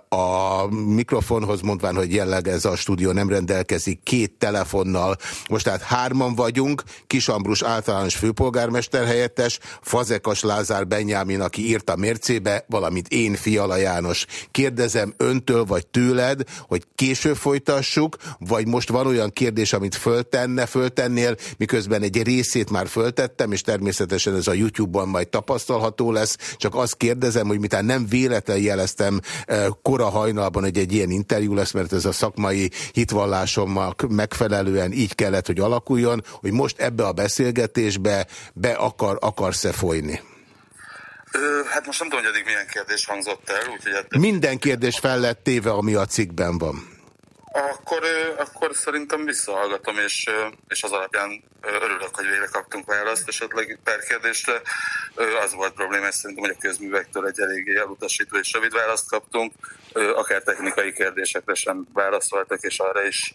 a mikrofonhoz, mondván, hogy jelleg ez a stúdió nem nem rendelkezik két telefonnal. Most tehát hárman vagyunk, Kisambrus általános főpolgármester helyettes, Fazekas Lázár Benyámin, aki írt a mércébe, valamint én Fiala János. Kérdezem öntől vagy tőled, hogy később folytassuk, vagy most van olyan kérdés, amit föltenne, föltennél, miközben egy részét már föltettem, és természetesen ez a YouTube-ban majd tapasztalható lesz, csak azt kérdezem, hogy mitán nem véletlen jeleztem eh, kora hajnalban, hogy egy ilyen interjú lesz, mert ez a szakmai hitva hitvallásomnak megfelelően így kellett, hogy alakuljon, hogy most ebbe a beszélgetésbe be akar, akarsz-e folyni? Ö, hát most nem tudom, hogy eddig milyen kérdés hangzott el. Úgyhogy hát... Minden kérdés fel lett téve, ami a cikkben van. Akkor, akkor szerintem visszahallgatom, és, és az alapján örülök, hogy végre kaptunk választ, esetleg per kérdésre. Az volt probléma, szerintem, hogy a közművektől egy eléggé elutasító és rövid választ kaptunk, akár technikai kérdésekre sem válaszoltak, és arra is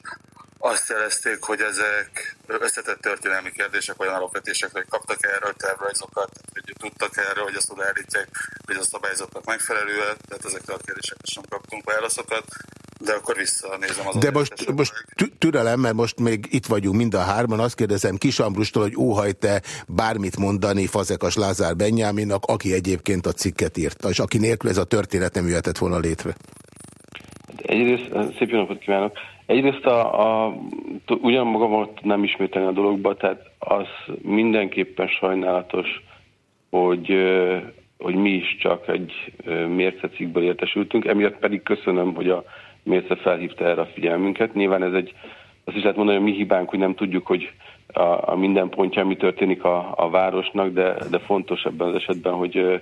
azt jelezték, hogy ezek összetett történelmi kérdések, olyan alapvetések, hogy kaptak erről tervrajzokat, hogy tudtak erről, hogy azt odaállítják, hogy a szabályzatnak megfelelően, tehát ezekre a kérdésekre sem kaptunk válaszokat, de akkor visszanézem az De most, most türelem, mert most még itt vagyunk mind a hárman, azt kérdezem Kisambrustól, hogy óhajt-e bármit mondani Fazekas Lázár Benyáminnak, aki egyébként a cikket írta, és aki nélkül ez a történet nem jöhetett volna létre. Egyrészt, szép jó napot kívánok! Egyrészt a, a, ugyan magamat nem ismételni a dologba, tehát az mindenképpen sajnálatos, hogy, hogy mi is csak egy mércecikből értesültünk, emiatt pedig köszönöm, hogy a mérce felhívta erre a figyelmünket. Nyilván ez egy, azt is lehet mondani, hogy mi hibánk, hogy nem tudjuk, hogy a, a minden pontján mi történik a, a városnak, de, de fontos ebben az esetben, hogy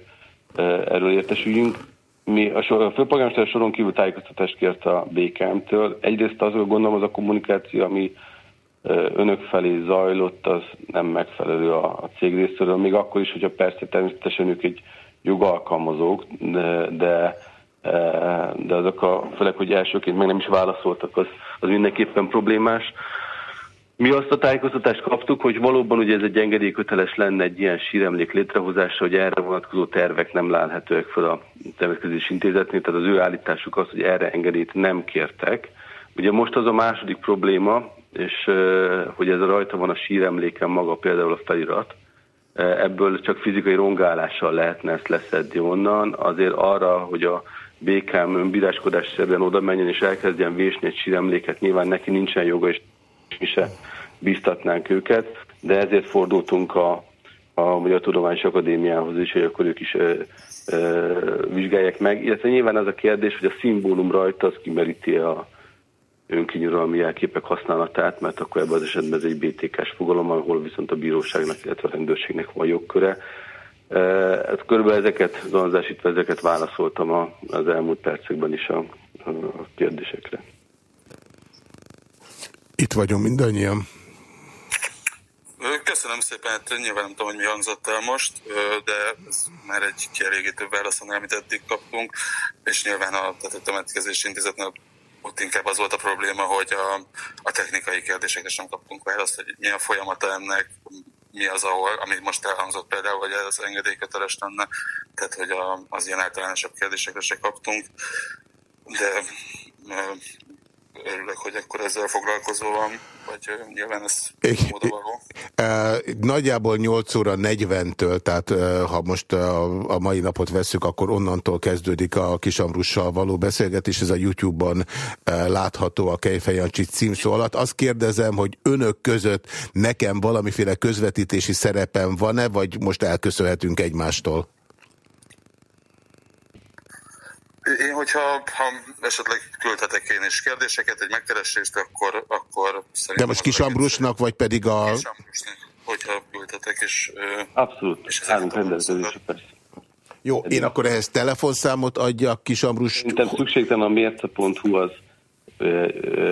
erről értesüljünk mi a, sor, a főpolgármester soron kívül tájékoztatást kért a BKM-től. Egyrészt az, gondolom, az a kommunikáció, ami önök felé zajlott, az nem megfelelő a, a cég részéről, még akkor is, hogyha persze természetesen ők egy jogalkalmazók, de, de, de azok a, főleg, hogy elsőként meg nem is válaszoltak, az, az mindenképpen problémás. Mi azt a tájékoztatást kaptuk, hogy valóban ugye ez egy engedélyköteles lenne egy ilyen síremlék létrehozása, hogy erre vonatkozó tervek nem lálhetőek fel a temetkezés intézetnél, tehát az ő állításuk az, hogy erre engedélyt nem kértek. Ugye most az a második probléma, és hogy ez a rajta van a síremléken maga például a felirat, ebből csak fizikai rongálással lehetne ezt leszedni onnan, azért arra, hogy a BKM bíráskodás szerűen oda menjen és elkezdjen vésni egy síremléket, nyilván neki nincsen joga, és mi se biztatnánk őket, de ezért fordultunk a, a Magyar Tudományos Akadémiához is, hogy akkor ők is ö, ö, vizsgálják meg. Illetve nyilván az a kérdés, hogy a szimbólum rajta az kimeríti a önkényuralmi jelképek használatát, mert akkor ebben az esetben ez egy BTK-s fogalom, ahol viszont a bíróságnak, illetve a rendőrségnek van jogköre. Hát körülbelül ezeket, zonzásítva ezeket válaszoltam az elmúlt percekben is a, a kérdésekre. Itt vagyunk mindannyian. Köszönöm szépen, hát nyilván nem tudom, hogy mi hangzott el most, de ez már egy kielégítő válasz, amit eddig kaptunk, és nyilván a, tehát a temetkezési intézetnél ott inkább az volt a probléma, hogy a, a technikai kérdésekre sem kaptunk választ, hogy mi a folyamata ennek, mi az, ahol, ami most elhangzott például, hogy ez engedélyköteles lenne, tehát hogy a, az ilyen általánosabb kérdésekre se kaptunk, de örülök, hogy akkor ezzel foglalkozó van, vagy nyilván ez módovaló. Nagyjából 8 óra 40-től, tehát ha most a, mai napot veszük, akkor onnantól kezdődik a Kisamrussal való beszélgetés, ez a YouTube-on látható a Kejfejancsi címszó alatt. Azt kérdezem, hogy önök között nekem valamiféle közvetítési szerepem van-e, vagy most elköszönhetünk egymástól? Én, hogyha ha esetleg küldhetek én is kérdéseket, egy megkeresést, akkor, akkor szerintem... De most Kis Ambrusnak, vagy pedig a... Kis Ambrusnak, hogyha küldhetek, és... Abszolút, és állunk rendelkezésre, persze. Jó, én akkor ehhez telefonszámot adjak Kis Ambrus... Szerintem szükségtelen a mérce.hu az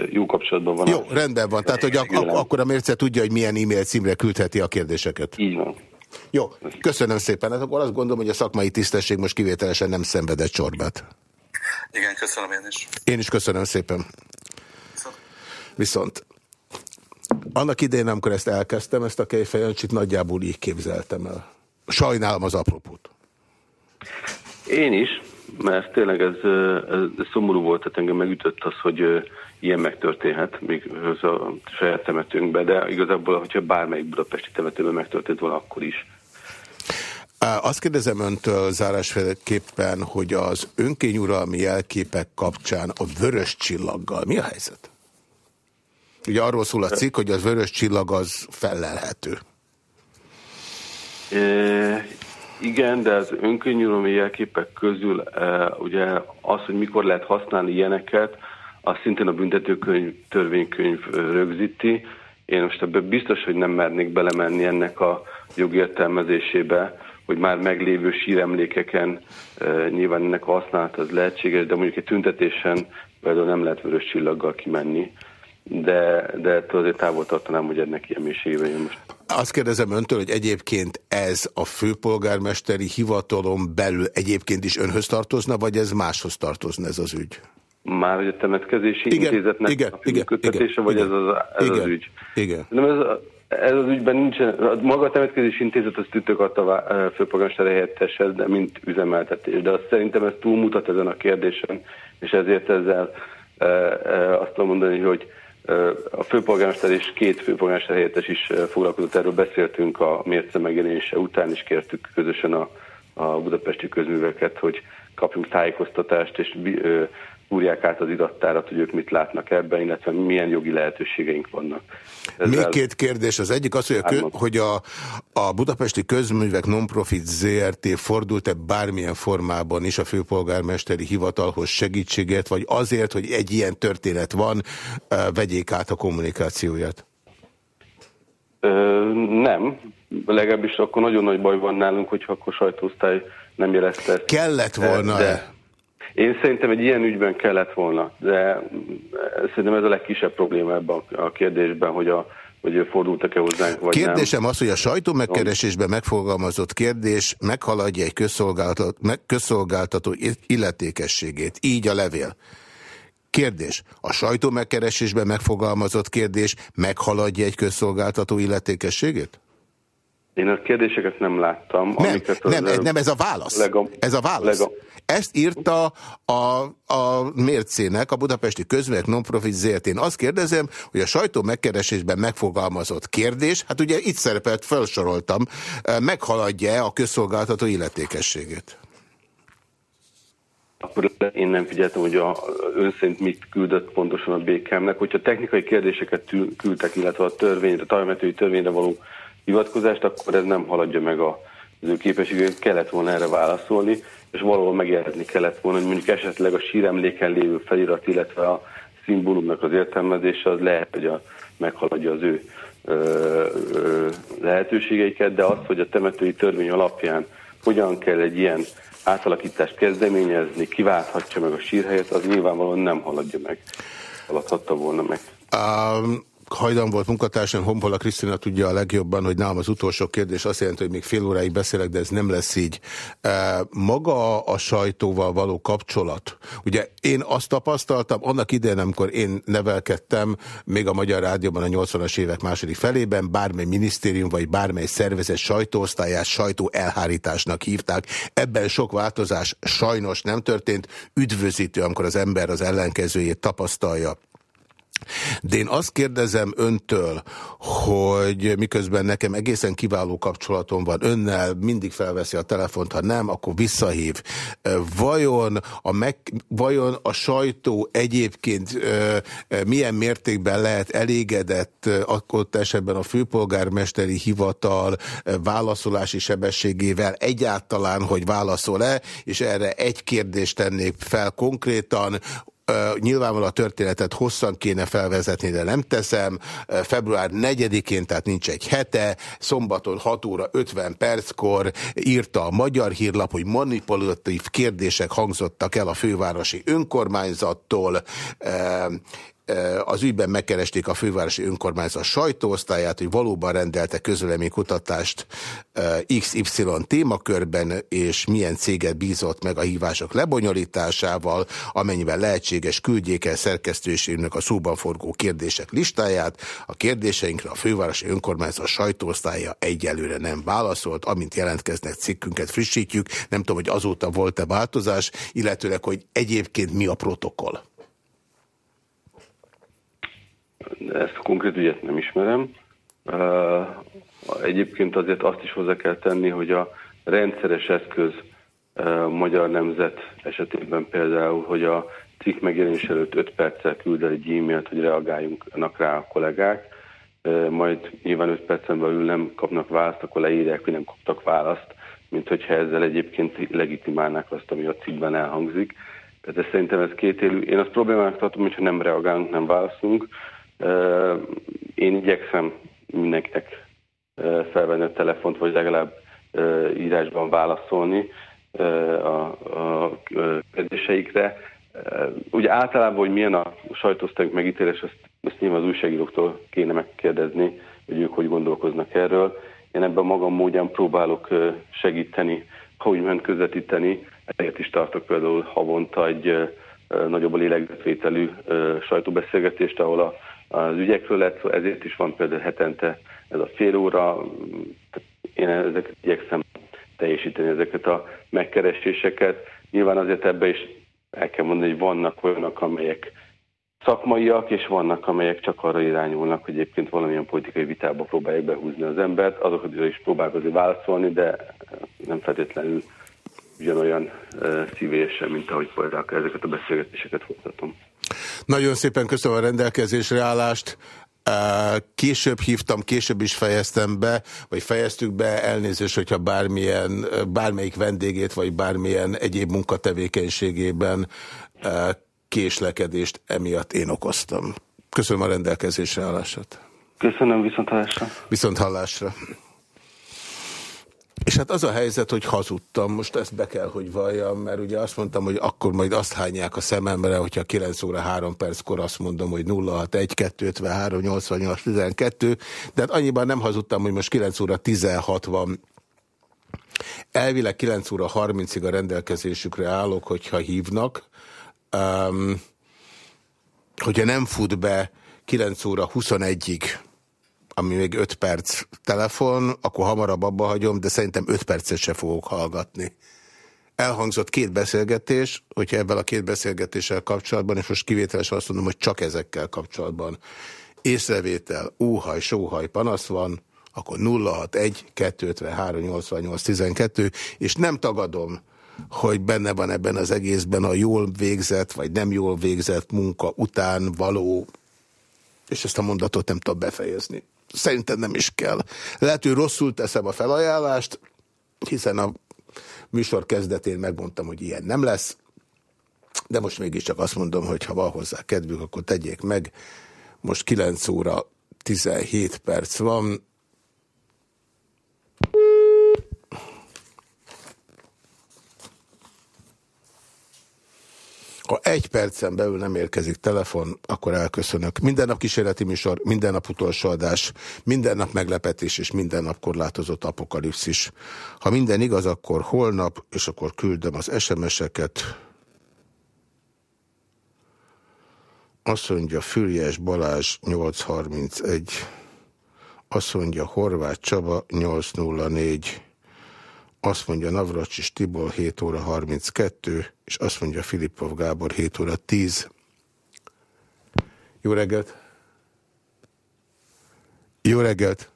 jó kapcsolatban van. Jó, rendben van. Tehát, hogy ak akkor a mérce tudja, hogy milyen e-mail címre küldheti a kérdéseket. Így van. Jó, köszönöm szépen. Hát akkor azt gondolom, hogy a szakmai tisztesség most kivételesen nem szenvedett csorbát. Igen, köszönöm én is. Én is köszönöm szépen. Viszont annak idején, amikor ezt elkezdtem, ezt a kejfejancsit nagyjából így képzeltem el. Sajnálom az apropót. Én is, mert tényleg ez, ez szomorú volt, tehát engem megütött az, hogy ilyen megtörténhet, még az a saját temetőnkben, de igazából, hogyha bármelyik budapesti temetőben megtörtént volna, akkor is. Azt kérdezem öntől zárásféleképpen, hogy az önkényuralmi jelképek kapcsán a vörös csillaggal mi a helyzet? Ugye arról szól a cikk, hogy az vörös csillag az fellelhető. E, igen, de az önkényuralmi jelképek közül e, ugye az, hogy mikor lehet használni ilyeneket, az szintén a büntetőkönyv, törvénykönyv rögzíti. Én most ebben biztos, hogy nem mernék belemenni ennek a jogi értelmezésébe, hogy már meglévő síremlékeken e, nyilván ennek a használat az lehetséges, de mondjuk egy tüntetésen például nem lehet vörös csillaggal kimenni, de, de ettől azért távol tartanám, hogy ennek ilyen mélységében jön most. Azt kérdezem öntől, hogy egyébként ez a főpolgármesteri hivatalon belül egyébként is önhöz tartozna, vagy ez máshoz tartozna ez az ügy? Már hogy a temetkezési igen, intézetnek igen, a igen, igen, vagy igen, ez az, ez igen, az ügy? Igen. Nem, ez, ez az ügyben nincsen, maga a temetkezési intézet az tüttök adta főpolgármester helyetteshez, de mint üzemeltetés. De azt szerintem ez túlmutat ezen a kérdésen, és ezért ezzel e, e, azt tudom mondani, hogy a főpolgármester és két főpolgármester helyettes is foglalkozott, erről beszéltünk a mérce megjelenése után, is kértük közösen a, a budapesti közműveket, hogy kapjunk tájékoztatást, és úrják át az irattárat, hogy ők mit látnak ebben, illetve milyen jogi lehetőségeink vannak. Ezzel Még két kérdés. Az egyik az, hogy a, kö, hogy a, a Budapesti Közművek Nonprofit ZRT fordult-e bármilyen formában is a főpolgármesteri hivatalhoz segítséget, vagy azért, hogy egy ilyen történet van, vegyék át a kommunikációját? Ö, nem. Legalábbis akkor nagyon nagy baj van nálunk, hogyha akkor sajtóosztály nem jelezte ezt. Kellett volna de, -e? Én szerintem egy ilyen ügyben kellett volna, de szerintem ez a legkisebb probléma ebben a kérdésben, hogy a hogy fordultak-e hozzánk, vagy Kérdésem nem. az, hogy a sajtó megkeresésben megfogalmazott kérdés meghaladja egy közszolgáltató, meg, közszolgáltató illetékességét. Így a levél. Kérdés. A sajtó megkeresésben megfogalmazott kérdés meghaladja egy közszolgáltató illetékességét? Én a kérdéseket nem láttam. Nem, nem, nem ez a válasz. Legam, ez a válasz. Legam, ezt írta a, a mércének, a Budapesti Közművek Nonprofit ZRT. Én azt kérdezem, hogy a sajtó megkeresésben megfogalmazott kérdés, hát ugye itt szerepelt, felsoroltam, meghaladja -e a közszolgáltató illetékességét? akkor én nem figyeltem, hogy a, ön szerint mit küldött pontosan a BKM-nek. Hogyha technikai kérdéseket küldtek, illetve a törvényre, a tajmetői törvényre való hivatkozást, akkor ez nem haladja meg a, az ő képességét, kellett volna erre válaszolni, és valahol megjelenni kellett volna, hogy mondjuk esetleg a síremléken lévő felirat, illetve a szimbólumnak az értelmezése az lehet, hogy a, meghaladja az ő ö, ö, lehetőségeiket, de az, hogy a temetői törvény alapján hogyan kell egy ilyen átalakítást kezdeményezni, kiválthatja meg a sírhelyet, az nyilvánvalóan nem haladja meg. Haladhatta volna meg. Um, hajdan volt munkatársam, Honpola Krisztina tudja a legjobban, hogy nálam az utolsó kérdés azt jelenti, hogy még fél óráig beszélek, de ez nem lesz így. Maga a sajtóval való kapcsolat, ugye én azt tapasztaltam, annak idején, amikor én nevelkedtem, még a Magyar Rádióban a 80-as évek második felében, bármely minisztérium vagy bármely szervezet sajtóosztályát sajtó elhárításnak hívták. Ebben sok változás sajnos nem történt. Üdvözítő, amikor az ember az ellenkezőjét tapasztalja. De én azt kérdezem öntől, hogy miközben nekem egészen kiváló kapcsolatom van önnel, mindig felveszi a telefont, ha nem, akkor visszahív. Vajon a, meg, vajon a sajtó egyébként milyen mértékben lehet elégedett akkor esetben a főpolgármesteri hivatal válaszolási sebességével egyáltalán, hogy válaszol-e, és erre egy kérdést tennék fel konkrétan, nyilvánvalóan a történetet hosszan kéne felvezetni, de nem teszem. Február 4-én, tehát nincs egy hete, szombaton 6 óra 50 perckor írta a Magyar Hírlap, hogy manipulatív kérdések hangzottak el a fővárosi önkormányzattól, az ügyben megkeresték a fővárosi önkormányzat sajtóosztályát, hogy valóban rendelte kutatást XY témakörben, és milyen céget bízott meg a hívások lebonyolításával, amennyiben lehetséges küldjék el szerkesztőségnek a szóban forgó kérdések listáját. A kérdéseinkre a fővárosi önkormányzat sajtóosztálya egyelőre nem válaszolt, amint jelentkeznek cikkünket frissítjük. Nem tudom, hogy azóta volt-e változás, illetőleg, hogy egyébként mi a protokoll. Ezt a konkrét ügyet nem ismerem. Egyébként azért azt is hozzá kell tenni, hogy a rendszeres eszköz Magyar Nemzet esetében például, hogy a cikk megjelenés előtt 5 perccel küld el egy e-mailt, hogy reagáljunk rá a kollégák, majd nyilván 5 percen belül nem kapnak választ, akkor leírják, hogy nem kaptak választ, mint hogyha ezzel egyébként legitimálnák azt, ami a cikkben elhangzik. Tehát ez szerintem ez kétélű. Én azt problémának tartom, hogyha nem reagálunk, nem válaszunk, én igyekszem mindenkinek felvenni a telefont, vagy legalább írásban válaszolni a, kérdéseikre. Ugye általában, hogy milyen a sajtóztatók megítélés, azt, azt nyilván az újságíróktól kéne megkérdezni, hogy ők hogy gondolkoznak erről. Én ebben magam módján próbálok segíteni, ha úgymond közvetíteni. Ezért is tartok például havonta egy nagyobb a lélegzetvételű sajtóbeszélgetést, ahol a az ügyekről lett szó, ezért is van például hetente ez a fél óra. Én ezeket igyekszem teljesíteni, ezeket a megkereséseket. Nyilván azért ebbe is el kell mondani, hogy vannak olyanok, amelyek szakmaiak, és vannak, amelyek csak arra irányulnak, hogy egyébként valamilyen politikai vitába próbálják behúzni az embert. Azokat is próbálok azért válaszolni, de nem feltétlenül ugyanolyan szívélyesen, mint ahogy például ezeket a beszélgetéseket folytatom. Nagyon szépen köszönöm a rendelkezésre állást. Később hívtam, később is fejeztem be, vagy fejeztük be, elnézést, hogyha bármilyen, bármelyik vendégét, vagy bármilyen egyéb munkatevékenységében késlekedést emiatt én okoztam. Köszönöm a rendelkezésre állását. Köszönöm, viszont hallásra. Viszont hallásra. És hát az a helyzet, hogy hazudtam, most ezt be kell, hogy valljam, mert ugye azt mondtam, hogy akkor majd azt hányják a szememre, hogyha 9 óra 3 perckor azt mondom, hogy 061 253 88 12, de hát annyiban nem hazudtam, hogy most 9 óra 16 van. Elvileg 9 óra 30-ig a rendelkezésükre állok, hogyha hívnak. Um, hogyha nem fut be 9 óra 21-ig, ami még 5 perc telefon, akkor hamarabb abba hagyom, de szerintem 5 percet se fogok hallgatni. Elhangzott két beszélgetés, hogyha ebben a két beszélgetéssel kapcsolatban, és most kivételes azt mondom, hogy csak ezekkel kapcsolatban észrevétel, úhaj, sóhaj, panasz van, akkor 061 253 88 12, és nem tagadom, hogy benne van ebben az egészben a jól végzett, vagy nem jól végzett munka után való, és ezt a mondatot nem tudom befejezni. Szerintem nem is kell. Lehet, hogy rosszul teszem a felajánlást, hiszen a műsor kezdetén megmondtam, hogy ilyen nem lesz, de most mégiscsak azt mondom, hogy ha van hozzá kedvük, akkor tegyék meg. Most 9 óra 17 perc van. Ha egy percen belül nem érkezik telefon, akkor elköszönök. Minden nap kísérleti műsor, minden nap utolsó adás, minden nap meglepetés és minden nap korlátozott apokalipszis. Ha minden igaz, akkor holnap, és akkor küldöm az SMS-eket. Azt mondja Fürjes Balázs 831. Azt mondja Horváth Csaba 804. Azt mondja Navracsis Tibor 7 óra 32, és azt mondja Filippov Gábor 7 óra 10. Jó reggelt! Jó reggelt!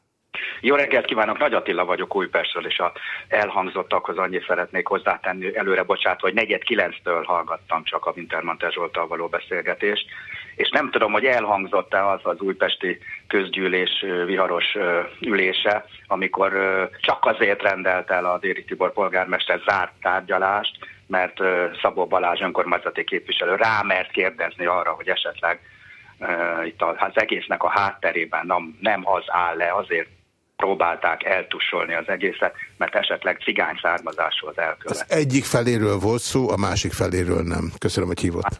Jó reggelt kívánok, Nagy Attila vagyok Újpestről, és a elhangzottakhoz annyit szeretnék hozzátenni, előre bocsátva, hogy negyed kilenctől hallgattam csak a Wintermantel Zsoltal való beszélgetést, és nem tudom, hogy elhangzott-e az az újpesti közgyűlés viharos ülése, amikor csak azért rendelt el a Déri Tibor polgármester zárt tárgyalást, mert Szabó Balázs önkormányzati képviselő rámert kérdezni arra, hogy esetleg itt az egésznek a hátterében nem, nem az áll le, azért próbálták eltussolni az egészet, mert esetleg cigány származású az elkövet. Az egyik feléről volt szó, a másik feléről nem. Köszönöm, hogy hívott.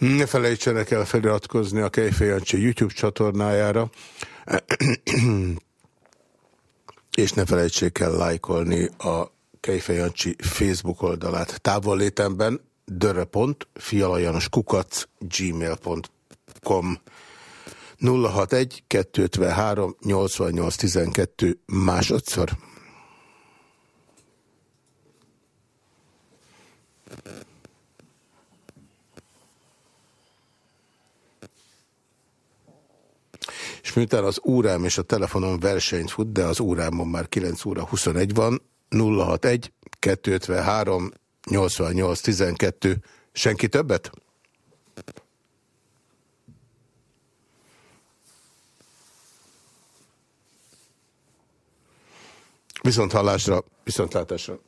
Ne felejtsenek el feliratkozni a Kejfejancsi YouTube csatornájára, és ne felejtsék el lájkolni a Kejfejancsi Facebook oldalát. Távollétemben dörre.fialajanoskukac gmail.com 061 253 88 12 másodszor. És miután az órám és a telefonom versenyt fut, de az órámon már 9 óra 21 van, 061 253 88 12. Senki többet? Viszont hallásra, viszont látásra.